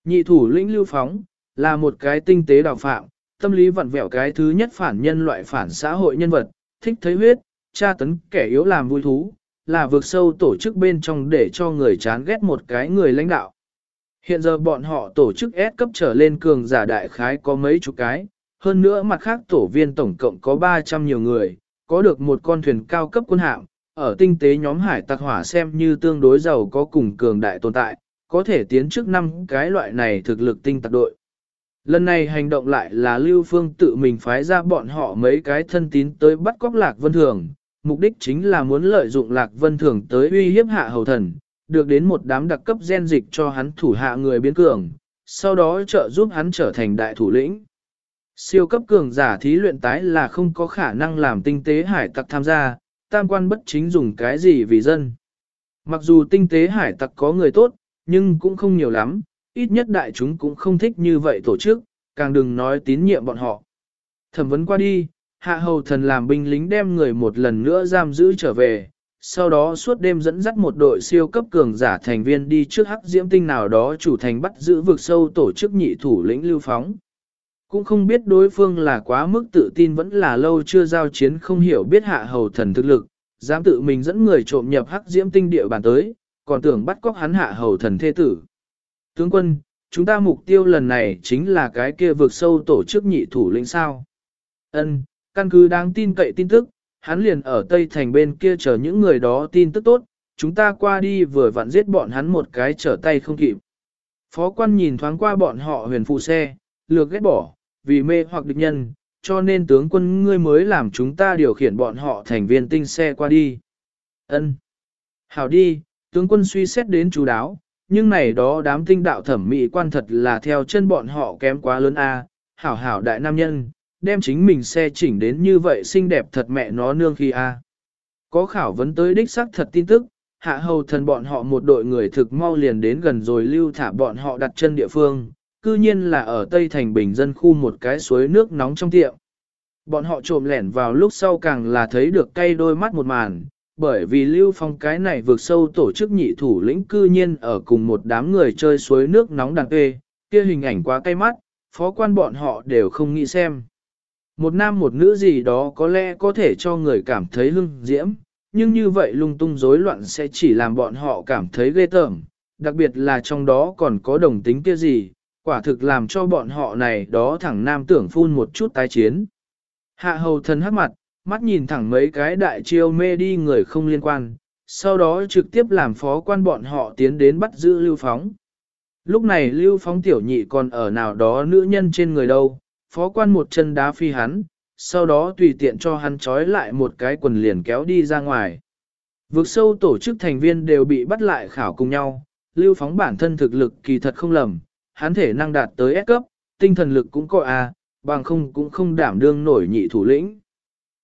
Nhị thủ lĩnh lưu phóng, là một cái tinh tế đạo phạm, tâm lý vặn vẹo cái thứ nhất phản nhân loại phản xã hội nhân vật, thích thấy huyết, tra tấn kẻ yếu làm vui thú, là vượt sâu tổ chức bên trong để cho người chán ghét một cái người lãnh đạo. Hiện giờ bọn họ tổ chức S cấp trở lên cường giả đại khái có mấy chục cái, hơn nữa mặt khác tổ viên tổng cộng có 300 nhiều người, có được một con thuyền cao cấp quân hạm, ở tinh tế nhóm hải tặc hỏa xem như tương đối giàu có cùng cường đại tồn tại, có thể tiến trước năm cái loại này thực lực tinh tặc đội. Lần này hành động lại là Lưu Phương tự mình phái ra bọn họ mấy cái thân tín tới bắt cóc Lạc Vân Thường, mục đích chính là muốn lợi dụng Lạc Vân Thường tới uy hiếp hạ hầu thần, được đến một đám đặc cấp gen dịch cho hắn thủ hạ người biến cường, sau đó trợ giúp hắn trở thành đại thủ lĩnh. Siêu cấp cường giả thí luyện tái là không có khả năng làm tinh tế hải tặc tham gia, tam quan bất chính dùng cái gì vì dân. Mặc dù tinh tế hải tặc có người tốt, nhưng cũng không nhiều lắm, ít nhất đại chúng cũng không thích như vậy tổ chức, càng đừng nói tín nhiệm bọn họ. Thẩm vấn qua đi, hạ hầu thần làm binh lính đem người một lần nữa giam giữ trở về, sau đó suốt đêm dẫn dắt một đội siêu cấp cường giả thành viên đi trước hắc diễm tinh nào đó chủ thành bắt giữ vực sâu tổ chức nhị thủ lĩnh lưu phóng. Cũng không biết đối phương là quá mức tự tin vẫn là lâu chưa giao chiến không hiểu biết hạ hầu thần thực lực, dám tự mình dẫn người trộm nhập hắc diễm tinh địa bàn tới, còn tưởng bắt cóc hắn hạ hầu thần thê tử. Tướng quân, chúng ta mục tiêu lần này chính là cái kia vượt sâu tổ chức nhị thủ lĩnh sao. Ân, căn cứ đáng tin cậy tin tức, hắn liền ở Tây Thành bên kia chờ những người đó tin tức tốt, chúng ta qua đi vừa vặn giết bọn hắn một cái trở tay không kịp. Phó quan nhìn thoáng qua bọn họ huyền phụ xe, lược ghét bỏ, vì mê hoặc địch nhân, cho nên tướng quân ngươi mới làm chúng ta điều khiển bọn họ thành viên tinh xe qua đi. Ân, Hảo đi, tướng quân suy xét đến chú đáo, nhưng này đó đám tinh đạo thẩm mỹ quan thật là theo chân bọn họ kém quá lớn a. hảo hảo đại nam nhân, đem chính mình xe chỉnh đến như vậy xinh đẹp thật mẹ nó nương khi a. Có khảo vấn tới đích xác thật tin tức, hạ hầu thần bọn họ một đội người thực mau liền đến gần rồi lưu thả bọn họ đặt chân địa phương, cư nhiên là ở Tây Thành Bình dân khu một cái suối nước nóng trong tiệm. Bọn họ trộm lẻn vào lúc sau càng là thấy được cay đôi mắt một màn, bởi vì Lưu Phong cái này vượt sâu tổ chức nhị thủ lĩnh cư nhiên ở cùng một đám người chơi suối nước nóng đàn tê, kia hình ảnh quá cay mắt, phó quan bọn họ đều không nghĩ xem. Một nam một nữ gì đó có lẽ có thể cho người cảm thấy hưng diễm, nhưng như vậy lung tung rối loạn sẽ chỉ làm bọn họ cảm thấy ghê tởm, đặc biệt là trong đó còn có đồng tính kia gì, quả thực làm cho bọn họ này đó thẳng nam tưởng phun một chút tái chiến. Hạ hầu thần hắc mặt, mắt nhìn thẳng mấy cái đại chiêu mê đi người không liên quan, sau đó trực tiếp làm phó quan bọn họ tiến đến bắt giữ Lưu Phóng. Lúc này Lưu Phóng tiểu nhị còn ở nào đó nữ nhân trên người đâu, phó quan một chân đá phi hắn, sau đó tùy tiện cho hắn trói lại một cái quần liền kéo đi ra ngoài. Vực sâu tổ chức thành viên đều bị bắt lại khảo cùng nhau, Lưu Phóng bản thân thực lực kỳ thật không lầm, hắn thể năng đạt tới S cấp, tinh thần lực cũng có A, bằng không cũng không đảm đương nổi nhị thủ lĩnh.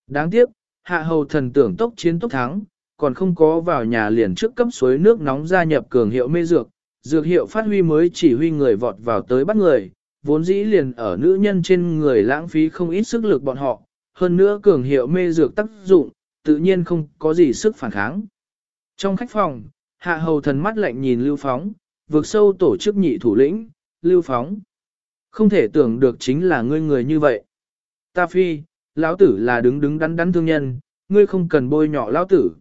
Đáng tiếc, hạ hầu thần tưởng tốc chiến tốc thắng, còn không có vào nhà liền trước cấp suối nước nóng gia nhập cường hiệu mê dược, dược hiệu phát huy mới chỉ huy người vọt vào tới bắt người, vốn dĩ liền ở nữ nhân trên người lãng phí không ít sức lực bọn họ, hơn nữa cường hiệu mê dược tác dụng, tự nhiên không có gì sức phản kháng. Trong khách phòng, hạ hầu thần mắt lạnh nhìn Lưu Phóng, vượt sâu tổ chức nhị thủ lĩnh, Lưu Phóng. Không thể tưởng được chính là ngươi người như vậy. Ta phi, lão tử là đứng đứng đắn đắn thương nhân, ngươi không cần bôi nhọ lão tử.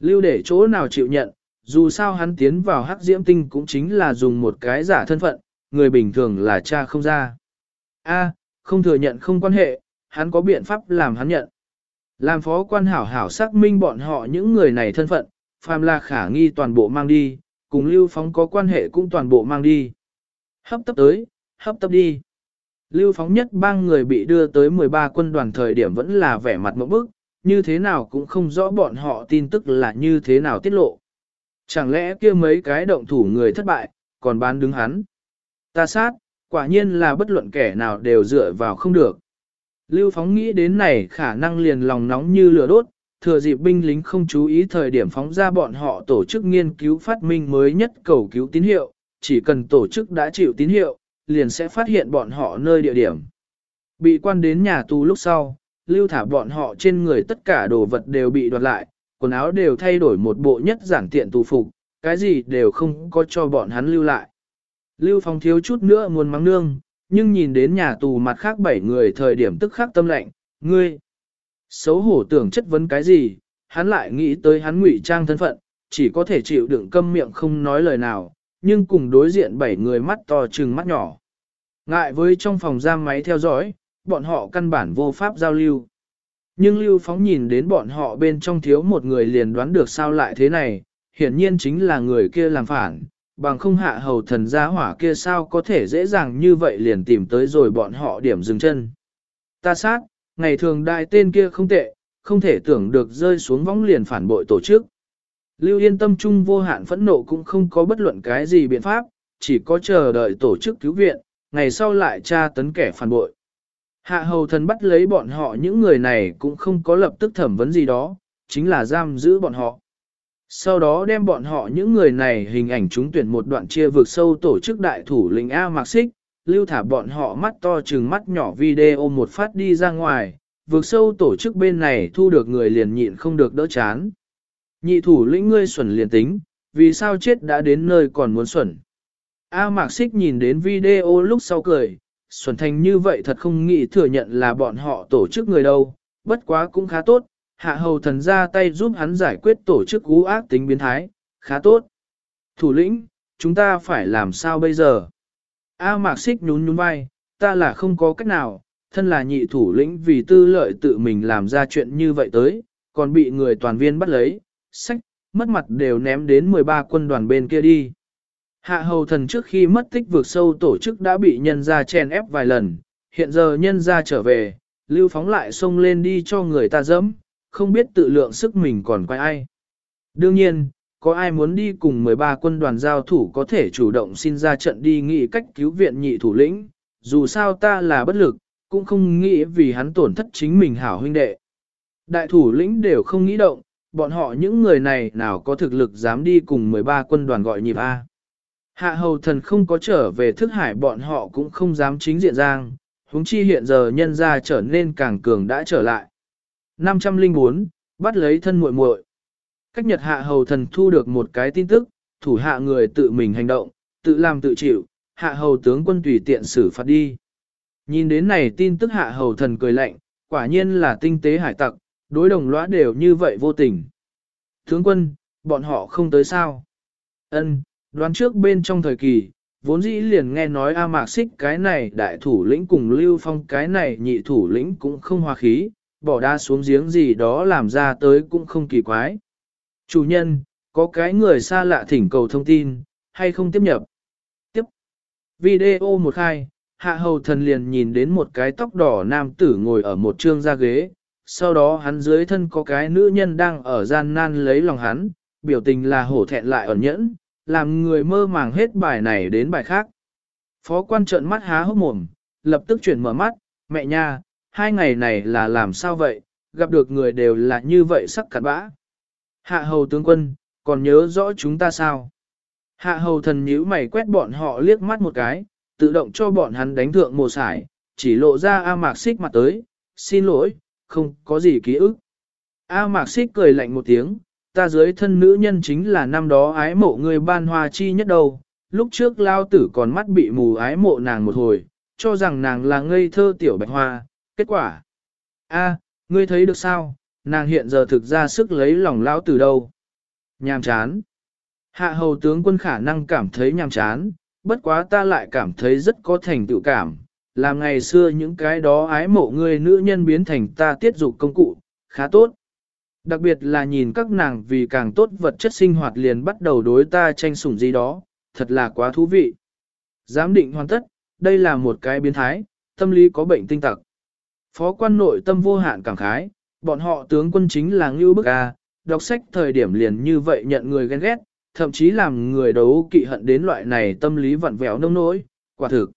Lưu để chỗ nào chịu nhận, dù sao hắn tiến vào hắc diễm tinh cũng chính là dùng một cái giả thân phận, người bình thường là cha không ra. A, không thừa nhận không quan hệ, hắn có biện pháp làm hắn nhận. Làm phó quan hảo hảo xác minh bọn họ những người này thân phận, phàm là khả nghi toàn bộ mang đi, cùng Lưu Phóng có quan hệ cũng toàn bộ mang đi. Hấp tấp tới, hấp tấp đi. Lưu Phóng nhất bang người bị đưa tới 13 quân đoàn thời điểm vẫn là vẻ mặt mẫu bức, như thế nào cũng không rõ bọn họ tin tức là như thế nào tiết lộ. Chẳng lẽ kia mấy cái động thủ người thất bại, còn bán đứng hắn. Ta sát, quả nhiên là bất luận kẻ nào đều dựa vào không được. Lưu Phóng nghĩ đến này khả năng liền lòng nóng như lửa đốt, thừa dịp binh lính không chú ý thời điểm phóng ra bọn họ tổ chức nghiên cứu phát minh mới nhất cầu cứu tín hiệu, chỉ cần tổ chức đã chịu tín hiệu, liền sẽ phát hiện bọn họ nơi địa điểm. Bị quan đến nhà tù lúc sau, lưu thả bọn họ trên người tất cả đồ vật đều bị đoạt lại, quần áo đều thay đổi một bộ nhất giản tiện tù phục, cái gì đều không có cho bọn hắn lưu lại. Lưu Phong thiếu chút nữa muốn mắng nương, nhưng nhìn đến nhà tù mặt khác bảy người thời điểm tức khắc tâm lạnh, ngươi. Xấu hổ tưởng chất vấn cái gì, hắn lại nghĩ tới hắn ngụy trang thân phận, chỉ có thể chịu đựng câm miệng không nói lời nào, nhưng cùng đối diện bảy người mắt to trừng mắt nhỏ. Ngại với trong phòng giam máy theo dõi, bọn họ căn bản vô pháp giao lưu. Nhưng Lưu Phóng nhìn đến bọn họ bên trong thiếu một người liền đoán được sao lại thế này, hiển nhiên chính là người kia làm phản, bằng không hạ hầu thần gia hỏa kia sao có thể dễ dàng như vậy liền tìm tới rồi bọn họ điểm dừng chân. Ta sát, ngày thường đại tên kia không tệ, không thể tưởng được rơi xuống võng liền phản bội tổ chức. Lưu yên tâm trung vô hạn phẫn nộ cũng không có bất luận cái gì biện pháp, chỉ có chờ đợi tổ chức cứu viện, ngày sau lại tra tấn kẻ phản bội. Hạ hầu thần bắt lấy bọn họ những người này cũng không có lập tức thẩm vấn gì đó, chính là giam giữ bọn họ. Sau đó đem bọn họ những người này hình ảnh chúng tuyển một đoạn chia vượt sâu tổ chức đại thủ lĩnh A Mạc Xích, lưu thả bọn họ mắt to chừng mắt nhỏ video một phát đi ra ngoài, vượt sâu tổ chức bên này thu được người liền nhịn không được đỡ chán. Nhị thủ lĩnh ngươi xuẩn liền tính, vì sao chết đã đến nơi còn muốn xuẩn. A Mạc Xích nhìn đến video lúc sau cười, xuẩn thành như vậy thật không nghĩ thừa nhận là bọn họ tổ chức người đâu, bất quá cũng khá tốt, hạ hầu thần ra tay giúp hắn giải quyết tổ chức gú ác tính biến thái, khá tốt. Thủ lĩnh, chúng ta phải làm sao bây giờ? A Mạc Xích nhún nhún vai, ta là không có cách nào, thân là nhị thủ lĩnh vì tư lợi tự mình làm ra chuyện như vậy tới, còn bị người toàn viên bắt lấy, sách, mất mặt đều ném đến 13 quân đoàn bên kia đi. Hạ hầu thần trước khi mất tích vượt sâu tổ chức đã bị nhân ra chèn ép vài lần, hiện giờ nhân ra trở về, lưu phóng lại xông lên đi cho người ta dẫm, không biết tự lượng sức mình còn quay ai. Đương nhiên, có ai muốn đi cùng 13 quân đoàn giao thủ có thể chủ động xin ra trận đi nghĩ cách cứu viện nhị thủ lĩnh, dù sao ta là bất lực, cũng không nghĩ vì hắn tổn thất chính mình hảo huynh đệ. Đại thủ lĩnh đều không nghĩ động, bọn họ những người này nào có thực lực dám đi cùng 13 quân đoàn gọi nhịp A. Hạ hầu thần không có trở về thức hải bọn họ cũng không dám chính diện giang, huống chi hiện giờ nhân ra trở nên càng cường đã trở lại. 504, bắt lấy thân muội muội. Cách Nhật hạ hầu thần thu được một cái tin tức, thủ hạ người tự mình hành động, tự làm tự chịu, hạ hầu tướng quân tùy tiện xử phạt đi. Nhìn đến này tin tức hạ hầu thần cười lạnh, quả nhiên là tinh tế hải tặc, đối đồng lõa đều như vậy vô tình. Tướng quân, bọn họ không tới sao? Ân, đoán trước bên trong thời kỳ, vốn dĩ liền nghe nói A Mạc Xích cái này đại thủ lĩnh cùng Lưu Phong cái này nhị thủ lĩnh cũng không hòa khí, bỏ đa xuống giếng gì đó làm ra tới cũng không kỳ quái. Chủ nhân, có cái người xa lạ thỉnh cầu thông tin, hay không tiếp nhập? Tiếp. Video một khai, hạ hầu thần liền nhìn đến một cái tóc đỏ nam tử ngồi ở một trương ra ghế, sau đó hắn dưới thân có cái nữ nhân đang ở gian nan lấy lòng hắn, biểu tình là hổ thẹn lại ẩn nhẫn, làm người mơ màng hết bài này đến bài khác. Phó quan trợn mắt há hốc mồm, lập tức chuyển mở mắt, mẹ nha, hai ngày này là làm sao vậy, gặp được người đều là như vậy sắc cặn bã. Hạ hầu tướng quân, còn nhớ rõ chúng ta sao? Hạ hầu thần nhíu mày quét bọn họ liếc mắt một cái, tự động cho bọn hắn đánh thượng mồ sải, chỉ lộ ra A Mạc Xích mặt tới, xin lỗi, không có gì ký ức. A Mạc Xích cười lạnh một tiếng, ta dưới thân nữ nhân chính là năm đó ái mộ người ban hoa chi nhất đầu. lúc trước lao tử còn mắt bị mù ái mộ nàng một hồi, cho rằng nàng là ngây thơ tiểu bạch hoa, kết quả. A, ngươi thấy được sao, nàng hiện giờ thực ra sức lấy lòng lao tử đâu. Nhàm chán. Hạ hầu tướng quân khả năng cảm thấy nhàm chán, bất quá ta lại cảm thấy rất có thành tựu cảm, làm ngày xưa những cái đó ái mộ ngươi nữ nhân biến thành ta tiết dục công cụ, khá tốt. Đặc biệt là nhìn các nàng vì càng tốt vật chất sinh hoạt liền bắt đầu đối ta tranh sủng gì đó, thật là quá thú vị. Giám định hoàn tất, đây là một cái biến thái, tâm lý có bệnh tinh tặc. Phó quan nội tâm vô hạn cảm khái, bọn họ tướng quân chính là ngưu bức a, đọc sách thời điểm liền như vậy nhận người ghen ghét, thậm chí làm người đấu kỵ hận đến loại này tâm lý vặn vẹo nông nỗi, quả thực.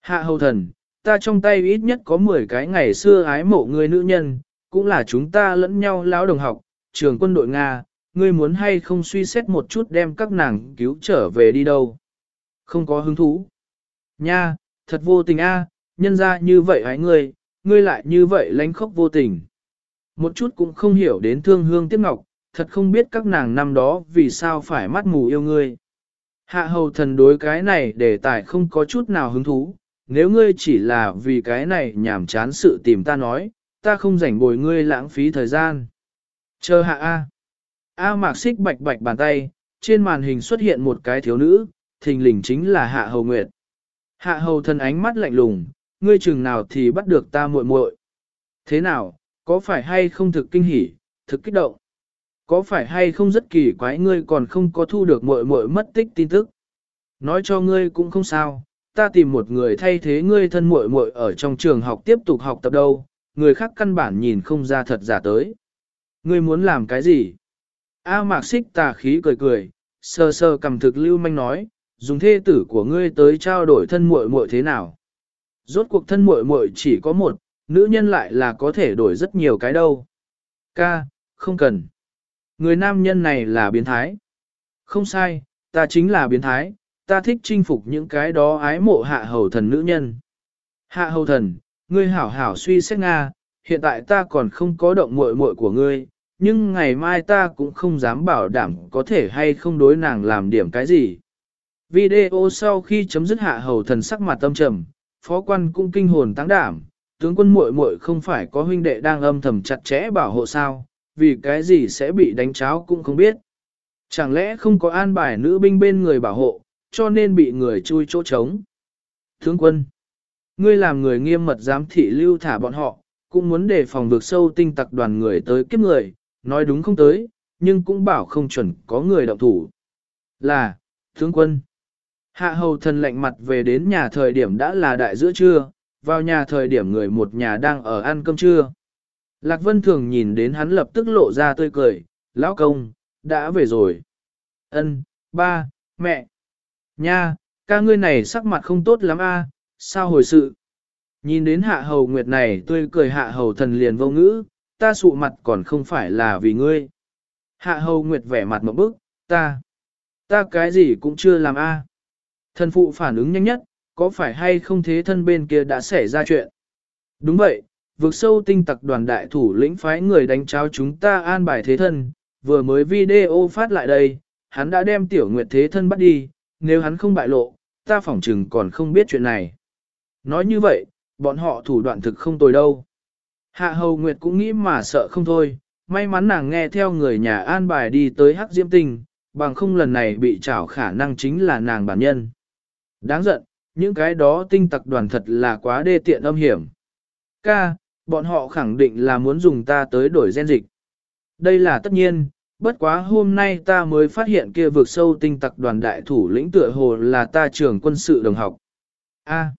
Hạ hầu thần, ta trong tay ít nhất có 10 cái ngày xưa ái mộ người nữ nhân, cũng là chúng ta lẫn nhau lão đồng học, trường quân đội Nga, ngươi muốn hay không suy xét một chút đem các nàng cứu trở về đi đâu. Không có hứng thú. Nha, thật vô tình a, nhân ra như vậy hái ngươi, ngươi lại như vậy lánh khóc vô tình. Một chút cũng không hiểu đến thương hương tiếc ngọc, thật không biết các nàng năm đó vì sao phải mắt mù yêu ngươi. Hạ hầu thần đối cái này để tài không có chút nào hứng thú, nếu ngươi chỉ là vì cái này nhảm chán sự tìm ta nói, ta không rảnh bồi ngươi lãng phí thời gian. Chờ hạ A. A mạc xích bạch bạch bàn tay, trên màn hình xuất hiện một cái thiếu nữ, thình lình chính là Hạ Hầu Nguyệt. Hạ Hầu thần ánh mắt lạnh lùng, ngươi chừng nào thì bắt được ta muội muội. Thế nào, có phải hay không thực kinh hỉ, thực kích động? Có phải hay không rất kỳ quái ngươi còn không có thu được muội muội mất tích tin tức? Nói cho ngươi cũng không sao, ta tìm một người thay thế ngươi thân muội muội ở trong trường học tiếp tục học tập đâu, người khác căn bản nhìn không ra thật giả tới. Ngươi muốn làm cái gì? A mạc xích tà khí cười cười, sơ sơ cầm thực lưu manh nói, dùng thê tử của ngươi tới trao đổi thân muội muội thế nào? Rốt cuộc thân muội muội chỉ có một, nữ nhân lại là có thể đổi rất nhiều cái đâu. Ca, không cần. Người nam nhân này là biến thái. Không sai, ta chính là biến thái, ta thích chinh phục những cái đó ái mộ hạ hầu thần nữ nhân. Hạ hầu thần, ngươi hảo hảo suy xét Nga, hiện tại ta còn không có động muội muội của ngươi, nhưng ngày mai ta cũng không dám bảo đảm có thể hay không đối nàng làm điểm cái gì. Video sau khi chấm dứt hạ hầu thần sắc mặt tâm trầm, phó quan cũng kinh hồn tăng đảm, tướng quân muội muội không phải có huynh đệ đang âm thầm chặt chẽ bảo hộ sao, vì cái gì sẽ bị đánh cháo cũng không biết. Chẳng lẽ không có an bài nữ binh bên người bảo hộ, cho nên bị người chui chỗ trống. Thướng quân, ngươi làm người nghiêm mật giám thị lưu thả bọn họ, cũng muốn để phòng vực sâu tinh tặc đoàn người tới kiếp người, nói đúng không tới, nhưng cũng bảo không chuẩn có người động thủ. Là, thướng quân. Hạ hầu thần lạnh mặt về đến nhà thời điểm đã là đại giữa trưa, vào nhà thời điểm người một nhà đang ở ăn cơm trưa. Lạc Vân Thường nhìn đến hắn lập tức lộ ra tươi cười, lão công, đã về rồi. Ân, ba, mẹ. Nha, ca ngươi này sắc mặt không tốt lắm a, sao hồi sự? Nhìn đến hạ hầu nguyệt này tươi cười hạ hầu thần liền vô ngữ, ta sụ mặt còn không phải là vì ngươi. Hạ hầu nguyệt vẻ mặt một bức, ta, ta cái gì cũng chưa làm a. Thần phụ phản ứng nhanh nhất, có phải hay không thế thân bên kia đã xảy ra chuyện? Đúng vậy, vượt sâu tinh tặc đoàn đại thủ lĩnh phái người đánh cháo chúng ta an bài thế thân, vừa mới video phát lại đây, hắn đã đem tiểu nguyệt thế thân bắt đi, nếu hắn không bại lộ, ta phỏng chừng còn không biết chuyện này. Nói như vậy, bọn họ thủ đoạn thực không tồi đâu. Hạ hầu nguyệt cũng nghĩ mà sợ không thôi, may mắn nàng nghe theo người nhà an bài đi tới hắc diễm tinh, bằng không lần này bị trảo khả năng chính là nàng bản nhân. Đáng giận, những cái đó tinh tặc đoàn thật là quá đê tiện âm hiểm. Ca, bọn họ khẳng định là muốn dùng ta tới đổi gen dịch. Đây là tất nhiên, bất quá hôm nay ta mới phát hiện kia vượt sâu tinh tặc đoàn đại thủ lĩnh tựa hồ là ta trưởng quân sự đồng học. A.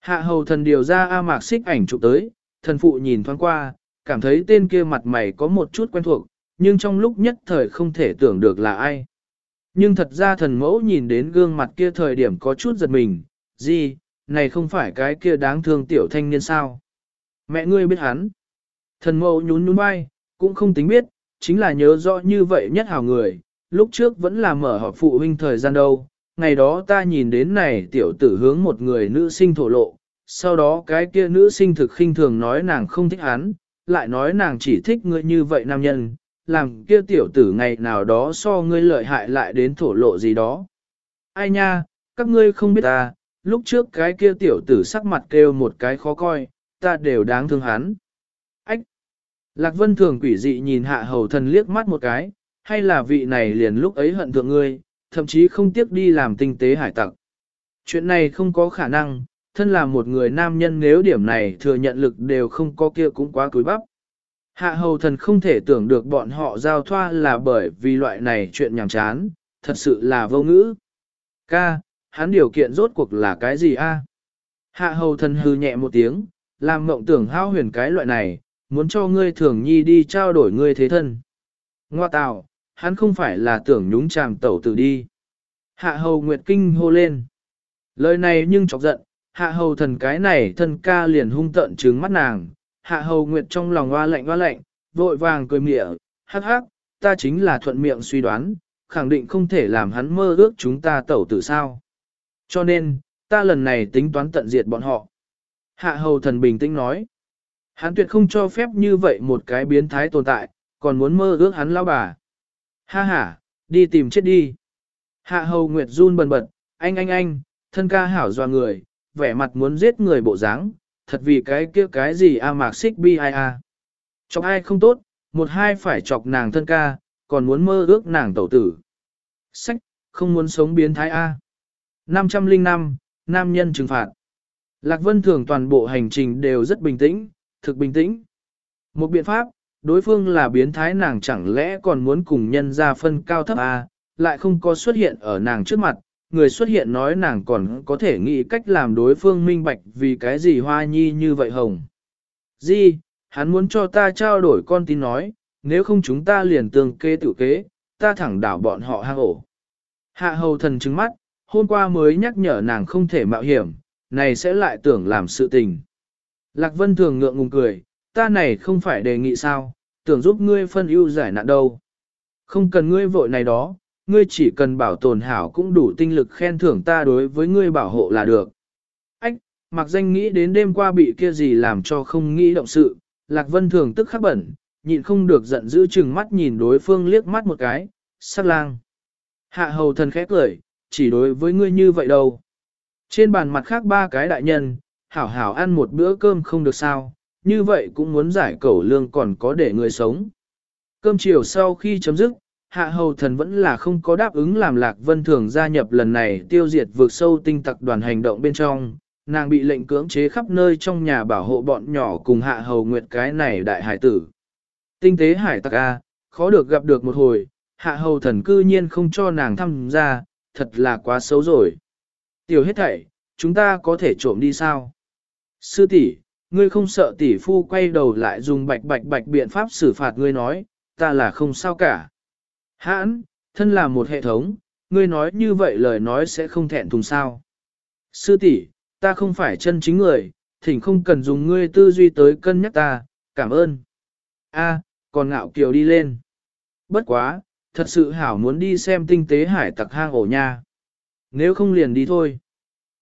Hạ hầu thần điều ra A mạc xích ảnh chụp tới, thần phụ nhìn thoáng qua, cảm thấy tên kia mặt mày có một chút quen thuộc, nhưng trong lúc nhất thời không thể tưởng được là ai. Nhưng thật ra thần mẫu nhìn đến gương mặt kia thời điểm có chút giật mình, gì, này không phải cái kia đáng thương tiểu thanh niên sao. Mẹ ngươi biết hắn. Thần mẫu nhún nhún vai, cũng không tính biết, chính là nhớ rõ như vậy nhất hào người, lúc trước vẫn là mở họp phụ huynh thời gian đâu. Ngày đó ta nhìn đến này tiểu tử hướng một người nữ sinh thổ lộ, sau đó cái kia nữ sinh thực khinh thường nói nàng không thích hắn, lại nói nàng chỉ thích ngươi như vậy nam nhân, làm kia tiểu tử ngày nào đó so ngươi lợi hại lại đến thổ lộ gì đó. Ai nha, các ngươi không biết ta, lúc trước cái kia tiểu tử sắc mặt kêu một cái khó coi, ta đều đáng thương hắn. Lạc Vân thường quỷ dị nhìn hạ hầu thần liếc mắt một cái, hay là vị này liền lúc ấy hận thượng ngươi, thậm chí không tiếc đi làm tinh tế hải tặc. Chuyện này không có khả năng, thân là một người nam nhân nếu điểm này thừa nhận lực đều không có kia cũng quá cúi bắp. Hạ hầu thần không thể tưởng được bọn họ giao thoa là bởi vì loại này chuyện nhảm chán, thật sự là vô ngữ. Ca, hắn điều kiện rốt cuộc là cái gì a? Hạ hầu thần hư nhẹ một tiếng, làm mộng tưởng hao huyền cái loại này, muốn cho ngươi thường nhi đi trao đổi ngươi thế thân. Ngoa tạo, hắn không phải là tưởng nhúng chàm tẩu tử đi. Hạ hầu nguyệt kinh hô lên. Lời này nhưng chọc giận, hạ hầu thần cái này thân ca liền hung tận trứng mắt nàng. Hạ hầu nguyệt trong lòng hoa lạnh hoa lạnh, vội vàng cười mỉa, hắc hắc, ta chính là thuận miệng suy đoán, khẳng định không thể làm hắn mơ ước chúng ta tẩu tử sao. Cho nên, ta lần này tính toán tận diệt bọn họ. Hạ hầu thần bình tĩnh nói. Hắn tuyệt không cho phép như vậy một cái biến thái tồn tại, còn muốn mơ ước hắn lao bà. Ha ha, đi tìm chết đi. Hạ hầu nguyệt run bần bật, anh anh anh, thân ca hảo doa người, vẻ mặt muốn giết người bộ dáng, thật vì cái kia cái gì a mạc xích bi ai a. Chọc ai không tốt, một hai phải chọc nàng thân ca, còn muốn mơ ước nàng tẩu tử. Sách, không muốn sống biến thái a. 505, nam nhân trừng phạt. Lạc Vân Thường toàn bộ hành trình đều rất bình tĩnh, thực bình tĩnh. Một biện pháp, đối phương là biến thái nàng chẳng lẽ còn muốn cùng nhân ra phân cao thấp A, lại không có xuất hiện ở nàng trước mặt, người xuất hiện nói nàng còn có thể nghĩ cách làm đối phương minh bạch vì cái gì hoa nhi như vậy hồng. Di, hắn muốn cho ta trao đổi con tin nói, nếu không chúng ta liền tương kê tự kế, ta thẳng đảo bọn họ hang ổ. Hạ hầu thần trứng mắt, hôm qua mới nhắc nhở nàng không thể mạo hiểm, này sẽ lại tưởng làm sự tình. Lạc Vân thường ngượng ngùng cười, ta này không phải đề nghị sao, tưởng giúp ngươi phân ưu giải nạn đâu. Không cần ngươi vội này đó, ngươi chỉ cần bảo tồn hảo cũng đủ tinh lực khen thưởng ta đối với ngươi bảo hộ là được. Ách, mặc danh nghĩ đến đêm qua bị kia gì làm cho không nghĩ động sự, Lạc Vân thường tức khắc bẩn, nhịn không được giận giữ chừng mắt nhìn đối phương liếc mắt một cái, sắc lang. Hạ hầu thần khẽ cười, chỉ đối với ngươi như vậy đâu. Trên bàn mặt khác ba cái đại nhân, hảo hảo ăn một bữa cơm không được sao, như vậy cũng muốn giải cẩu lương còn có để người sống. Cơm chiều sau khi chấm dứt, hạ hầu thần vẫn là không có đáp ứng làm lạc vân thường gia nhập lần này tiêu diệt vượt sâu tinh tặc đoàn hành động bên trong, nàng bị lệnh cưỡng chế khắp nơi trong nhà bảo hộ bọn nhỏ cùng hạ hầu nguyệt cái này đại hải tử. Tinh tế hải tặc A, khó được gặp được một hồi, hạ hầu thần cư nhiên không cho nàng tham gia, thật là quá xấu rồi. Tiểu hết thảy, chúng ta có thể trộm đi sao? Sư tỷ, ngươi không sợ tỷ phu quay đầu lại dùng bạch bạch bạch biện pháp xử phạt ngươi nói, ta là không sao cả. Hãn, thân là một hệ thống, ngươi nói như vậy lời nói sẽ không thẹn thùng sao. Sư tỷ, ta không phải chân chính người, thỉnh không cần dùng ngươi tư duy tới cân nhắc ta, cảm ơn. A, còn ngạo kiều đi lên. Bất quá, thật sự hảo muốn đi xem tinh tế hải tặc hang ổ nha. Nếu không liền đi thôi.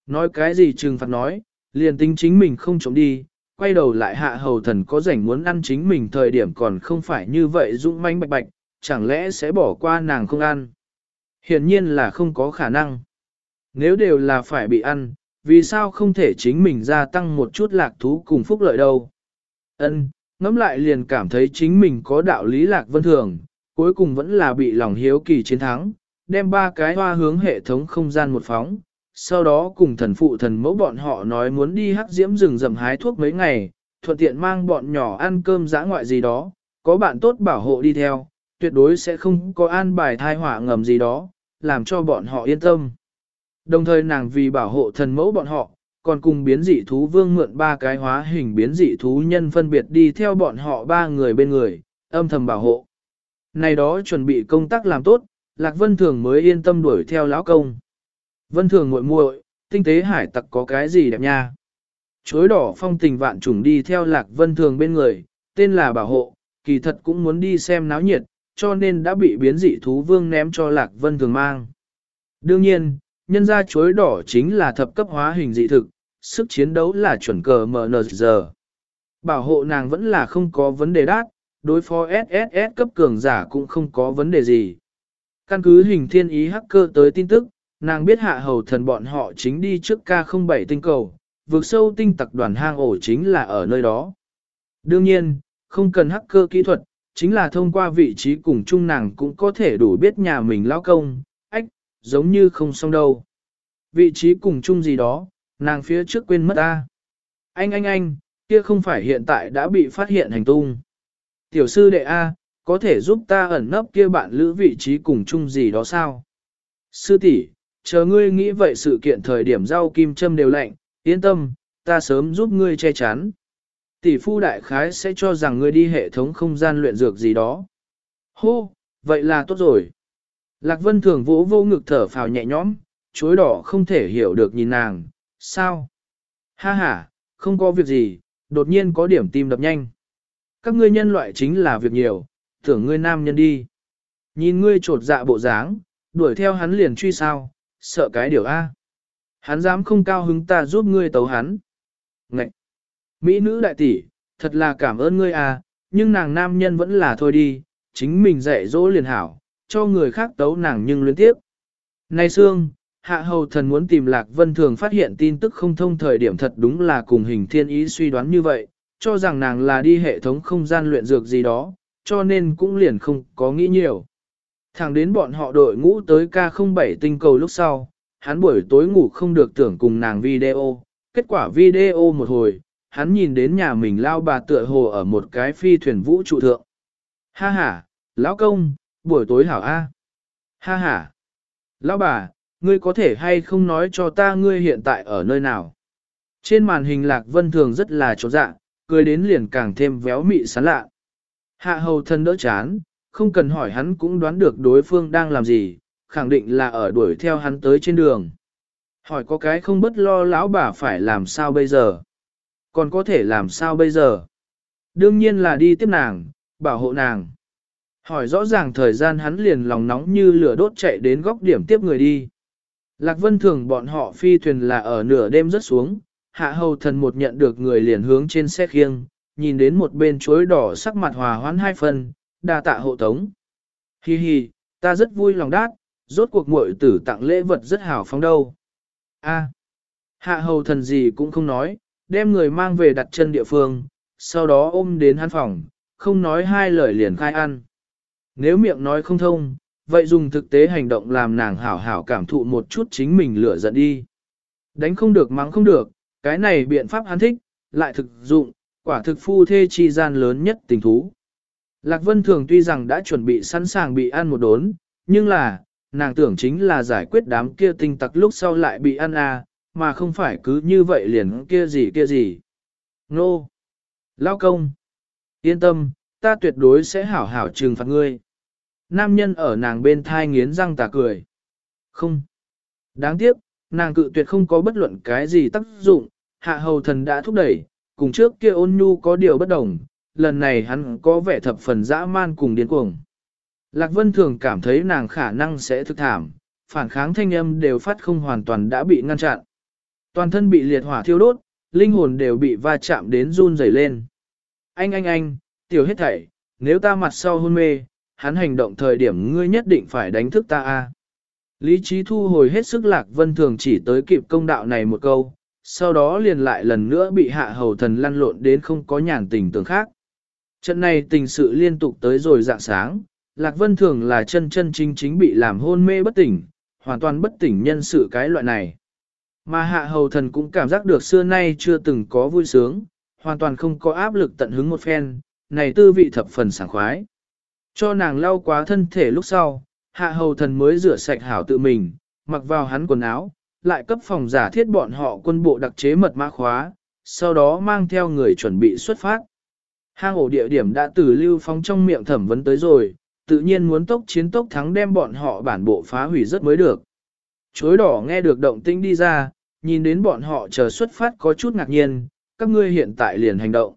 Nói cái gì trừng phạt nói, liền tính chính mình không trộm đi, quay đầu lại hạ hầu thần có rảnh muốn ăn chính mình thời điểm còn không phải như vậy dũng manh bạch bạch, chẳng lẽ sẽ bỏ qua nàng không ăn. Hiển nhiên là không có khả năng. Nếu đều là phải bị ăn, vì sao không thể chính mình gia tăng một chút lạc thú cùng phúc lợi đâu. Ân, ngẫm lại liền cảm thấy chính mình có đạo lý lạc vân thường, cuối cùng vẫn là bị lòng hiếu kỳ chiến thắng, đem ba cái hoa hướng hệ thống không gian một phóng, sau đó cùng thần phụ thần mẫu bọn họ nói muốn đi hắc diễm rừng rậm hái thuốc mấy ngày, thuận tiện mang bọn nhỏ ăn cơm giã ngoại gì đó, có bạn tốt bảo hộ đi theo, tuyệt đối sẽ không có an bài thai họa ngầm gì đó, làm cho bọn họ yên tâm. Đồng thời nàng vì bảo hộ thần mẫu bọn họ, còn cùng biến dị thú vương mượn ba cái hóa hình biến dị thú nhân phân biệt đi theo bọn họ ba người bên người, âm thầm bảo hộ. Này đó chuẩn bị công tác làm tốt, Lạc Vân Thường mới yên tâm đuổi theo lão công. Vân Thường muội muội, tinh tế hải tặc có cái gì đẹp nha. Chối đỏ phong tình vạn trùng đi theo Lạc Vân Thường bên người, tên là bảo hộ, kỳ thật cũng muốn đi xem náo nhiệt, cho nên đã bị biến dị thú vương ném cho Lạc Vân Thường mang. Đương nhiên, nhân ra chối đỏ chính là thập cấp hóa hình dị thực, sức chiến đấu là chuẩn cờ MNZ. Bảo hộ nàng vẫn là không có vấn đề đát, đối phó SSS cấp cường giả cũng không có vấn đề gì. Căn cứ hình thiên ý hacker tới tin tức, nàng biết hạ hầu thần bọn họ chính đi trước K07 tinh cầu, vượt sâu tinh tặc đoàn hang ổ chính là ở nơi đó. Đương nhiên, không cần hacker kỹ thuật, chính là thông qua vị trí cùng chung nàng cũng có thể đủ biết nhà mình lao công, ách, giống như không xong đâu. Vị trí cùng chung gì đó, nàng phía trước quên mất ta. Anh anh anh, kia không phải hiện tại đã bị phát hiện hành tung. Tiểu sư đệ A, có thể giúp ta ẩn nấp kia bạn lữ vị trí cùng chung gì đó sao? Sư tỷ, chờ ngươi nghĩ vậy sự kiện thời điểm rau kim châm đều lạnh, yên tâm, ta sớm giúp ngươi che chắn. Tỷ phu đại khái sẽ cho rằng ngươi đi hệ thống không gian luyện dược gì đó. Hô, vậy là tốt rồi. Lạc Vân thường vỗ vô ngực thở phào nhẹ nhõm, chối đỏ không thể hiểu được nhìn nàng, sao? Ha ha, không có việc gì, đột nhiên có điểm tim đập nhanh. Các ngươi nhân loại chính là việc nhiều, tưởng ngươi nam nhân đi. Nhìn ngươi trột dạ bộ dáng, đuổi theo hắn liền truy sao, sợ cái điều A. Hắn dám không cao hứng ta giúp ngươi tấu hắn. Ngậy! Mỹ nữ đại tỷ, thật là cảm ơn ngươi à, nhưng nàng nam nhân vẫn là thôi đi, chính mình dạy dỗ liền hảo, cho người khác tấu nàng nhưng luyến tiếp. Này Sương, Hạ Hầu Thần muốn tìm Lạc Vân Thường phát hiện tin tức không thông thời điểm thật đúng là cùng hình thiên ý suy đoán như vậy, cho rằng nàng là đi hệ thống không gian luyện dược gì đó, cho nên cũng liền không có nghĩ nhiều. Thẳng đến bọn họ đội ngũ tới K07 tinh cầu lúc sau, hắn buổi tối ngủ không được tưởng cùng nàng video, kết quả video một hồi, hắn nhìn đến nhà mình lao bà tựa hồ ở một cái phi thuyền vũ trụ thượng. Ha ha, lão công, buổi tối hảo A. Ha ha, lão bà, ngươi có thể hay không nói cho ta ngươi hiện tại ở nơi nào? Trên màn hình lạc vân thường rất là trốn dạ, cười đến liền càng thêm véo mị sán lạ. Hạ hầu thân đỡ chán, không cần hỏi hắn cũng đoán được đối phương đang làm gì, khẳng định là ở đuổi theo hắn tới trên đường. Hỏi có cái không bất lo lão bà phải làm sao bây giờ? Còn có thể làm sao bây giờ? Đương nhiên là đi tiếp nàng, bảo hộ nàng. Hỏi rõ ràng thời gian hắn liền lòng nóng như lửa đốt chạy đến góc điểm tiếp người đi. Lạc Vân thường bọn họ phi thuyền là ở nửa đêm rớt xuống, hạ hầu thần một nhận được người liền hướng trên xe khiêng, nhìn đến một bên chuối đỏ sắc mặt hòa hoãn hai phần, đa tạ hộ tống. Hi hi, ta rất vui lòng đát, rốt cuộc muội tử tặng lễ vật rất hảo phóng đâu. A, hạ hầu thần gì cũng không nói, đem người mang về đặt chân địa phương, sau đó ôm đến hắn phòng, không nói hai lời liền khai ăn. Nếu miệng nói không thông, vậy dùng thực tế hành động làm nàng hảo hảo cảm thụ một chút chính mình lửa giận đi. Đánh không được mắng không được, cái này biện pháp hắn thích, lại thực dụng, quả thực phu thê chi gian lớn nhất tình thú. Lạc Vân Thường tuy rằng đã chuẩn bị sẵn sàng bị ăn một đốn, nhưng là, nàng tưởng chính là giải quyết đám kia tinh tặc lúc sau lại bị ăn à, mà không phải cứ như vậy liền kia gì kia gì. Nô! Lao công! Yên tâm, ta tuyệt đối sẽ hảo hảo trừng phạt ngươi. Nam nhân ở nàng bên thai nghiến răng tà cười. Không! Đáng tiếc, nàng cự tuyệt không có bất luận cái gì tác dụng, hạ hầu thần đã thúc đẩy, cùng trước kia ôn nhu có điều bất đồng, lần này hắn có vẻ thập phần dã man cùng điên cuồng. Lạc Vân thường cảm thấy nàng khả năng sẽ thực thảm, phản kháng thanh âm đều phát không hoàn toàn đã bị ngăn chặn. Toàn thân bị liệt hỏa thiêu đốt, linh hồn đều bị va chạm đến run rẩy lên. Anh anh anh, tiểu hết thảy, nếu ta mặt sau hôn mê, hắn hành động thời điểm ngươi nhất định phải đánh thức ta a. Lý trí thu hồi hết sức lạc vân thường chỉ tới kịp công đạo này một câu, sau đó liền lại lần nữa bị hạ hầu thần lăn lộn đến không có nhàn tình tưởng khác. Trận này tình sự liên tục tới rồi dạng sáng, Lạc Vân thường là chân chân chính chính bị làm hôn mê bất tỉnh, hoàn toàn bất tỉnh nhân sự cái loại này. Mà hạ hầu thần cũng cảm giác được xưa nay chưa từng có vui sướng, hoàn toàn không có áp lực tận hứng một phen, này tư vị thập phần sảng khoái. Cho nàng lau quá thân thể lúc sau, hạ hầu thần mới rửa sạch hảo tự mình, mặc vào hắn quần áo, lại cấp phòng giả thiết bọn họ quân bộ đặc chế mật mã khóa, sau đó mang theo người chuẩn bị xuất phát. Hang ổ địa điểm đã từ lưu phóng trong miệng thẩm vấn tới rồi, tự nhiên muốn tốc chiến tốc thắng đem bọn họ bản bộ phá hủy rất mới được. Chối đỏ nghe được động tĩnh đi ra, nhìn đến bọn họ chờ xuất phát có chút ngạc nhiên, các ngươi hiện tại liền hành động.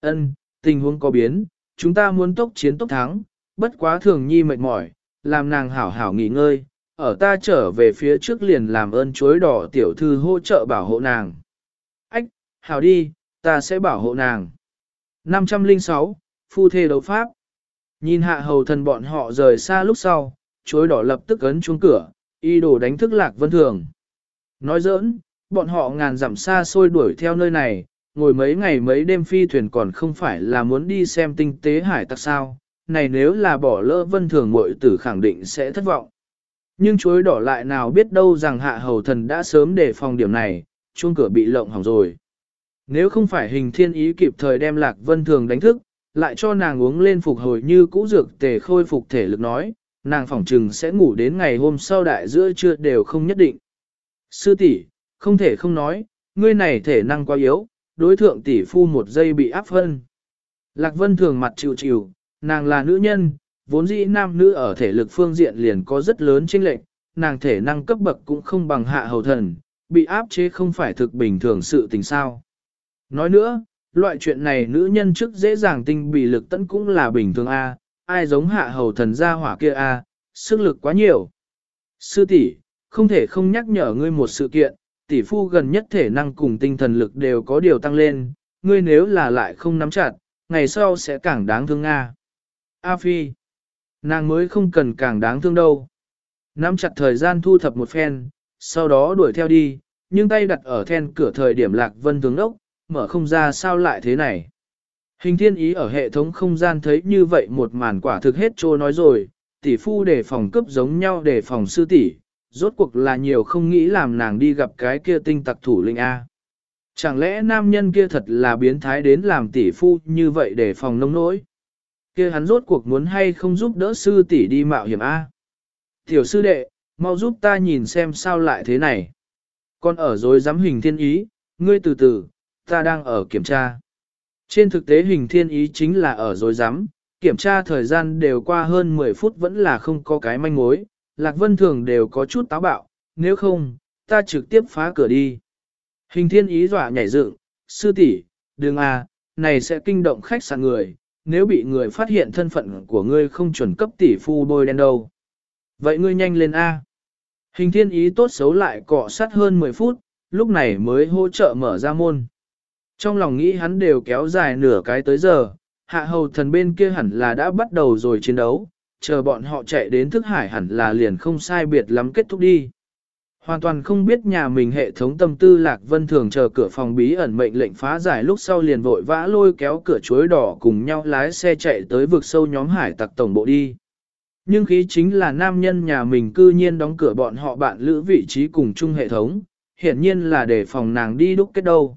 Ân, tình huống có biến, chúng ta muốn tốc chiến tốc thắng, bất quá thường nhi mệt mỏi, làm nàng hảo hảo nghỉ ngơi, ở ta trở về phía trước liền làm ơn chối đỏ tiểu thư hỗ trợ bảo hộ nàng. Ách, hảo đi, ta sẽ bảo hộ nàng. 506, Phu Thê Đấu Pháp Nhìn hạ hầu thần bọn họ rời xa lúc sau, chối đỏ lập tức ấn chuông cửa, y đồ đánh thức lạc vân thường. Nói giỡn, bọn họ ngàn dặm xa xôi đuổi theo nơi này, ngồi mấy ngày mấy đêm phi thuyền còn không phải là muốn đi xem tinh tế hải tặc sao, này nếu là bỏ lỡ vân thường mội tử khẳng định sẽ thất vọng. Nhưng chuối đỏ lại nào biết đâu rằng hạ hầu thần đã sớm đề phòng điểm này, chuông cửa bị lộng hỏng rồi. Nếu không phải hình thiên ý kịp thời đem lạc vân thường đánh thức, lại cho nàng uống lên phục hồi như cũ dược tề khôi phục thể lực nói, nàng phỏng trừng sẽ ngủ đến ngày hôm sau đại giữa trưa đều không nhất định. Sư tỷ, không thể không nói, ngươi này thể năng quá yếu, đối thượng tỷ phu một giây bị áp phân. Lạc Vân thường mặt chịu chịu, nàng là nữ nhân, vốn dĩ nam nữ ở thể lực phương diện liền có rất lớn chênh lệch, nàng thể năng cấp bậc cũng không bằng hạ hầu thần, bị áp chế không phải thực bình thường sự tình sao. Nói nữa, loại chuyện này nữ nhân trước dễ dàng tinh bị lực tấn cũng là bình thường A, ai giống hạ hầu thần gia hỏa kia A, sức lực quá nhiều. Sư tỷ, không thể không nhắc nhở ngươi một sự kiện, tỷ phu gần nhất thể năng cùng tinh thần lực đều có điều tăng lên, ngươi nếu là lại không nắm chặt, ngày sau sẽ càng đáng thương a A Phi, nàng mới không cần càng đáng thương đâu. Nắm chặt thời gian thu thập một phen, sau đó đuổi theo đi, nhưng tay đặt ở then cửa thời điểm lạc vân tướng đốc, mở không ra sao lại thế này. Hình thiên ý ở hệ thống không gian thấy như vậy một màn quả thực hết trô nói rồi, tỷ phu để phòng cướp giống nhau để phòng sư tỷ, rốt cuộc là nhiều không nghĩ làm nàng đi gặp cái kia tinh tặc thủ linh A. Chẳng lẽ nam nhân kia thật là biến thái đến làm tỷ phu như vậy để phòng nông nỗi? Kia hắn rốt cuộc muốn hay không giúp đỡ sư tỷ đi mạo hiểm A? Tiểu sư đệ, mau giúp ta nhìn xem sao lại thế này. Con ở dối giám hình thiên ý, ngươi từ từ, ta đang ở kiểm tra. Trên thực tế hình thiên ý chính là ở dối rắm kiểm tra thời gian đều qua hơn 10 phút vẫn là không có cái manh mối, Lạc Vân Thường đều có chút táo bạo, nếu không, ta trực tiếp phá cửa đi. Hình thiên ý dọa nhảy dựng, sư tỷ, đừng à, này sẽ kinh động khách sạn người, nếu bị người phát hiện thân phận của ngươi không chuẩn cấp tỷ phu bôi đen đâu. Vậy ngươi nhanh lên A. Hình thiên ý tốt xấu lại cọ sát hơn 10 phút, lúc này mới hỗ trợ mở ra môn. Trong lòng nghĩ hắn đều kéo dài nửa cái tới giờ, hạ hầu thần bên kia hẳn là đã bắt đầu rồi chiến đấu, chờ bọn họ chạy đến thức hải hẳn là liền không sai biệt lắm kết thúc đi. Hoàn toàn không biết nhà mình hệ thống tâm tư lạc vân thường chờ cửa phòng bí ẩn mệnh lệnh phá giải lúc sau liền vội vã lôi kéo cửa chuối đỏ cùng nhau lái xe chạy tới vực sâu nhóm hải tặc tổng bộ đi. Nhưng khí chính là nam nhân nhà mình cư nhiên đóng cửa bọn họ bạn lữ vị trí cùng chung hệ thống, hiển nhiên là để phòng nàng đi đúc kết đâu.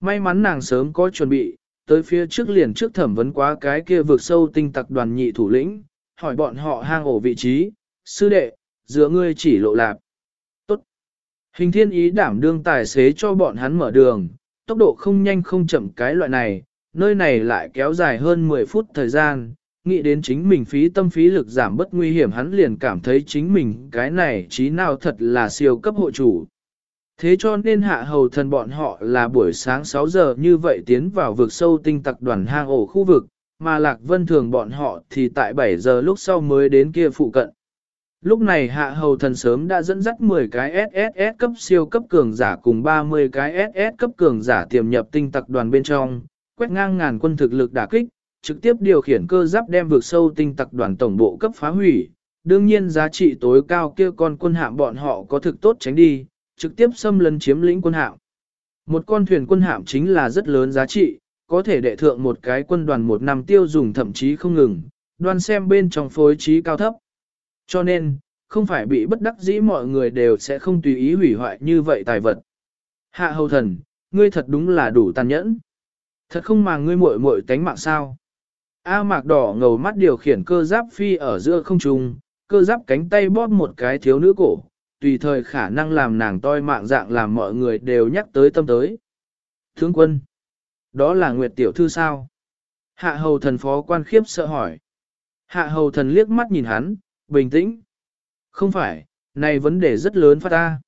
May mắn nàng sớm có chuẩn bị, tới phía trước liền trước thẩm vấn quá cái kia vượt sâu tinh tặc đoàn nhị thủ lĩnh, hỏi bọn họ hang ổ vị trí, sư đệ, giữa ngươi chỉ lộ lạp. Tốt. Hình thiên ý đảm đương tài xế cho bọn hắn mở đường, tốc độ không nhanh không chậm cái loại này, nơi này lại kéo dài hơn 10 phút thời gian, nghĩ đến chính mình phí tâm phí lực giảm bất nguy hiểm hắn liền cảm thấy chính mình cái này trí nào thật là siêu cấp hộ chủ. Thế cho nên hạ hầu thần bọn họ là buổi sáng 6 giờ như vậy tiến vào vực sâu tinh tặc đoàn hang ổ khu vực, mà Lạc Vân Thường bọn họ thì tại 7 giờ lúc sau mới đến kia phụ cận. Lúc này hạ hầu thần sớm đã dẫn dắt 10 cái SSS cấp siêu cấp cường giả cùng 30 cái SS cấp cường giả tiềm nhập tinh tặc đoàn bên trong, quét ngang ngàn quân thực lực đả kích, trực tiếp điều khiển cơ giáp đem vượt sâu tinh tặc đoàn tổng bộ cấp phá hủy. Đương nhiên giá trị tối cao kia con quân hạm bọn họ có thực tốt tránh đi, trực tiếp xâm lấn chiếm lĩnh quân hạm. Một con thuyền quân hạm chính là rất lớn giá trị, có thể đệ thượng một cái quân đoàn một năm tiêu dùng thậm chí không ngừng, đoan xem bên trong phối trí cao thấp. Cho nên, không phải bị bất đắc dĩ mọi người đều sẽ không tùy ý hủy hoại như vậy tài vật. Hạ hầu thần, ngươi thật đúng là đủ tàn nhẫn. Thật không mà ngươi muội muội tánh mạng sao. A mạc đỏ ngầu mắt điều khiển cơ giáp phi ở giữa không trung, cơ giáp cánh tay bóp một cái thiếu nữ cổ, tùy thời khả năng làm nàng toi mạng dạng làm mọi người đều nhắc tới tâm tới. Thương quân, đó là Nguyệt Tiểu Thư sao? Hạ hầu thần phó quan khiếp sợ hỏi. Hạ hầu thần liếc mắt nhìn hắn, bình tĩnh. Không phải, này vấn đề rất lớn phát ta.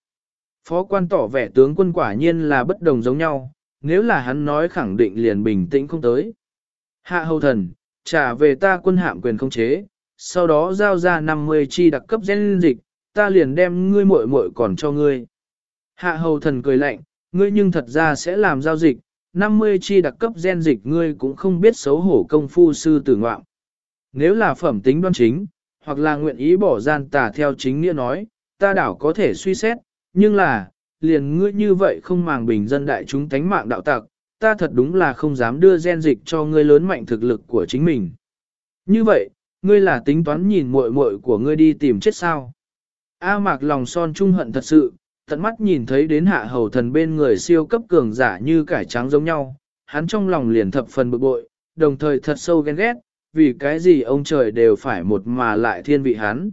Phó quan tỏ vẻ tướng quân quả nhiên là bất đồng giống nhau, nếu là hắn nói khẳng định liền bình tĩnh không tới. Hạ hầu thần, trả về ta quân hạm quyền không chế, sau đó giao ra 50 chi đặc cấp gen dịch, ta liền đem ngươi muội muội còn cho ngươi. Hạ hầu thần cười lạnh, ngươi nhưng thật ra sẽ làm giao dịch, 50 chi đặc cấp gen dịch ngươi cũng không biết xấu hổ công phu sư tử ngoạm. Nếu là phẩm tính đoan chính, hoặc là nguyện ý bỏ gian tà theo chính nghĩa nói, ta đảo có thể suy xét, nhưng là, liền ngươi như vậy không màng bình dân đại chúng tánh mạng đạo tặc, ta thật đúng là không dám đưa gen dịch cho ngươi lớn mạnh thực lực của chính mình. Như vậy, ngươi là tính toán nhìn muội muội của ngươi đi tìm chết sao? A mạc lòng son trung hận thật sự, tận mắt nhìn thấy đến hạ hầu thần bên người siêu cấp cường giả như cải trắng giống nhau, hắn trong lòng liền thập phần bực bội, đồng thời thật sâu ghen ghét, vì cái gì ông trời đều phải một mà lại thiên vị hắn.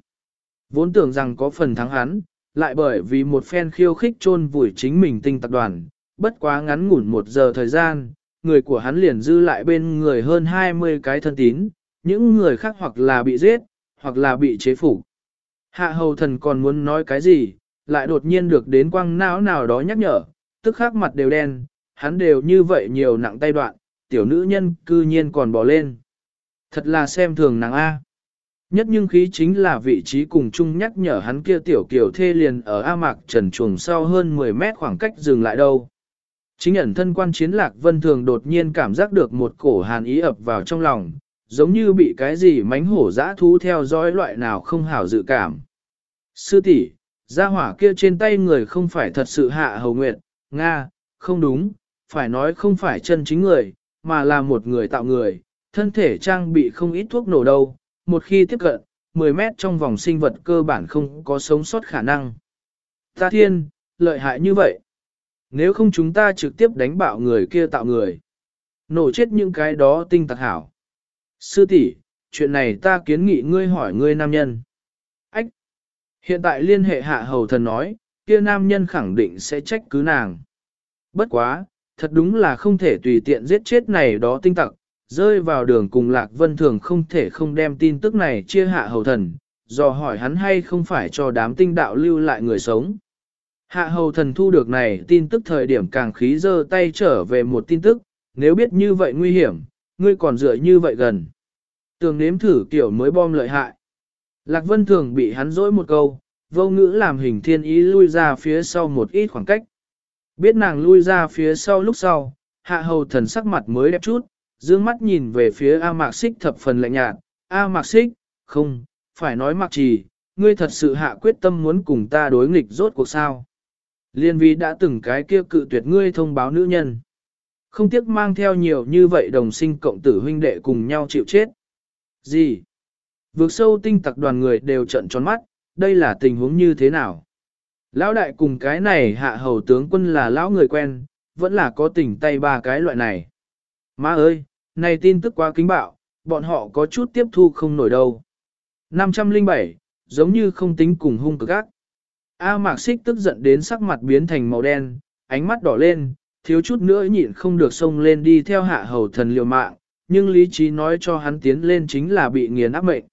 Vốn tưởng rằng có phần thắng hắn, lại bởi vì một phen khiêu khích chôn vùi chính mình tinh tập đoàn, bất quá ngắn ngủn một giờ thời gian, người của hắn liền dư lại bên người hơn 20 cái thân tín, những người khác hoặc là bị giết, hoặc là bị chế phủ. Hạ hầu thần còn muốn nói cái gì, lại đột nhiên được đến quang não nào đó nhắc nhở, tức khắc mặt đều đen, hắn đều như vậy nhiều nặng tay đoạn, tiểu nữ nhân cư nhiên còn bỏ lên. Thật là xem thường nàng A. Nhất nhưng khí chính là vị trí cùng chung nhắc nhở hắn kia tiểu kiểu thê liền ở A Mạc Trần Chuồng sau hơn 10 mét khoảng cách dừng lại đâu. Chính ẩn thân quan chiến lạc vân thường đột nhiên cảm giác được một cổ hàn ý ập vào trong lòng, giống như bị cái gì mánh hổ dã thú theo dõi loại nào không hảo dự cảm. Sư tỷ, gia hỏa kia trên tay người không phải thật sự hạ hầu nguyện, Nga, không đúng, phải nói không phải chân chính người, mà là một người tạo người, thân thể trang bị không ít thuốc nổ đâu, một khi tiếp cận, 10 mét trong vòng sinh vật cơ bản không có sống sót khả năng. Ta thiên, lợi hại như vậy. Nếu không chúng ta trực tiếp đánh bạo người kia tạo người. Nổ chết những cái đó tinh tặc hảo. Sư tỷ, chuyện này ta kiến nghị ngươi hỏi ngươi nam nhân. Ách! Hiện tại liên hệ hạ hầu thần nói, kia nam nhân khẳng định sẽ trách cứ nàng. Bất quá, thật đúng là không thể tùy tiện giết chết này đó tinh tặc, rơi vào đường cùng Lạc Vân Thường không thể không đem tin tức này chia hạ hầu thần, do hỏi hắn hay không phải cho đám tinh đạo lưu lại người sống. Hạ hầu thần thu được này tin tức thời điểm càng khí dơ tay trở về một tin tức, nếu biết như vậy nguy hiểm, ngươi còn dựa như vậy gần. Tường nếm thử kiểu mới bom lợi hại. Lạc Vân Thường bị hắn dỗi một câu, vô ngữ làm hình thiên ý lui ra phía sau một ít khoảng cách. Biết nàng lui ra phía sau lúc sau, hạ hầu thần sắc mặt mới đẹp chút, dương mắt nhìn về phía A Mạc Xích thập phần lạnh nhạt, A Mạc Xích, không, phải nói Mạc Trì, ngươi thật sự hạ quyết tâm muốn cùng ta đối nghịch rốt cuộc sao. Liên vi đã từng cái kia cự tuyệt ngươi thông báo nữ nhân. Không tiếc mang theo nhiều như vậy đồng sinh cộng tử huynh đệ cùng nhau chịu chết. Gì? Vượt sâu tinh tặc đoàn người đều trận tròn mắt, đây là tình huống như thế nào? Lão đại cùng cái này hạ hầu tướng quân là lão người quen, vẫn là có tình tay ba cái loại này. Má ơi, này tin tức quá kính bạo, bọn họ có chút tiếp thu không nổi đâu. 507, giống như không tính cùng hung cực ác. A mạc xích tức giận đến sắc mặt biến thành màu đen, ánh mắt đỏ lên, thiếu chút nữa nhịn không được xông lên đi theo hạ hầu thần liều mạng, nhưng lý trí nói cho hắn tiến lên chính là bị nghiền áp mệnh.